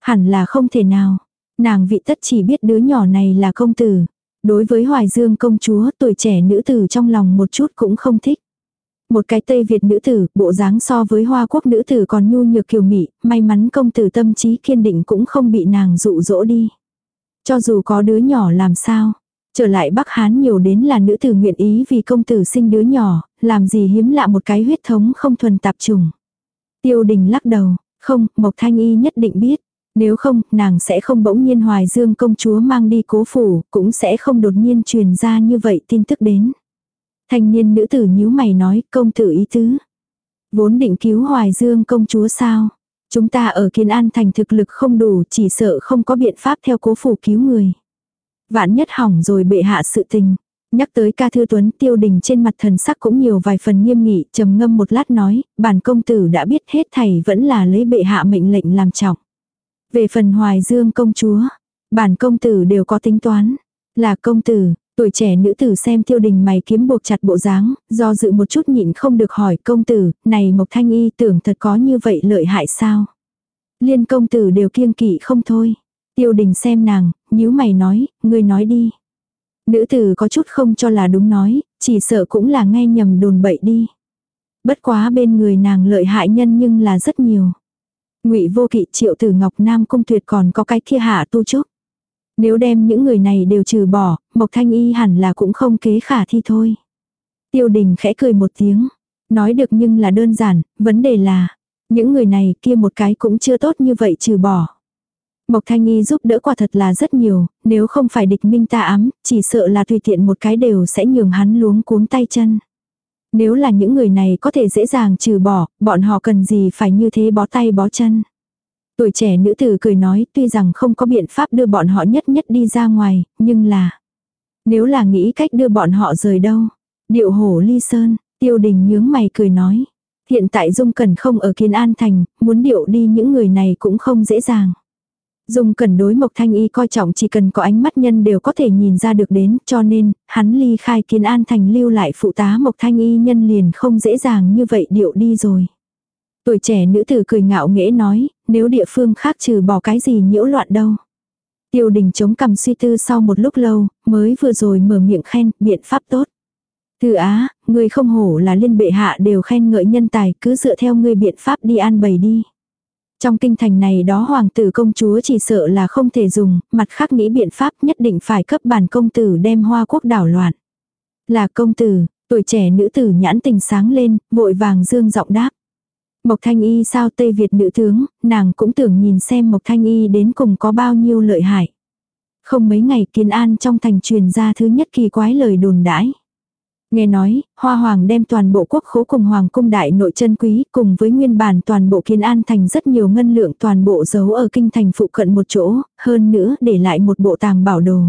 Hẳn là không thể nào. Nàng vị tất chỉ biết đứa nhỏ này là công tử. Đối với Hoài Dương công chúa, tuổi trẻ nữ tử trong lòng một chút cũng không thích. Một cái Tây Việt nữ tử, bộ dáng so với Hoa Quốc nữ tử còn nhu nhược kiều mị, may mắn công tử tâm trí kiên định cũng không bị nàng dụ dỗ đi. Cho dù có đứa nhỏ làm sao, trở lại Bắc Hán nhiều đến là nữ tử nguyện ý vì công tử sinh đứa nhỏ, làm gì hiếm lạ một cái huyết thống không thuần tạp trùng. Tiêu đình lắc đầu, không, Mộc Thanh Y nhất định biết. Nếu không, nàng sẽ không bỗng nhiên hoài dương công chúa mang đi cố phủ, cũng sẽ không đột nhiên truyền ra như vậy tin tức đến. Thanh niên nữ tử nhíu mày nói, công tử ý tứ. Vốn định cứu hoài dương công chúa sao? Chúng ta ở Kiên An thành thực lực không đủ, chỉ sợ không có biện pháp theo cố phủ cứu người. Vạn nhất hỏng rồi bệ hạ sự tình. Nhắc tới ca thư tuấn tiêu đình trên mặt thần sắc cũng nhiều vài phần nghiêm nghị, trầm ngâm một lát nói, bản công tử đã biết hết thầy vẫn là lấy bệ hạ mệnh lệnh làm trọng. Về phần hoài dương công chúa, bản công tử đều có tính toán. Là công tử, tuổi trẻ nữ tử xem tiêu đình mày kiếm buộc chặt bộ dáng, do dự một chút nhịn không được hỏi công tử, này Mộc Thanh Y tưởng thật có như vậy lợi hại sao? Liên công tử đều kiêng kỵ không thôi. Tiêu đình xem nàng, nhíu mày nói, ngươi nói đi. Nữ tử có chút không cho là đúng nói, chỉ sợ cũng là nghe nhầm đồn bậy đi. Bất quá bên người nàng lợi hại nhân nhưng là rất nhiều. Ngụy Vô Kỵ, Triệu Tử Ngọc Nam Cung Tuyệt còn có cái kia hạ tu trúc. Nếu đem những người này đều trừ bỏ, Mộc Thanh Y hẳn là cũng không kế khả thi thôi. Tiêu Đình khẽ cười một tiếng, nói được nhưng là đơn giản, vấn đề là những người này kia một cái cũng chưa tốt như vậy trừ bỏ. Mộc Thanh Nghi giúp đỡ quả thật là rất nhiều, nếu không phải địch minh ta ám, chỉ sợ là tùy tiện một cái đều sẽ nhường hắn luống cuống tay chân. Nếu là những người này có thể dễ dàng trừ bỏ, bọn họ cần gì phải như thế bó tay bó chân. Tuổi trẻ nữ tử cười nói tuy rằng không có biện pháp đưa bọn họ nhất nhất đi ra ngoài, nhưng là... Nếu là nghĩ cách đưa bọn họ rời đâu? Điệu hổ ly sơn, tiêu đình nhướng mày cười nói. Hiện tại Dung Cần không ở Kiến An Thành, muốn điệu đi những người này cũng không dễ dàng. Dung cần đối Mộc Thanh Y coi trọng chỉ cần có ánh mắt nhân đều có thể nhìn ra được đến, cho nên, hắn ly khai kiến an thành lưu lại phụ tá Mộc Thanh Y nhân liền không dễ dàng như vậy điệu đi rồi. Tuổi trẻ nữ tử cười ngạo nghễ nói, nếu địa phương khác trừ bỏ cái gì nhiễu loạn đâu. Tiêu đình chống cầm suy tư sau một lúc lâu, mới vừa rồi mở miệng khen, biện pháp tốt. Từ á, người không hổ là liên bệ hạ đều khen ngợi nhân tài, cứ dựa theo ngươi biện pháp đi an bày đi. Trong kinh thành này đó hoàng tử công chúa chỉ sợ là không thể dùng, mặt khác nghĩ biện pháp nhất định phải cấp bản công tử đem hoa quốc đảo loạn. Là công tử, tuổi trẻ nữ tử nhãn tình sáng lên, vội vàng dương giọng đáp. Mộc Thanh Y sao Tây Việt nữ tướng, nàng cũng tưởng nhìn xem Mộc Thanh Y đến cùng có bao nhiêu lợi hại. Không mấy ngày kiến an trong thành truyền ra thứ nhất kỳ quái lời đồn đãi. Nghe nói, Hoa Hoàng đem toàn bộ quốc khố cùng Hoàng cung đại nội chân quý cùng với nguyên bản toàn bộ kiến an thành rất nhiều ngân lượng toàn bộ giấu ở kinh thành phụ cận một chỗ, hơn nữa để lại một bộ tàng bảo đồ.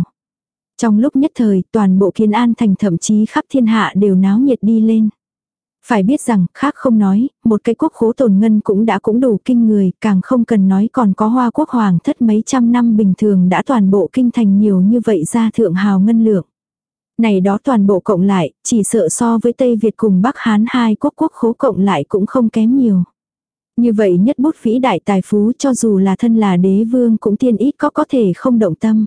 Trong lúc nhất thời, toàn bộ kiến an thành thậm chí khắp thiên hạ đều náo nhiệt đi lên. Phải biết rằng, khác không nói, một cái quốc khố tồn ngân cũng đã cũng đủ kinh người, càng không cần nói còn có hoa quốc hoàng thất mấy trăm năm bình thường đã toàn bộ kinh thành nhiều như vậy ra thượng hào ngân lượng. Này đó toàn bộ cộng lại, chỉ sợ so với Tây Việt cùng Bắc Hán hai quốc quốc khố cộng lại cũng không kém nhiều. Như vậy nhất bút vĩ đại tài phú cho dù là thân là đế vương cũng tiên ít có có thể không động tâm.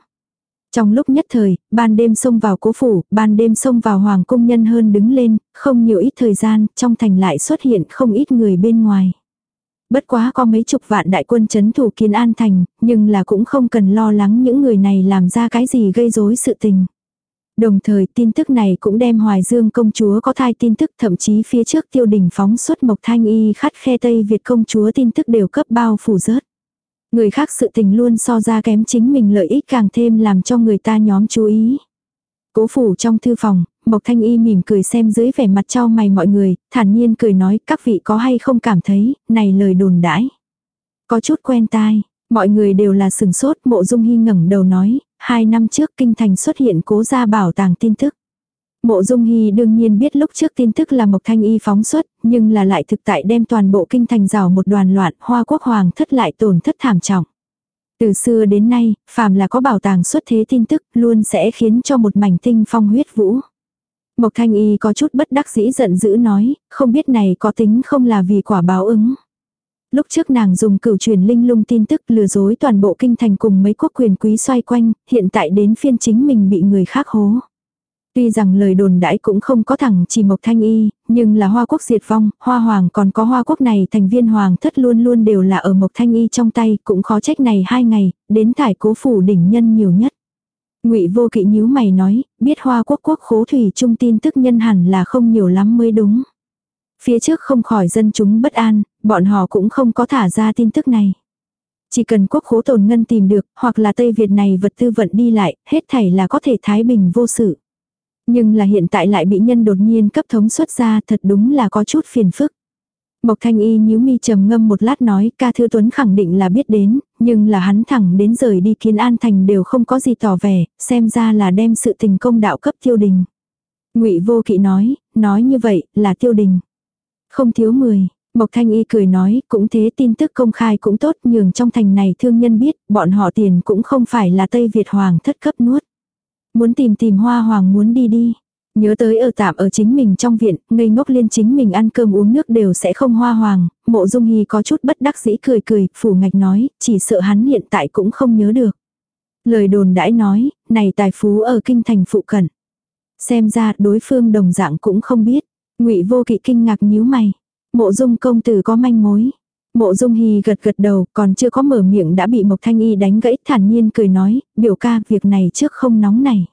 Trong lúc nhất thời, ban đêm xông vào cố phủ, ban đêm xông vào hoàng cung nhân hơn đứng lên, không nhiều ít thời gian, trong thành lại xuất hiện không ít người bên ngoài. Bất quá có mấy chục vạn đại quân chấn thủ kiến an thành, nhưng là cũng không cần lo lắng những người này làm ra cái gì gây rối sự tình. Đồng thời tin tức này cũng đem Hoài Dương công chúa có thai tin tức thậm chí phía trước tiêu đình phóng xuất Mộc Thanh Y khắt khe Tây Việt công chúa tin tức đều cấp bao phủ rớt. Người khác sự tình luôn so ra kém chính mình lợi ích càng thêm làm cho người ta nhóm chú ý. Cố phủ trong thư phòng, Mộc Thanh Y mỉm cười xem dưới vẻ mặt cho mày mọi người, thản nhiên cười nói các vị có hay không cảm thấy, này lời đồn đãi. Có chút quen tai, mọi người đều là sừng sốt mộ dung hy ngẩng đầu nói, hai năm trước kinh thành xuất hiện cố gia bảo tàng tin tức. Mộ Dung Hy đương nhiên biết lúc trước tin tức là Mộc Thanh Y phóng xuất, nhưng là lại thực tại đem toàn bộ kinh thành rào một đoàn loạn, hoa quốc hoàng thất lại tổn thất thảm trọng. Từ xưa đến nay, phàm là có bảo tàng xuất thế tin tức luôn sẽ khiến cho một mảnh tinh phong huyết vũ. Mộc Thanh Y có chút bất đắc dĩ giận dữ nói, không biết này có tính không là vì quả báo ứng. Lúc trước nàng dùng cửu truyền linh lung tin tức lừa dối toàn bộ kinh thành cùng mấy quốc quyền quý xoay quanh, hiện tại đến phiên chính mình bị người khác hố. Tuy rằng lời đồn đãi cũng không có thẳng chỉ Mộc Thanh Y, nhưng là hoa quốc diệt vong, hoa hoàng còn có hoa quốc này thành viên hoàng thất luôn luôn đều là ở Mộc Thanh Y trong tay, cũng khó trách này hai ngày, đến thải cố phủ đỉnh nhân nhiều nhất. ngụy vô kỵ nhíu mày nói, biết hoa quốc quốc khố thủy trung tin tức nhân hẳn là không nhiều lắm mới đúng. Phía trước không khỏi dân chúng bất an, bọn họ cũng không có thả ra tin tức này. Chỉ cần quốc khố tồn ngân tìm được, hoặc là Tây Việt này vật tư vận đi lại, hết thảy là có thể thái bình vô sự. Nhưng là hiện tại lại bị nhân đột nhiên cấp thống xuất ra thật đúng là có chút phiền phức. Mộc Thanh Y nhíu mi trầm ngâm một lát nói ca thư tuấn khẳng định là biết đến, nhưng là hắn thẳng đến rời đi kiến an thành đều không có gì tỏ vẻ, xem ra là đem sự tình công đạo cấp tiêu đình. ngụy vô kỵ nói, nói như vậy là tiêu đình. Không thiếu người, Mộc Thanh Y cười nói, cũng thế tin tức công khai cũng tốt nhường trong thành này thương nhân biết, bọn họ tiền cũng không phải là Tây Việt Hoàng thất cấp nuốt. Muốn tìm tìm hoa hoàng muốn đi đi. Nhớ tới ở tạm ở chính mình trong viện, ngây ngốc liên chính mình ăn cơm uống nước đều sẽ không hoa hoàng, mộ dung hy có chút bất đắc dĩ cười cười, phủ ngạch nói, chỉ sợ hắn hiện tại cũng không nhớ được. Lời đồn đãi nói, này tài phú ở kinh thành phụ cận. Xem ra đối phương đồng dạng cũng không biết. ngụy vô kỵ kinh ngạc nhíu mày. Mộ dung công tử có manh mối. Mộ dung hy gật gật đầu, còn chưa có mở miệng đã bị Mộc Thanh Y đánh gãy thản nhiên cười nói, biểu ca việc này trước không nóng này.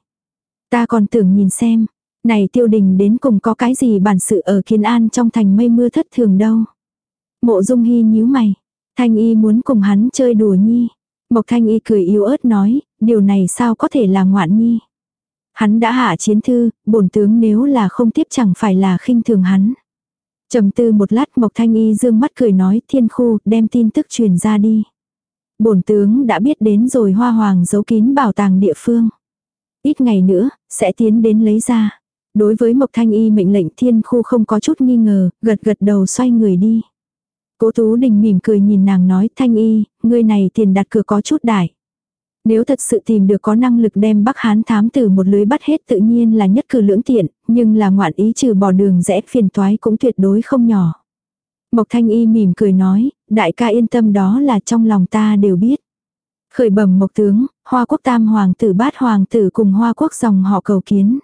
Ta còn tưởng nhìn xem, này tiêu đình đến cùng có cái gì bản sự ở kiên an trong thành mây mưa thất thường đâu. Mộ dung hy nhíu mày, Thanh Y muốn cùng hắn chơi đùa nhi. Mộc Thanh Y cười yếu ớt nói, điều này sao có thể là ngoạn nhi. Hắn đã hạ chiến thư, bổn tướng nếu là không tiếp chẳng phải là khinh thường hắn trầm tư một lát Mộc Thanh Y dương mắt cười nói thiên khu đem tin tức truyền ra đi. Bổn tướng đã biết đến rồi hoa hoàng giấu kín bảo tàng địa phương. Ít ngày nữa, sẽ tiến đến lấy ra. Đối với Mộc Thanh Y mệnh lệnh thiên khu không có chút nghi ngờ, gật gật đầu xoay người đi. Cố Tú Đình mỉm cười nhìn nàng nói Thanh Y, người này tiền đặt cửa có chút đại. Nếu thật sự tìm được có năng lực đem Bắc Hán thám tử một lưới bắt hết tự nhiên là nhất cử lưỡng tiện, nhưng là ngoạn ý trừ bỏ đường rẽ phiền toái cũng tuyệt đối không nhỏ. Mộc Thanh Y mỉm cười nói, đại ca yên tâm đó là trong lòng ta đều biết. Khởi bẩm Mộc Tướng, Hoa Quốc Tam Hoàng tử bát Hoàng tử cùng Hoa Quốc dòng họ cầu kiến.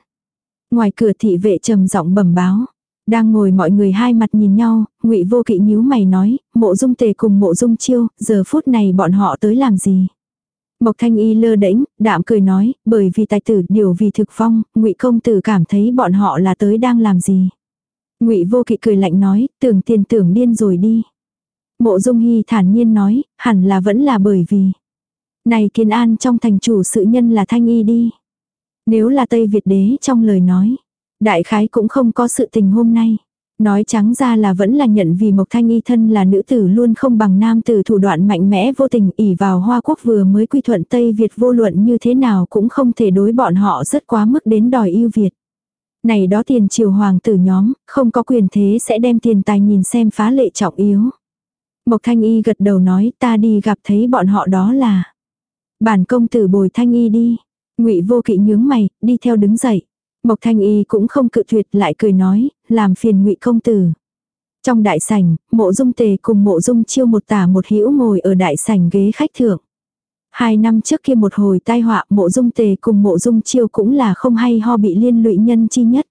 Ngoài cửa thị vệ trầm giọng bẩm báo. Đang ngồi mọi người hai mặt nhìn nhau, ngụy vô kỵ nhíu mày nói, mộ dung tề cùng mộ dung chiêu, giờ phút này bọn họ tới làm gì? Mộc Thanh Y lơ đễnh, đạm cười nói, bởi vì tài tử điều vì thực phong, Ngụy công tử cảm thấy bọn họ là tới đang làm gì. Ngụy Vô Kỵ cười lạnh nói, tưởng tiền tưởng điên rồi đi. Mộ Dung Hy thản nhiên nói, hẳn là vẫn là bởi vì. Này kiên an trong thành chủ sự nhân là Thanh Y đi. Nếu là Tây Việt đế trong lời nói, đại khái cũng không có sự tình hôm nay. Nói trắng ra là vẫn là nhận vì Mộc Thanh Y thân là nữ tử luôn không bằng nam tử thủ đoạn mạnh mẽ vô tình ỉ vào Hoa Quốc vừa mới quy thuận Tây Việt vô luận như thế nào cũng không thể đối bọn họ rất quá mức đến đòi yêu Việt. Này đó tiền triều hoàng tử nhóm, không có quyền thế sẽ đem tiền tài nhìn xem phá lệ trọng yếu. Mộc Thanh Y gật đầu nói ta đi gặp thấy bọn họ đó là. Bản công tử bồi Thanh Y đi. ngụy vô kỵ nhướng mày, đi theo đứng dậy. Mộc Thanh Y cũng không cự tuyệt lại cười nói, làm phiền ngụy công tử. Trong đại sảnh, mộ dung tề cùng mộ dung chiêu một tả một hữu ngồi ở đại sảnh ghế khách thượng. Hai năm trước kia một hồi tai họa mộ dung tề cùng mộ dung chiêu cũng là không hay ho bị liên lụy nhân chi nhất.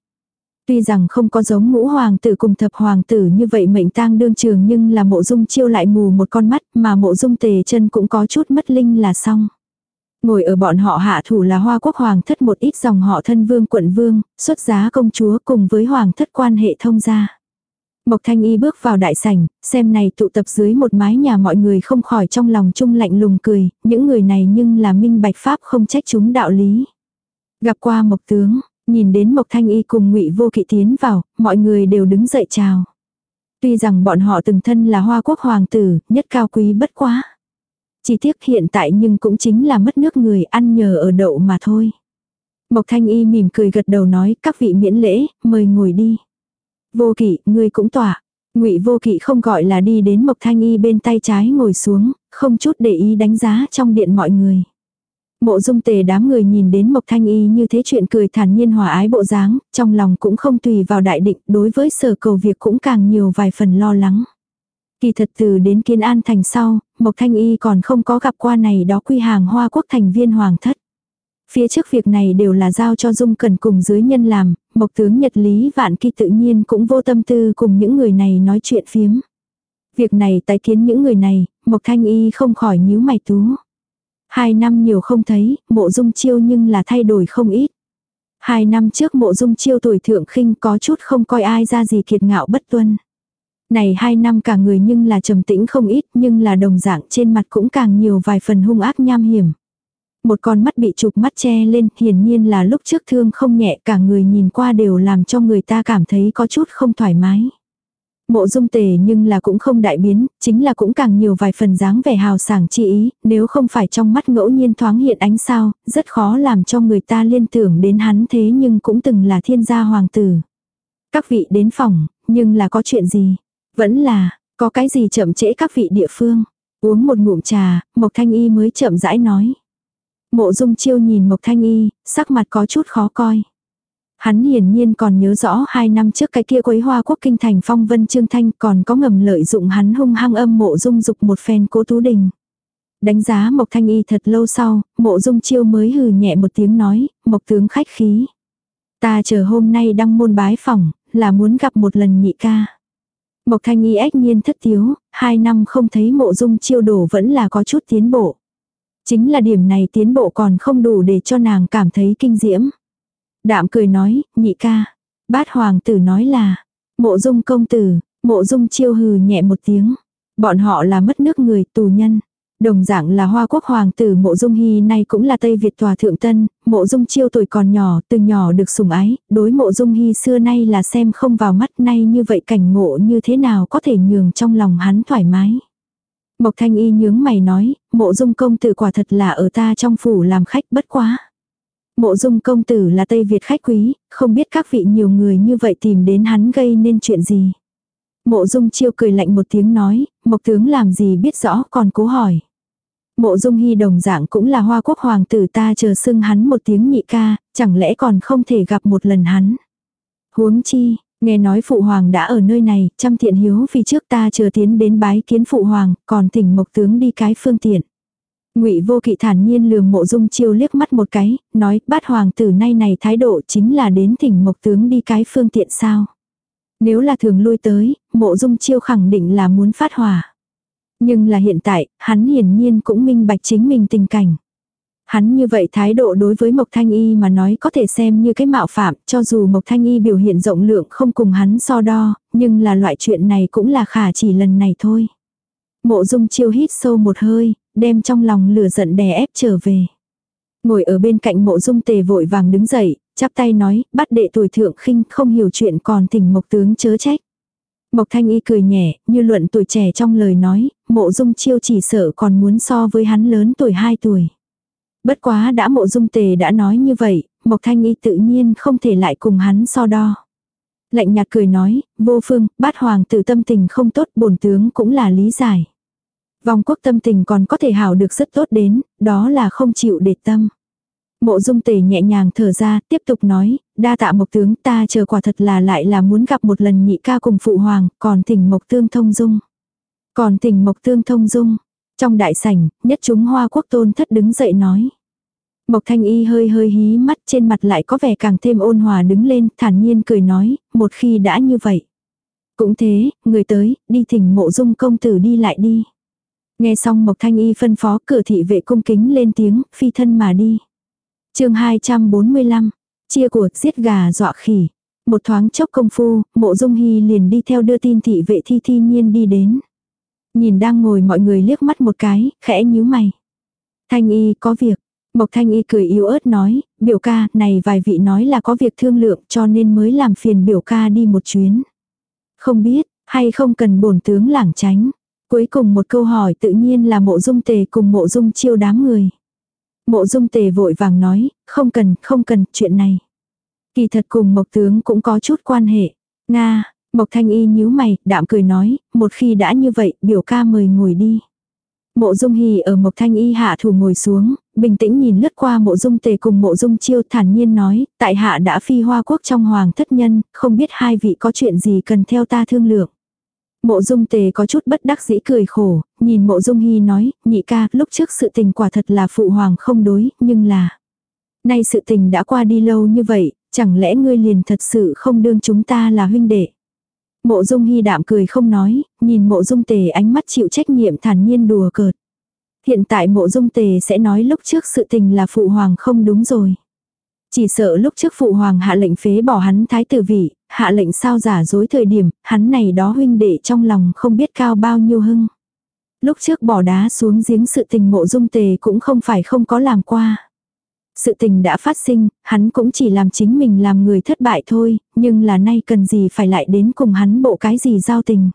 Tuy rằng không có giống ngũ hoàng tử cùng thập hoàng tử như vậy mệnh tang đương trường nhưng là mộ dung chiêu lại mù một con mắt mà mộ dung tề chân cũng có chút mất linh là xong. Ngồi ở bọn họ hạ thủ là hoa quốc hoàng thất một ít dòng họ thân vương quận vương, xuất giá công chúa cùng với hoàng thất quan hệ thông gia. Mộc Thanh Y bước vào đại sảnh, xem này tụ tập dưới một mái nhà mọi người không khỏi trong lòng chung lạnh lùng cười, những người này nhưng là minh bạch pháp không trách chúng đạo lý. Gặp qua Mộc Tướng, nhìn đến Mộc Thanh Y cùng ngụy Vô Kỵ tiến vào, mọi người đều đứng dậy chào. Tuy rằng bọn họ từng thân là hoa quốc hoàng tử, nhất cao quý bất quá. Chỉ tiếc hiện tại nhưng cũng chính là mất nước người ăn nhờ ở đậu mà thôi. Mộc Thanh Y mỉm cười gật đầu nói các vị miễn lễ, mời ngồi đi. Vô Kỵ ngươi cũng tỏa. Ngụy Vô Kỵ không gọi là đi đến Mộc Thanh Y bên tay trái ngồi xuống, không chút để ý đánh giá trong điện mọi người. Mộ dung tề đám người nhìn đến Mộc Thanh Y như thế chuyện cười thản nhiên hòa ái bộ dáng, trong lòng cũng không tùy vào đại định, đối với sở cầu việc cũng càng nhiều vài phần lo lắng. Kỳ thật từ đến Kiên An thành sau, Mộc Thanh Y còn không có gặp qua này đó quy hàng hoa quốc thành viên hoàng thất. Phía trước việc này đều là giao cho Dung Cần cùng dưới nhân làm, Mộc tướng Nhật Lý Vạn Kỳ tự nhiên cũng vô tâm tư cùng những người này nói chuyện phiếm. Việc này tái kiến những người này, Mộc Thanh Y không khỏi nhíu mày tú. Hai năm nhiều không thấy, mộ dung chiêu nhưng là thay đổi không ít. Hai năm trước mộ dung chiêu tuổi thượng khinh có chút không coi ai ra gì kiệt ngạo bất tuân. Này hai năm cả người nhưng là trầm tĩnh không ít nhưng là đồng dạng trên mặt cũng càng nhiều vài phần hung ác nham hiểm. Một con mắt bị chụp mắt che lên hiển nhiên là lúc trước thương không nhẹ cả người nhìn qua đều làm cho người ta cảm thấy có chút không thoải mái. Mộ dung tề nhưng là cũng không đại biến, chính là cũng càng nhiều vài phần dáng vẻ hào sảng chi ý, nếu không phải trong mắt ngẫu nhiên thoáng hiện ánh sao, rất khó làm cho người ta liên tưởng đến hắn thế nhưng cũng từng là thiên gia hoàng tử. Các vị đến phòng, nhưng là có chuyện gì? Vẫn là, có cái gì chậm trễ các vị địa phương? Uống một ngụm trà, Mộc Thanh Y mới chậm rãi nói. Mộ dung chiêu nhìn Mộc Thanh Y, sắc mặt có chút khó coi. Hắn hiển nhiên còn nhớ rõ hai năm trước cái kia quấy hoa quốc kinh thành phong vân trương thanh còn có ngầm lợi dụng hắn hung hăng âm mộ dung dục một phen cố tú đình. Đánh giá Mộc Thanh Y thật lâu sau, mộ dung chiêu mới hừ nhẹ một tiếng nói, Mộc tướng khách khí. Ta chờ hôm nay đăng môn bái phỏng, là muốn gặp một lần nhị ca. Mộc Thanh Y ếch nhiên thất tiếu, hai năm không thấy mộ dung chiêu đổ vẫn là có chút tiến bộ. Chính là điểm này tiến bộ còn không đủ để cho nàng cảm thấy kinh diễm. Đạm cười nói, nhị ca. Bát hoàng tử nói là, mộ dung công tử, mộ dung chiêu hừ nhẹ một tiếng. Bọn họ là mất nước người tù nhân. Đồng dạng là hoa quốc hoàng tử mộ dung hy nay cũng là Tây Việt tòa thượng tân, mộ dung chiêu tuổi còn nhỏ, từ nhỏ được sủng ái, đối mộ dung hy xưa nay là xem không vào mắt nay như vậy cảnh ngộ như thế nào có thể nhường trong lòng hắn thoải mái. Mộc thanh y nhướng mày nói, mộ dung công tử quả thật là ở ta trong phủ làm khách bất quá. Mộ dung công tử là Tây Việt khách quý, không biết các vị nhiều người như vậy tìm đến hắn gây nên chuyện gì. Mộ dung chiêu cười lạnh một tiếng nói, mộc tướng làm gì biết rõ còn cố hỏi. Mộ dung hy đồng dạng cũng là hoa quốc hoàng tử ta chờ xưng hắn một tiếng nhị ca, chẳng lẽ còn không thể gặp một lần hắn. Huống chi, nghe nói phụ hoàng đã ở nơi này, trăm thiện hiếu vì trước ta chờ tiến đến bái kiến phụ hoàng, còn thỉnh mộc tướng đi cái phương tiện. Ngụy Vô Kỵ thản nhiên lườm Mộ Dung Chiêu liếc mắt một cái, nói: "Bát hoàng tử nay này thái độ chính là đến thỉnh Mộc tướng đi cái phương tiện sao?" Nếu là thường lui tới, Mộ Dung Chiêu khẳng định là muốn phát hỏa. Nhưng là hiện tại, hắn hiển nhiên cũng minh bạch chính mình tình cảnh. Hắn như vậy thái độ đối với Mộc Thanh Y mà nói có thể xem như cái mạo phạm, cho dù Mộc Thanh Y biểu hiện rộng lượng không cùng hắn so đo, nhưng là loại chuyện này cũng là khả chỉ lần này thôi. Mộ Dung Chiêu hít sâu một hơi, đem trong lòng lửa giận đè ép trở về. Ngồi ở bên cạnh mộ dung tề vội vàng đứng dậy, chắp tay nói, bắt đệ tuổi thượng khinh không hiểu chuyện còn thỉnh mộc tướng chớ trách. Mộc thanh y cười nhẹ, như luận tuổi trẻ trong lời nói, mộ dung chiêu chỉ sợ còn muốn so với hắn lớn tuổi 2 tuổi. Bất quá đã mộ dung tề đã nói như vậy, mộc thanh y tự nhiên không thể lại cùng hắn so đo. Lạnh nhạt cười nói, vô phương, bát hoàng tử tâm tình không tốt bổn tướng cũng là lý giải. Vòng quốc tâm tình còn có thể hảo được rất tốt đến, đó là không chịu để tâm. Mộ dung tề nhẹ nhàng thở ra, tiếp tục nói, đa tạ mộc tướng ta chờ quả thật là lại là muốn gặp một lần nhị ca cùng phụ hoàng, còn thỉnh mộc tương thông dung. Còn thỉnh mộc tương thông dung. Trong đại sảnh, nhất chúng hoa quốc tôn thất đứng dậy nói. Mộc thanh y hơi hơi hí mắt trên mặt lại có vẻ càng thêm ôn hòa đứng lên, thản nhiên cười nói, một khi đã như vậy. Cũng thế, người tới, đi thỉnh mộ dung công tử đi lại đi. Nghe xong Mộc Thanh Y phân phó cửa thị vệ cung kính lên tiếng, phi thân mà đi chương 245, chia của giết gà dọa khỉ. Một thoáng chốc công phu, mộ dung hy liền đi theo đưa tin thị vệ thi thi nhiên đi đến. Nhìn đang ngồi mọi người liếc mắt một cái, khẽ nhíu mày. Thanh y có việc. Mộc thanh y cười yếu ớt nói, biểu ca, này vài vị nói là có việc thương lượng cho nên mới làm phiền biểu ca đi một chuyến. Không biết, hay không cần bổn tướng lảng tránh. Cuối cùng một câu hỏi tự nhiên là mộ dung tề cùng mộ dung chiêu đám người. Mộ dung tề vội vàng nói, không cần, không cần, chuyện này. Kỳ thật cùng mộc tướng cũng có chút quan hệ. Nga, Mộc Thanh Y nhíu mày, đạm cười nói, một khi đã như vậy, biểu ca mời ngồi đi. Mộ Dung Hì ở Mộc Thanh Y hạ thủ ngồi xuống, bình tĩnh nhìn lướt qua Mộ Dung Tề cùng Mộ Dung Chiêu thản nhiên nói, tại hạ đã phi hoa quốc trong hoàng thất nhân, không biết hai vị có chuyện gì cần theo ta thương lượng. Mộ Dung Tề có chút bất đắc dĩ cười khổ, nhìn Mộ Dung Hi nói, nhị ca, lúc trước sự tình quả thật là phụ hoàng không đối, nhưng là... Nay sự tình đã qua đi lâu như vậy, chẳng lẽ ngươi liền thật sự không đương chúng ta là huynh đệ. Mộ Dung Hi đạm cười không nói, nhìn Mộ Dung Tề ánh mắt chịu trách nhiệm thản nhiên đùa cợt. Hiện tại Mộ Dung Tề sẽ nói lúc trước sự tình là phụ hoàng không đúng rồi. Chỉ sợ lúc trước phụ hoàng hạ lệnh phế bỏ hắn thái tử vị, hạ lệnh sao giả dối thời điểm, hắn này đó huynh đệ trong lòng không biết cao bao nhiêu hưng. Lúc trước bỏ đá xuống giếng sự tình mộ dung tề cũng không phải không có làm qua. Sự tình đã phát sinh, hắn cũng chỉ làm chính mình làm người thất bại thôi, nhưng là nay cần gì phải lại đến cùng hắn bộ cái gì giao tình.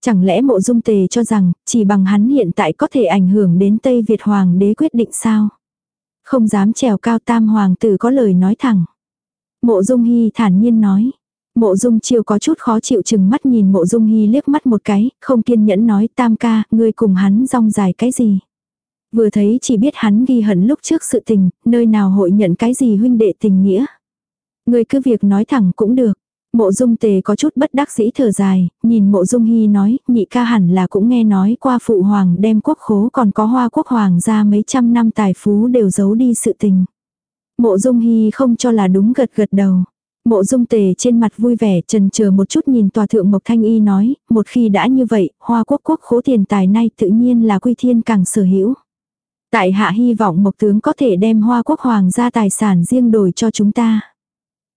Chẳng lẽ mộ dung tề cho rằng, chỉ bằng hắn hiện tại có thể ảnh hưởng đến Tây Việt Hoàng đế quyết định sao? Không dám trèo cao tam hoàng tử có lời nói thẳng. Mộ dung hy thản nhiên nói. Mộ dung chiêu có chút khó chịu chừng mắt nhìn mộ dung hy liếc mắt một cái, không kiên nhẫn nói tam ca, ngươi cùng hắn rong dài cái gì. Vừa thấy chỉ biết hắn ghi hận lúc trước sự tình, nơi nào hội nhận cái gì huynh đệ tình nghĩa. Ngươi cứ việc nói thẳng cũng được. Mộ dung tề có chút bất đắc dĩ thở dài, nhìn mộ dung hy nói, nhị ca hẳn là cũng nghe nói qua phụ hoàng đem quốc khố còn có hoa quốc hoàng ra mấy trăm năm tài phú đều giấu đi sự tình. Mộ dung hy không cho là đúng gật gật đầu. Mộ dung tề trên mặt vui vẻ trần chờ một chút nhìn tòa thượng Mộc Thanh Y nói, một khi đã như vậy, hoa quốc quốc khố tiền tài nay tự nhiên là quy thiên càng sở hữu. Tại hạ hy vọng Mộc tướng có thể đem hoa quốc hoàng ra tài sản riêng đổi cho chúng ta.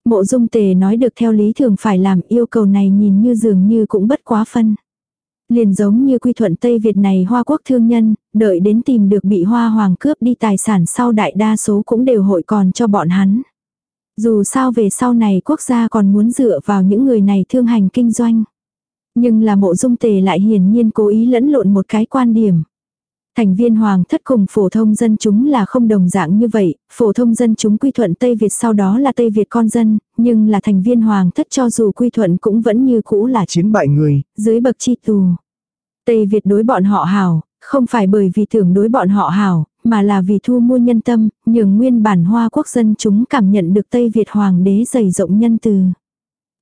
Mộ dung tề nói được theo lý thường phải làm yêu cầu này nhìn như dường như cũng bất quá phân. Liền giống như quy thuận Tây Việt này hoa quốc thương nhân, đợi đến tìm được bị hoa hoàng cướp đi tài sản sau đại đa số cũng đều hội còn cho bọn hắn. Dù sao về sau này quốc gia còn muốn dựa vào những người này thương hành kinh doanh. Nhưng là mộ dung tề lại hiển nhiên cố ý lẫn lộn một cái quan điểm. Thành viên hoàng thất cùng phổ thông dân chúng là không đồng dạng như vậy, phổ thông dân chúng quy thuận Tây Việt sau đó là Tây Việt con dân, nhưng là thành viên hoàng thất cho dù quy thuận cũng vẫn như cũ là chiến bại người, dưới bậc chi tù. Tây Việt đối bọn họ hảo, không phải bởi vì thưởng đối bọn họ hảo, mà là vì thu mua nhân tâm, nhường nguyên bản hoa quốc dân chúng cảm nhận được Tây Việt hoàng đế dày rộng nhân từ.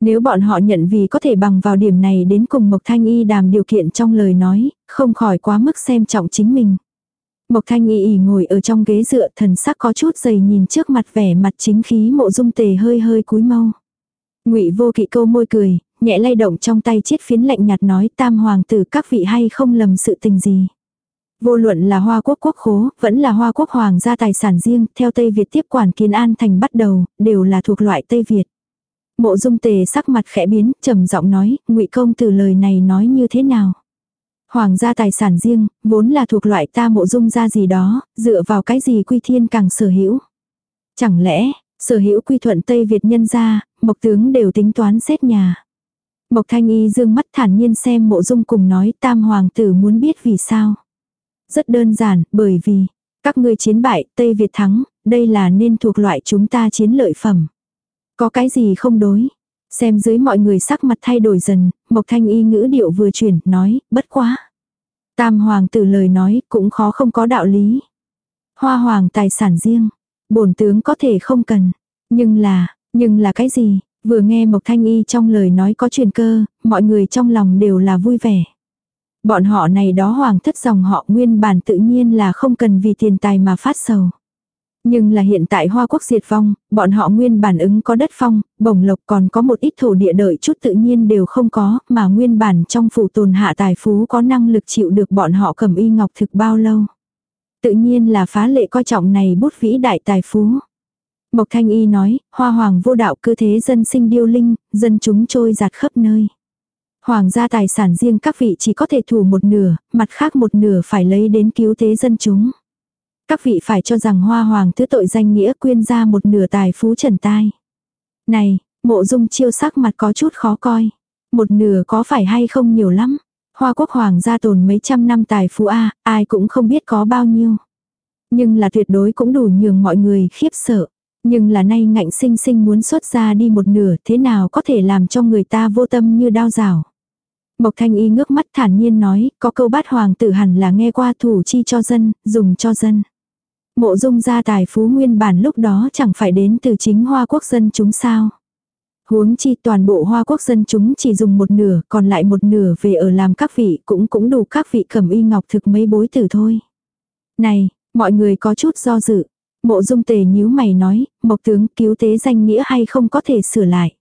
Nếu bọn họ nhận vì có thể bằng vào điểm này đến cùng Mộc Thanh Y đàm điều kiện trong lời nói, không khỏi quá mức xem trọng chính mình. Mộc Thanh Y ỉ ngồi ở trong ghế dựa thần sắc có chút dày nhìn trước mặt vẻ mặt chính khí mộ dung tề hơi hơi cúi mau. ngụy vô kỵ câu môi cười, nhẹ lay động trong tay chiếc phiến lạnh nhạt nói tam hoàng tử các vị hay không lầm sự tình gì. Vô luận là Hoa Quốc quốc khố, vẫn là Hoa Quốc hoàng gia tài sản riêng, theo Tây Việt tiếp quản kiến an thành bắt đầu, đều là thuộc loại Tây Việt. Mộ dung tề sắc mặt khẽ biến, trầm giọng nói, ngụy công từ lời này nói như thế nào. Hoàng gia tài sản riêng, vốn là thuộc loại ta mộ dung gia gì đó, dựa vào cái gì quy thiên càng sở hữu. Chẳng lẽ, sở hữu quy thuận Tây Việt nhân gia, mộc tướng đều tính toán xét nhà. Mộc thanh y dương mắt thản nhiên xem mộ dung cùng nói tam hoàng tử muốn biết vì sao. Rất đơn giản, bởi vì, các ngươi chiến bại, Tây Việt thắng, đây là nên thuộc loại chúng ta chiến lợi phẩm. Có cái gì không đối? Xem dưới mọi người sắc mặt thay đổi dần, Mộc Thanh Y ngữ điệu vừa chuyển, nói, bất quá. Tam hoàng tử lời nói, cũng khó không có đạo lý. Hoa hoàng tài sản riêng, bổn tướng có thể không cần. Nhưng là, nhưng là cái gì? Vừa nghe Mộc Thanh Y trong lời nói có truyền cơ, mọi người trong lòng đều là vui vẻ. Bọn họ này đó hoàng thất dòng họ nguyên bản tự nhiên là không cần vì tiền tài mà phát sầu. Nhưng là hiện tại Hoa Quốc diệt vong, bọn họ nguyên bản ứng có đất phong, bổng lộc còn có một ít thổ địa đợi chút tự nhiên đều không có, mà nguyên bản trong phủ tồn hạ tài phú có năng lực chịu được bọn họ cầm y ngọc thực bao lâu. Tự nhiên là phá lệ coi trọng này bút vĩ đại tài phú. Mộc Thanh Y nói, hoa hoàng vô đạo cư thế dân sinh điêu linh, dân chúng trôi giạt khắp nơi. Hoàng gia tài sản riêng các vị chỉ có thể thủ một nửa, mặt khác một nửa phải lấy đến cứu thế dân chúng. Các vị phải cho rằng hoa hoàng thứ tội danh nghĩa quyên ra một nửa tài phú trần tai. Này, mộ dung chiêu sắc mặt có chút khó coi. Một nửa có phải hay không nhiều lắm. Hoa quốc hoàng gia tồn mấy trăm năm tài phú A, ai cũng không biết có bao nhiêu. Nhưng là tuyệt đối cũng đủ nhường mọi người khiếp sợ. Nhưng là nay ngạnh sinh sinh muốn xuất ra đi một nửa thế nào có thể làm cho người ta vô tâm như đao rào. Mộc Thanh Y ngước mắt thản nhiên nói, có câu bát hoàng tử hẳn là nghe qua thủ chi cho dân, dùng cho dân. Mộ dung gia tài phú nguyên bản lúc đó chẳng phải đến từ chính hoa quốc dân chúng sao. Huống chi toàn bộ hoa quốc dân chúng chỉ dùng một nửa, còn lại một nửa về ở làm các vị cũng cũng đủ các vị cầm y ngọc thực mấy bối tử thôi. Này, mọi người có chút do dự. Mộ dung tề nhíu mày nói, mộc tướng cứu tế danh nghĩa hay không có thể sửa lại.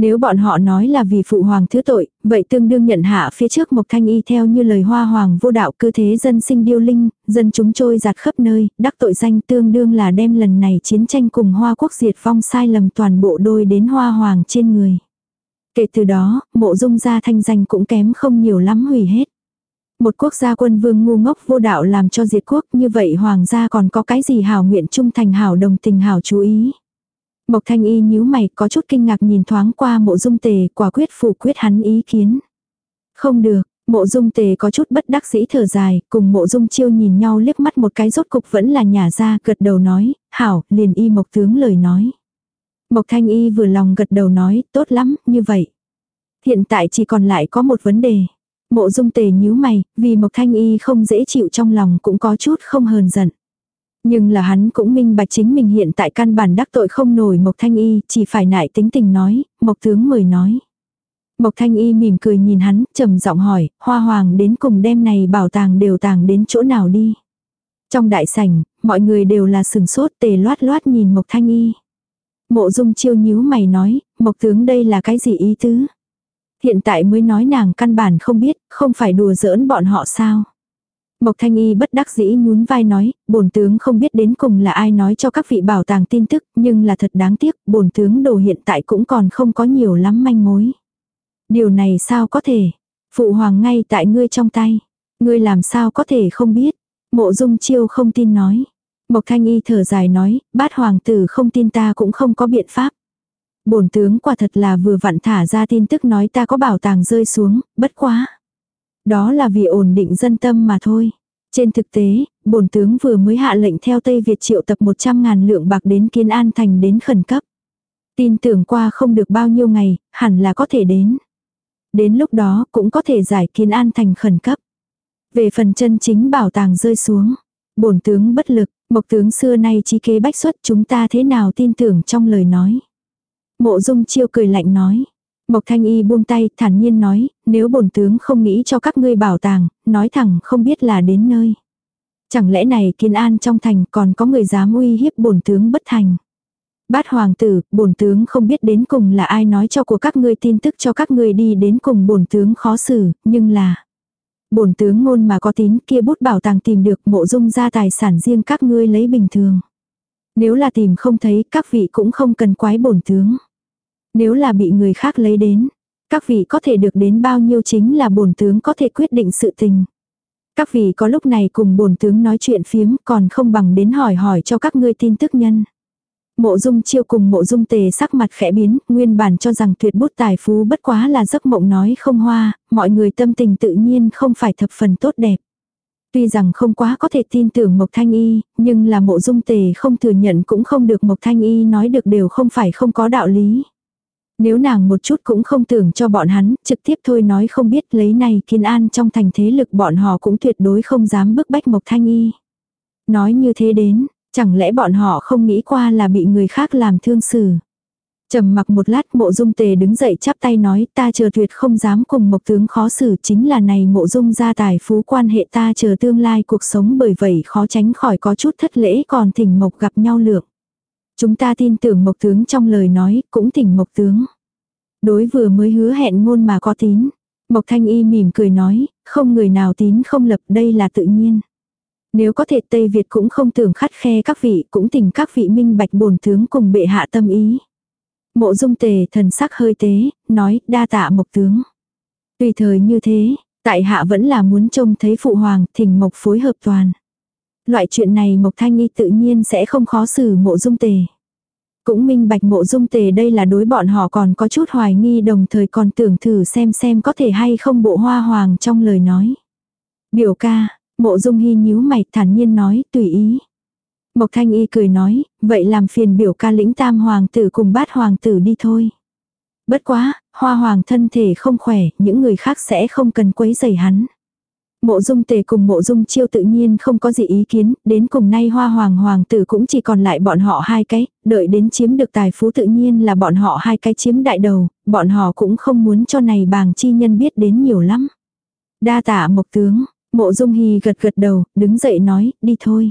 Nếu bọn họ nói là vì phụ hoàng thứ tội, vậy tương đương nhận hạ phía trước Mộc Thanh Y theo như lời hoa hoàng vô đạo cư thế dân sinh điêu linh, dân chúng trôi giạt khắp nơi, đắc tội danh tương đương là đem lần này chiến tranh cùng hoa quốc diệt vong sai lầm toàn bộ đôi đến hoa hoàng trên người. Kể từ đó, mộ dung gia thanh danh cũng kém không nhiều lắm hủy hết. Một quốc gia quân vương ngu ngốc vô đạo làm cho diệt quốc như vậy hoàng gia còn có cái gì hảo nguyện trung thành hảo đồng tình hảo chú ý. Mộc thanh y nhíu mày có chút kinh ngạc nhìn thoáng qua mộ dung tề quả quyết phủ quyết hắn ý kiến. Không được, mộ dung tề có chút bất đắc dĩ thở dài, cùng mộ dung chiêu nhìn nhau liếc mắt một cái rốt cục vẫn là nhà ra gật đầu nói, hảo, liền y mộc tướng lời nói. Mộc thanh y vừa lòng gật đầu nói, tốt lắm, như vậy. Hiện tại chỉ còn lại có một vấn đề. Mộ dung tề nhíu mày, vì Mộc Thanh Y không dễ chịu trong lòng cũng có chút không hờn giận. Nhưng là hắn cũng minh bạch chính mình hiện tại căn bản đắc tội không nổi Mộc Thanh Y, chỉ phải nại tính tình nói, Mộc tướng mời nói. Mộc Thanh Y mỉm cười nhìn hắn, trầm giọng hỏi, hoa hoàng đến cùng đêm này bảo tàng đều tàng đến chỗ nào đi. Trong đại sảnh, mọi người đều là sừng sốt tề loát loát nhìn Mộc Thanh Y. Mộ dung chiêu nhíu mày nói, Mộc tướng đây là cái gì ý tứ? Hiện tại mới nói nàng căn bản không biết, không phải đùa giỡn bọn họ sao. Mộc Thanh Y bất đắc dĩ nhún vai nói, bổn tướng không biết đến cùng là ai nói cho các vị bảo tàng tin tức, nhưng là thật đáng tiếc, bổn tướng đồ hiện tại cũng còn không có nhiều lắm manh mối. Điều này sao có thể? Phụ hoàng ngay tại ngươi trong tay. Ngươi làm sao có thể không biết? Mộ Dung Chiêu không tin nói. Mộc Thanh Y thở dài nói, bát hoàng tử không tin ta cũng không có biện pháp. Bổn tướng quả thật là vừa vặn thả ra tin tức nói ta có bảo tàng rơi xuống, bất quá. Đó là vì ổn định dân tâm mà thôi. Trên thực tế, bổn tướng vừa mới hạ lệnh theo Tây Việt triệu tập 100 ngàn lượng bạc đến Kiên An Thành đến khẩn cấp. Tin tưởng qua không được bao nhiêu ngày, hẳn là có thể đến. Đến lúc đó cũng có thể giải Kiên An Thành khẩn cấp. Về phần chân chính bảo tàng rơi xuống. Bổn tướng bất lực, mộc tướng xưa nay trí kế bách xuất chúng ta thế nào tin tưởng trong lời nói. Mộ dung chiêu cười lạnh nói. Mộc Thanh Y buông tay, thản nhiên nói, nếu bổn tướng không nghĩ cho các ngươi bảo tàng, nói thẳng không biết là đến nơi. Chẳng lẽ này kiên an trong thành còn có người dám uy hiếp bổn tướng bất thành. Bát hoàng tử, bổn tướng không biết đến cùng là ai nói cho của các ngươi tin tức cho các ngươi đi đến cùng bổn tướng khó xử, nhưng là bổn tướng ngôn mà có tín kia bút bảo tàng tìm được mộ dung ra tài sản riêng các ngươi lấy bình thường. Nếu là tìm không thấy các vị cũng không cần quái bổn tướng. Nếu là bị người khác lấy đến, các vị có thể được đến bao nhiêu chính là bổn tướng có thể quyết định sự tình. Các vị có lúc này cùng bổn tướng nói chuyện phiếm còn không bằng đến hỏi hỏi cho các ngươi tin tức nhân. Mộ dung chiêu cùng mộ dung tề sắc mặt khẽ biến, nguyên bản cho rằng tuyệt bút tài phú bất quá là giấc mộng nói không hoa, mọi người tâm tình tự nhiên không phải thập phần tốt đẹp. Tuy rằng không quá có thể tin tưởng Mộc Thanh Y, nhưng là mộ dung tề không thừa nhận cũng không được Mộc Thanh Y nói được đều không phải không có đạo lý. Nếu nàng một chút cũng không tưởng cho bọn hắn, trực tiếp thôi nói không biết lấy này kiên an trong thành thế lực bọn họ cũng tuyệt đối không dám bức bách Mộc Thanh Y. Nói như thế đến, chẳng lẽ bọn họ không nghĩ qua là bị người khác làm thương xử. trầm mặc một lát mộ dung tề đứng dậy chắp tay nói ta chờ tuyệt không dám cùng mộc tướng khó xử chính là này mộ dung gia tài phú quan hệ ta chờ tương lai cuộc sống bởi vậy khó tránh khỏi có chút thất lễ còn thỉnh mộc gặp nhau lược Chúng ta tin tưởng Mộc Tướng trong lời nói, cũng thỉnh Mộc Tướng. Đối vừa mới hứa hẹn ngôn mà có tín. Mộc Thanh Y mỉm cười nói, không người nào tín không lập đây là tự nhiên. Nếu có thể Tây Việt cũng không tưởng khắt khe các vị, cũng tình các vị minh bạch bổn tướng cùng bệ hạ tâm ý. Mộ dung tề thần sắc hơi tế, nói đa tạ mộc tướng. Tùy thời như thế, tại hạ vẫn là muốn trông thấy phụ hoàng thỉnh mộc phối hợp toàn. Loại chuyện này Mộc Thanh Y tự nhiên sẽ không khó xử mộ dung tề. Cũng minh bạch mộ dung tề đây là đối bọn họ còn có chút hoài nghi đồng thời còn tưởng thử xem xem có thể hay không bộ hoa hoàng trong lời nói. Biểu ca, mộ dung hy nhíu mày thản nhiên nói tùy ý. Mộc Thanh Y cười nói, vậy làm phiền biểu ca lĩnh tam hoàng tử cùng bát hoàng tử đi thôi. Bất quá, hoa hoàng thân thể không khỏe, những người khác sẽ không cần quấy rầy hắn. Mộ dung tề cùng mộ dung chiêu tự nhiên không có gì ý kiến, đến cùng nay hoa hoàng hoàng tử cũng chỉ còn lại bọn họ hai cái, đợi đến chiếm được tài phú tự nhiên là bọn họ hai cái chiếm đại đầu, bọn họ cũng không muốn cho này bàng chi nhân biết đến nhiều lắm. Đa tạ mộc tướng, mộ dung hy gật gật đầu, đứng dậy nói, đi thôi.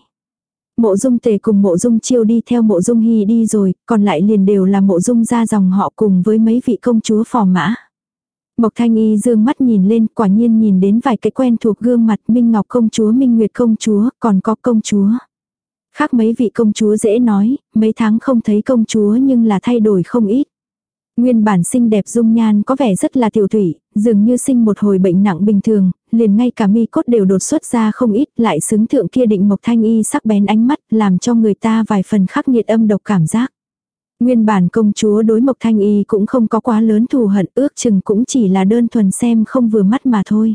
Mộ dung tề cùng mộ dung chiêu đi theo mộ dung hy đi rồi, còn lại liền đều là mộ dung ra dòng họ cùng với mấy vị công chúa phò mã. Mộc Thanh Y dương mắt nhìn lên, quả nhiên nhìn đến vài cái quen thuộc gương mặt Minh Ngọc công chúa, Minh Nguyệt công chúa, còn có công chúa. Khác mấy vị công chúa dễ nói, mấy tháng không thấy công chúa nhưng là thay đổi không ít. Nguyên bản xinh đẹp dung nhan có vẻ rất là tiểu thủy, dường như sinh một hồi bệnh nặng bình thường, liền ngay cả mi cốt đều đột xuất ra không ít, lại xứng thượng kia định Mộc Thanh Y sắc bén ánh mắt, làm cho người ta vài phần khắc nghiệt âm độc cảm giác. Nguyên bản công chúa đối Mộc Thanh Y cũng không có quá lớn thù hận ước chừng cũng chỉ là đơn thuần xem không vừa mắt mà thôi.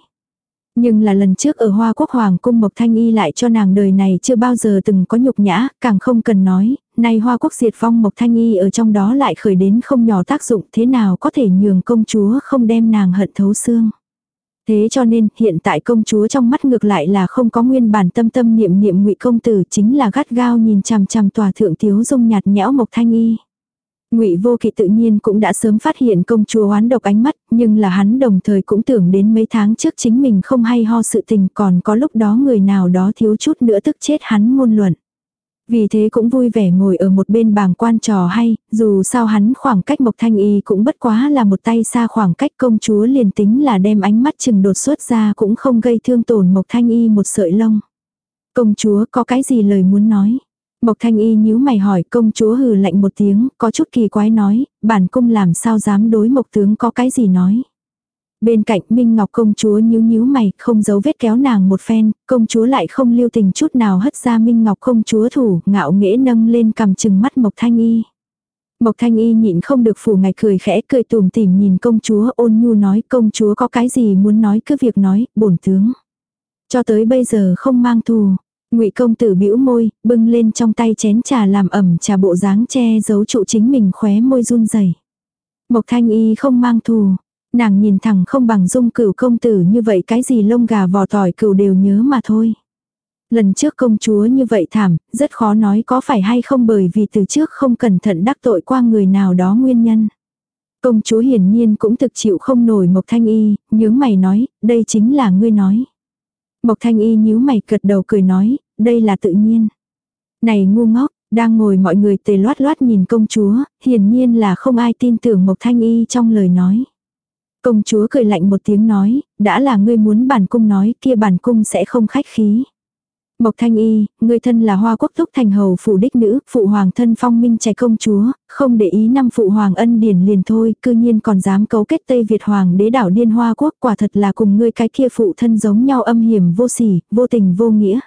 Nhưng là lần trước ở Hoa Quốc Hoàng cung Mộc Thanh Y lại cho nàng đời này chưa bao giờ từng có nhục nhã, càng không cần nói, nay Hoa Quốc diệt vong Mộc Thanh Y ở trong đó lại khởi đến không nhỏ tác dụng thế nào có thể nhường công chúa không đem nàng hận thấu xương. Thế cho nên hiện tại công chúa trong mắt ngược lại là không có nguyên bản tâm tâm niệm niệm ngụy công tử chính là gắt gao nhìn chằm chằm tòa thượng thiếu dung nhạt nhẽo Mộc Thanh Y. Ngụy Vô Kỵ tự nhiên cũng đã sớm phát hiện công chúa oán độc ánh mắt, nhưng là hắn đồng thời cũng tưởng đến mấy tháng trước chính mình không hay ho sự tình, còn có lúc đó người nào đó thiếu chút nữa tức chết hắn ngôn luận. Vì thế cũng vui vẻ ngồi ở một bên bàng quan trò hay, dù sao hắn khoảng cách Mộc Thanh Y cũng bất quá là một tay xa khoảng cách công chúa liền tính là đem ánh mắt chừng đột xuất ra cũng không gây thương tổn Mộc Thanh Y một sợi lông. Công chúa có cái gì lời muốn nói? Mộc Thanh Y nhíu mày hỏi công chúa hừ lạnh một tiếng, có chút kỳ quái nói, bản cung làm sao dám đối mộc tướng có cái gì nói. Bên cạnh Minh Ngọc công chúa nhíu nhíu mày, không giấu vết kéo nàng một phen, công chúa lại không lưu tình chút nào hất ra Minh Ngọc công chúa thủ, ngạo nghễ nâng lên cầm chừng mắt Mộc Thanh Y. Mộc Thanh Y nhịn không được phủ ngài cười khẽ cười tùm tìm nhìn công chúa ôn nhu nói công chúa có cái gì muốn nói cứ việc nói, bổn tướng. Cho tới bây giờ không mang thù, Ngụy công tử bĩu môi, bưng lên trong tay chén trà làm ẩm trà bộ dáng che giấu trụ chính mình khóe môi run rẩy. Mộc Thanh Y không mang thù, nàng nhìn thẳng không bằng dung cửu công tử như vậy cái gì lông gà vò tỏi cửu đều nhớ mà thôi. Lần trước công chúa như vậy thảm, rất khó nói có phải hay không bởi vì từ trước không cẩn thận đắc tội qua người nào đó nguyên nhân. Công chúa hiển nhiên cũng thực chịu không nổi Mộc Thanh Y, nhướng mày nói, đây chính là ngươi nói. Mộc Thanh Y nhíu mày cật đầu cười nói, đây là tự nhiên. Này ngu ngốc, đang ngồi mọi người tề loát loát nhìn công chúa, hiển nhiên là không ai tin tưởng Mộc Thanh Y trong lời nói. Công chúa cười lạnh một tiếng nói, đã là ngươi muốn bản cung nói kia bản cung sẽ không khách khí. Mộc Thanh Y, người thân là hoa quốc thúc thành hầu phụ đích nữ, phụ hoàng thân phong minh trẻ công chúa, không để ý năm phụ hoàng ân điển liền thôi, cư nhiên còn dám cấu kết Tây Việt hoàng đế đảo điên hoa quốc quả thật là cùng ngươi cái kia phụ thân giống nhau âm hiểm vô sỉ, vô tình vô nghĩa.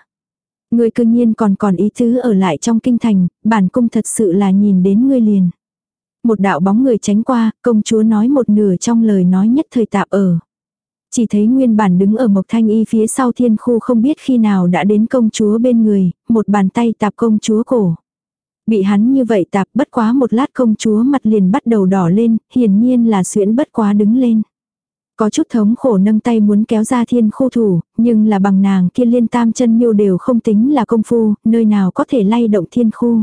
Ngươi cư nhiên còn còn ý tứ ở lại trong kinh thành, bản cung thật sự là nhìn đến ngươi liền. Một đạo bóng người tránh qua, công chúa nói một nửa trong lời nói nhất thời tạp ở. Chỉ thấy nguyên bản đứng ở Mộc Thanh Y phía sau thiên khu không biết khi nào đã đến công chúa bên người, một bàn tay tạp công chúa cổ. Bị hắn như vậy tạp bất quá một lát công chúa mặt liền bắt đầu đỏ lên, hiển nhiên là xuyễn bất quá đứng lên. Có chút thống khổ nâng tay muốn kéo ra thiên khu thủ, nhưng là bằng nàng kia liên tam chân miêu đều không tính là công phu, nơi nào có thể lay động thiên khu.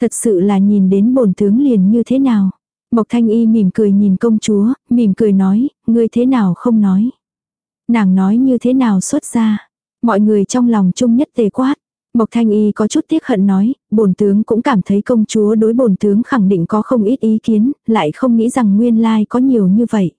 Thật sự là nhìn đến bổn tướng liền như thế nào. Mộc thanh y mỉm cười nhìn công chúa, mỉm cười nói, ngươi thế nào không nói. Nàng nói như thế nào xuất ra. Mọi người trong lòng chung nhất tề quát. Mộc thanh y có chút tiếc hận nói, bổn tướng cũng cảm thấy công chúa đối bổn tướng khẳng định có không ít ý kiến, lại không nghĩ rằng nguyên lai có nhiều như vậy.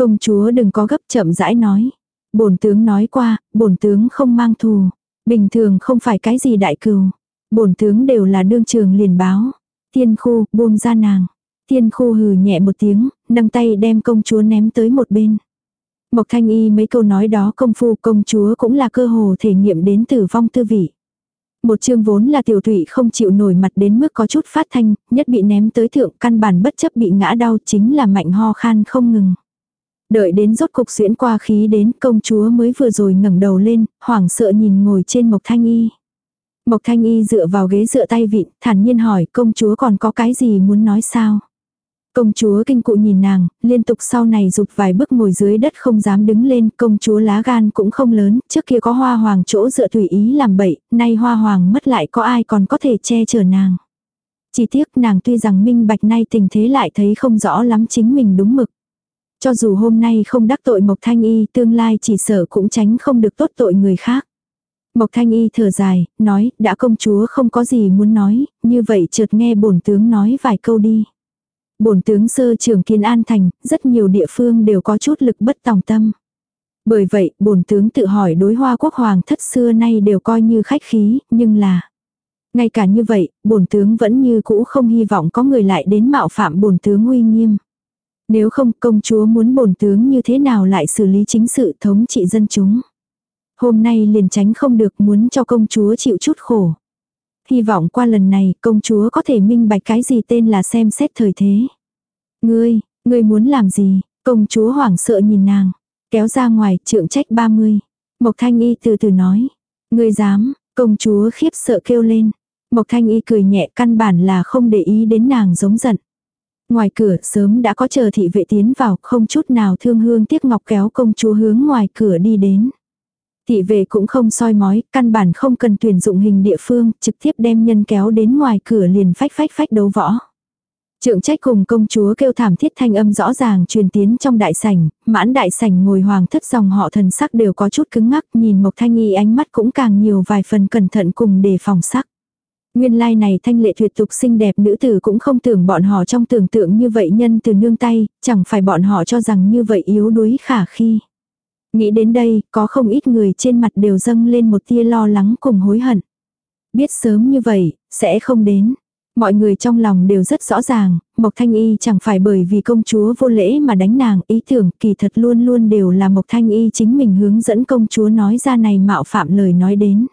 Công chúa đừng có gấp chậm rãi nói. Bổn tướng nói qua, bổn tướng không mang thù. Bình thường không phải cái gì đại cừu. Bổn tướng đều là đương trường liền báo. Tiên khu, buông ra nàng. Tiên khu hừ nhẹ một tiếng, nâng tay đem công chúa ném tới một bên. Mộc thanh y mấy câu nói đó công phu công chúa cũng là cơ hồ thể nghiệm đến tử vong tư vị. Một chương vốn là tiểu thủy không chịu nổi mặt đến mức có chút phát thanh, nhất bị ném tới thượng căn bản bất chấp bị ngã đau chính là mạnh ho khan không ngừng. Đợi đến rốt cục xuyễn qua khí đến công chúa mới vừa rồi ngẩng đầu lên, hoảng sợ nhìn ngồi trên mộc thanh y. Mộc Thanh Y dựa vào ghế dựa tay vịn, thản nhiên hỏi công chúa còn có cái gì muốn nói sao? Công chúa kinh cụ nhìn nàng, liên tục sau này rụt vài bước ngồi dưới đất không dám đứng lên, công chúa lá gan cũng không lớn, trước kia có hoa hoàng chỗ dựa tùy ý làm bậy, nay hoa hoàng mất lại có ai còn có thể che chở nàng. Chỉ tiếc nàng tuy rằng minh bạch nay tình thế lại thấy không rõ lắm chính mình đúng mực. Cho dù hôm nay không đắc tội Mộc Thanh Y tương lai chỉ sợ cũng tránh không được tốt tội người khác. Mộc Thanh Y thở dài, nói, đã công chúa không có gì muốn nói, như vậy chợt nghe bổn tướng nói vài câu đi. Bổn tướng sơ trưởng Kiên An Thành, rất nhiều địa phương đều có chút lực bất tòng tâm. Bởi vậy, bổn tướng tự hỏi đối hoa quốc hoàng thất xưa nay đều coi như khách khí, nhưng là... Ngay cả như vậy, bổn tướng vẫn như cũ không hy vọng có người lại đến mạo phạm bổn tướng uy nghiêm. Nếu không, công chúa muốn bổn tướng như thế nào lại xử lý chính sự thống trị dân chúng. Hôm nay liền tránh không được muốn cho công chúa chịu chút khổ. Hy vọng qua lần này công chúa có thể minh bạch cái gì tên là xem xét thời thế. Ngươi, ngươi muốn làm gì? Công chúa hoảng sợ nhìn nàng. Kéo ra ngoài trượng trách 30. Mộc thanh y từ từ nói. Ngươi dám, công chúa khiếp sợ kêu lên. Mộc thanh y cười nhẹ căn bản là không để ý đến nàng giống giận. Ngoài cửa sớm đã có chờ thị vệ tiến vào không chút nào thương hương tiếc ngọc kéo công chúa hướng ngoài cửa đi đến. Thị vệ cũng không soi mói, căn bản không cần tuyển dụng hình địa phương, trực tiếp đem nhân kéo đến ngoài cửa liền phách phách phách đấu võ. Trượng trách cùng công chúa kêu thảm thiết thanh âm rõ ràng truyền tiến trong đại sảnh, mãn đại sảnh ngồi hoàng thất dòng họ thần sắc đều có chút cứng ngắc, nhìn Mộc Thanh Y ánh mắt cũng càng nhiều vài phần cẩn thận cùng đề phòng sắc. Nguyên lai này thanh lệ tuyệt tục xinh đẹp nữ tử cũng không tưởng bọn họ trong tưởng tượng như vậy nhân từ nương tay, chẳng phải bọn họ cho rằng như vậy yếu đuối khả khi. Nghĩ đến đây, có không ít người trên mặt đều dâng lên một tia lo lắng cùng hối hận. Biết sớm như vậy, sẽ không đến. Mọi người trong lòng đều rất rõ ràng, Mộc Thanh Y chẳng phải bởi vì công chúa vô lễ mà đánh nàng, ý tưởng kỳ thật luôn luôn đều là Mộc Thanh Y chính mình hướng dẫn công chúa nói ra này mạo phạm lời nói đến.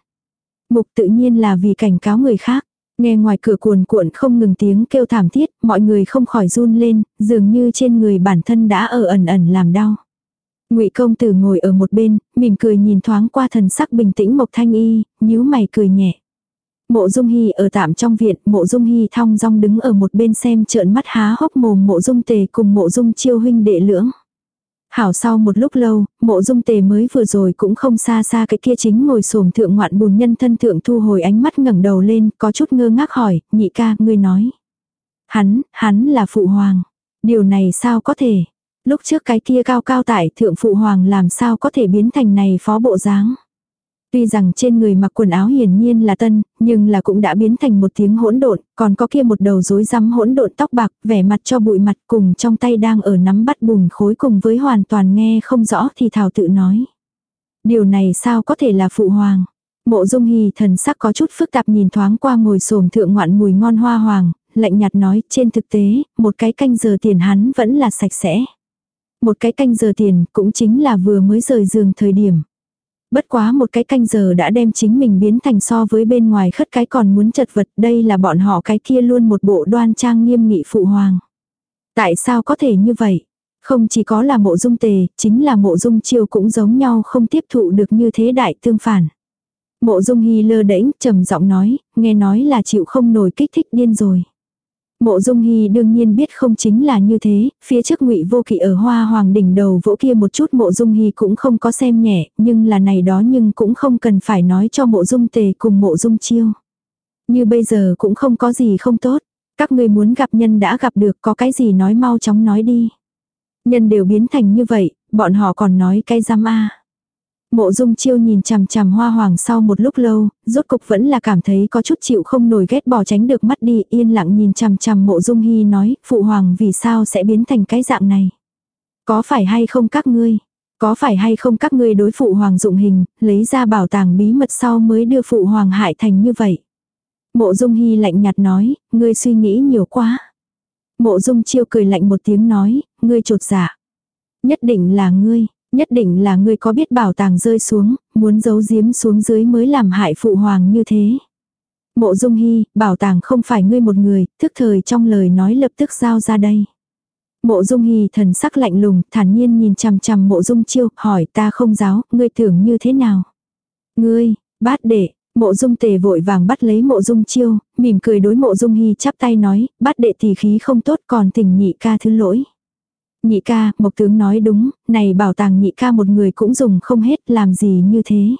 Mục tự nhiên là vì cảnh cáo người khác. Nghe ngoài cửa cuồn cuộn không ngừng tiếng kêu thảm thiết, mọi người không khỏi run lên, dường như trên người bản thân đã ở ẩn ẩn làm đau. Ngụy công tử ngồi ở một bên, mỉm cười nhìn thoáng qua thần sắc bình tĩnh Mộc Thanh Y, nhíu mày cười nhẹ. Mộ Dung Hy ở tạm trong viện, Mộ Dung Hy thong dong đứng ở một bên xem trợn mắt há hốc mồm Mộ Dung Tề cùng Mộ Dung Chiêu huynh đệ lưỡng. Hảo sau một lúc lâu, Mộ Dung Tề mới vừa rồi cũng không xa xa cái kia chính ngồi xổm thượng ngoạn bùn nhân thân thượng thu hồi ánh mắt ngẩng đầu lên, có chút ngơ ngác hỏi, "Nhị ca, ngươi nói?" Hắn, hắn là phụ hoàng. Điều này sao có thể? Lúc trước cái kia cao cao tại thượng phụ hoàng làm sao có thể biến thành này phó bộ dáng. Tuy rằng trên người mặc quần áo hiển nhiên là tân, nhưng là cũng đã biến thành một tiếng hỗn độn, còn có kia một đầu rối rắm hỗn độn tóc bạc, vẻ mặt cho bụi mặt cùng trong tay đang ở nắm bắt bùn khối cùng với hoàn toàn nghe không rõ thì thảo tự nói. Điều này sao có thể là phụ hoàng? Mộ dung hì thần sắc có chút phức tạp nhìn thoáng qua ngồi xổm thượng ngoạn mùi ngon hoa hoàng, lạnh nhạt nói trên thực tế, một cái canh giờ tiền hắn vẫn là sạch sẽ. Một cái canh giờ tiền cũng chính là vừa mới rời giường thời điểm. Bất quá một cái canh giờ đã đem chính mình biến thành so với bên ngoài khất cái còn muốn chật vật, đây là bọn họ cái kia luôn một bộ đoan trang nghiêm nghị phụ hoàng. Tại sao có thể như vậy? Không chỉ có là mộ dung tề, chính là mộ dung chiêu cũng giống nhau không tiếp thụ được như thế đại tương phản. Mộ dung hy lơ đễnh trầm giọng nói, nghe nói là chịu không nổi kích thích điên rồi. Mộ Dung Hy đương nhiên biết không chính là như thế, phía trước Ngụy Vô Kỵ ở Hoa Hoàng đỉnh đầu vỗ kia một chút Mộ Dung Hy cũng không có xem nhẹ, nhưng là này đó nhưng cũng không cần phải nói cho Mộ Dung Tề cùng Mộ Dung Chiêu. Như bây giờ cũng không có gì không tốt, các người muốn gặp nhân đã gặp được có cái gì nói mau chóng nói đi. Nhân đều biến thành như vậy, bọn họ còn nói cái giam a. Mộ dung chiêu nhìn chằm chằm hoa hoàng sau một lúc lâu, rốt cục vẫn là cảm thấy có chút chịu không nổi ghét bỏ tránh được mắt đi, yên lặng nhìn chằm chằm mộ dung hy nói, phụ hoàng vì sao sẽ biến thành cái dạng này. Có phải hay không các ngươi? Có phải hay không các ngươi đối phụ hoàng dụng hình, lấy ra bảo tàng bí mật sau mới đưa phụ hoàng hại thành như vậy? Mộ dung hy lạnh nhạt nói, ngươi suy nghĩ nhiều quá. Mộ dung chiêu cười lạnh một tiếng nói, ngươi trột giả Nhất định là ngươi, Nhất định là ngươi có biết bảo tàng rơi xuống, muốn giấu giếm xuống dưới mới làm hại phụ hoàng như thế. Mộ dung hy, bảo tàng không phải ngươi một người, thức thời trong lời nói lập tức giao ra đây. Mộ dung hy thần sắc lạnh lùng, thản nhiên nhìn chằm chằm mộ dung chiêu, hỏi ta không giáo, ngươi tưởng như thế nào? Ngươi, bát đệ, Mộ dung tề vội vàng bắt lấy mộ dung chiêu, mỉm cười đối mộ dung hy chắp tay nói, bắt đệ tỷ khí không tốt còn tình nhị ca thứ lỗi. Nhị ca, mộc tướng nói đúng, này bảo tàng nhị ca một người cũng dùng không hết làm gì như thế.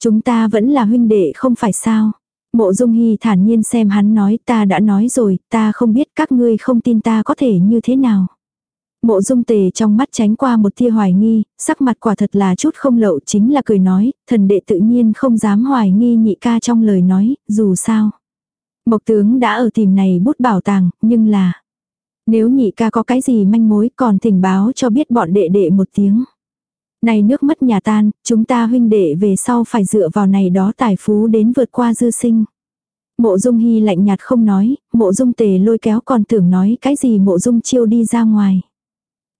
Chúng ta vẫn là huynh đệ không phải sao. Mộ dung hy thản nhiên xem hắn nói ta đã nói rồi, ta không biết các ngươi không tin ta có thể như thế nào. Mộ dung tề trong mắt tránh qua một tia hoài nghi, sắc mặt quả thật là chút không lậu chính là cười nói, thần đệ tự nhiên không dám hoài nghi nhị ca trong lời nói, dù sao. Mộc tướng đã ở tìm này bút bảo tàng, nhưng là... Nếu nhị ca có cái gì manh mối còn thỉnh báo cho biết bọn đệ đệ một tiếng. Này nước mất nhà tan, chúng ta huynh đệ về sau phải dựa vào này đó tài phú đến vượt qua dư sinh. Mộ dung hy lạnh nhạt không nói, mộ dung tề lôi kéo còn tưởng nói cái gì mộ dung chiêu đi ra ngoài.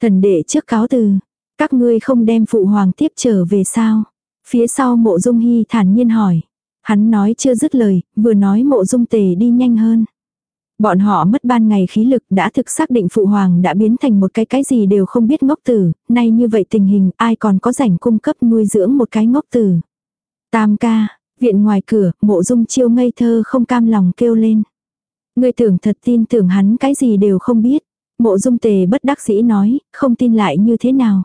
Thần đệ trước cáo từ, các ngươi không đem phụ hoàng tiếp trở về sao? Phía sau mộ dung hy thản nhiên hỏi. Hắn nói chưa dứt lời, vừa nói mộ dung tề đi nhanh hơn. Bọn họ mất ban ngày khí lực đã thực xác định phụ hoàng đã biến thành một cái cái gì đều không biết ngốc tử, nay như vậy tình hình ai còn có rảnh cung cấp nuôi dưỡng một cái ngốc tử. Tam ca, viện ngoài cửa, mộ dung chiêu ngây thơ không cam lòng kêu lên. Người tưởng thật tin tưởng hắn cái gì đều không biết. Mộ dung tề bất đắc dĩ nói, không tin lại như thế nào.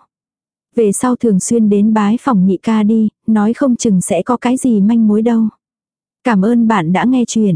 Về sau thường xuyên đến bái phòng nhị ca đi, nói không chừng sẽ có cái gì manh mối đâu. Cảm ơn bạn đã nghe chuyện.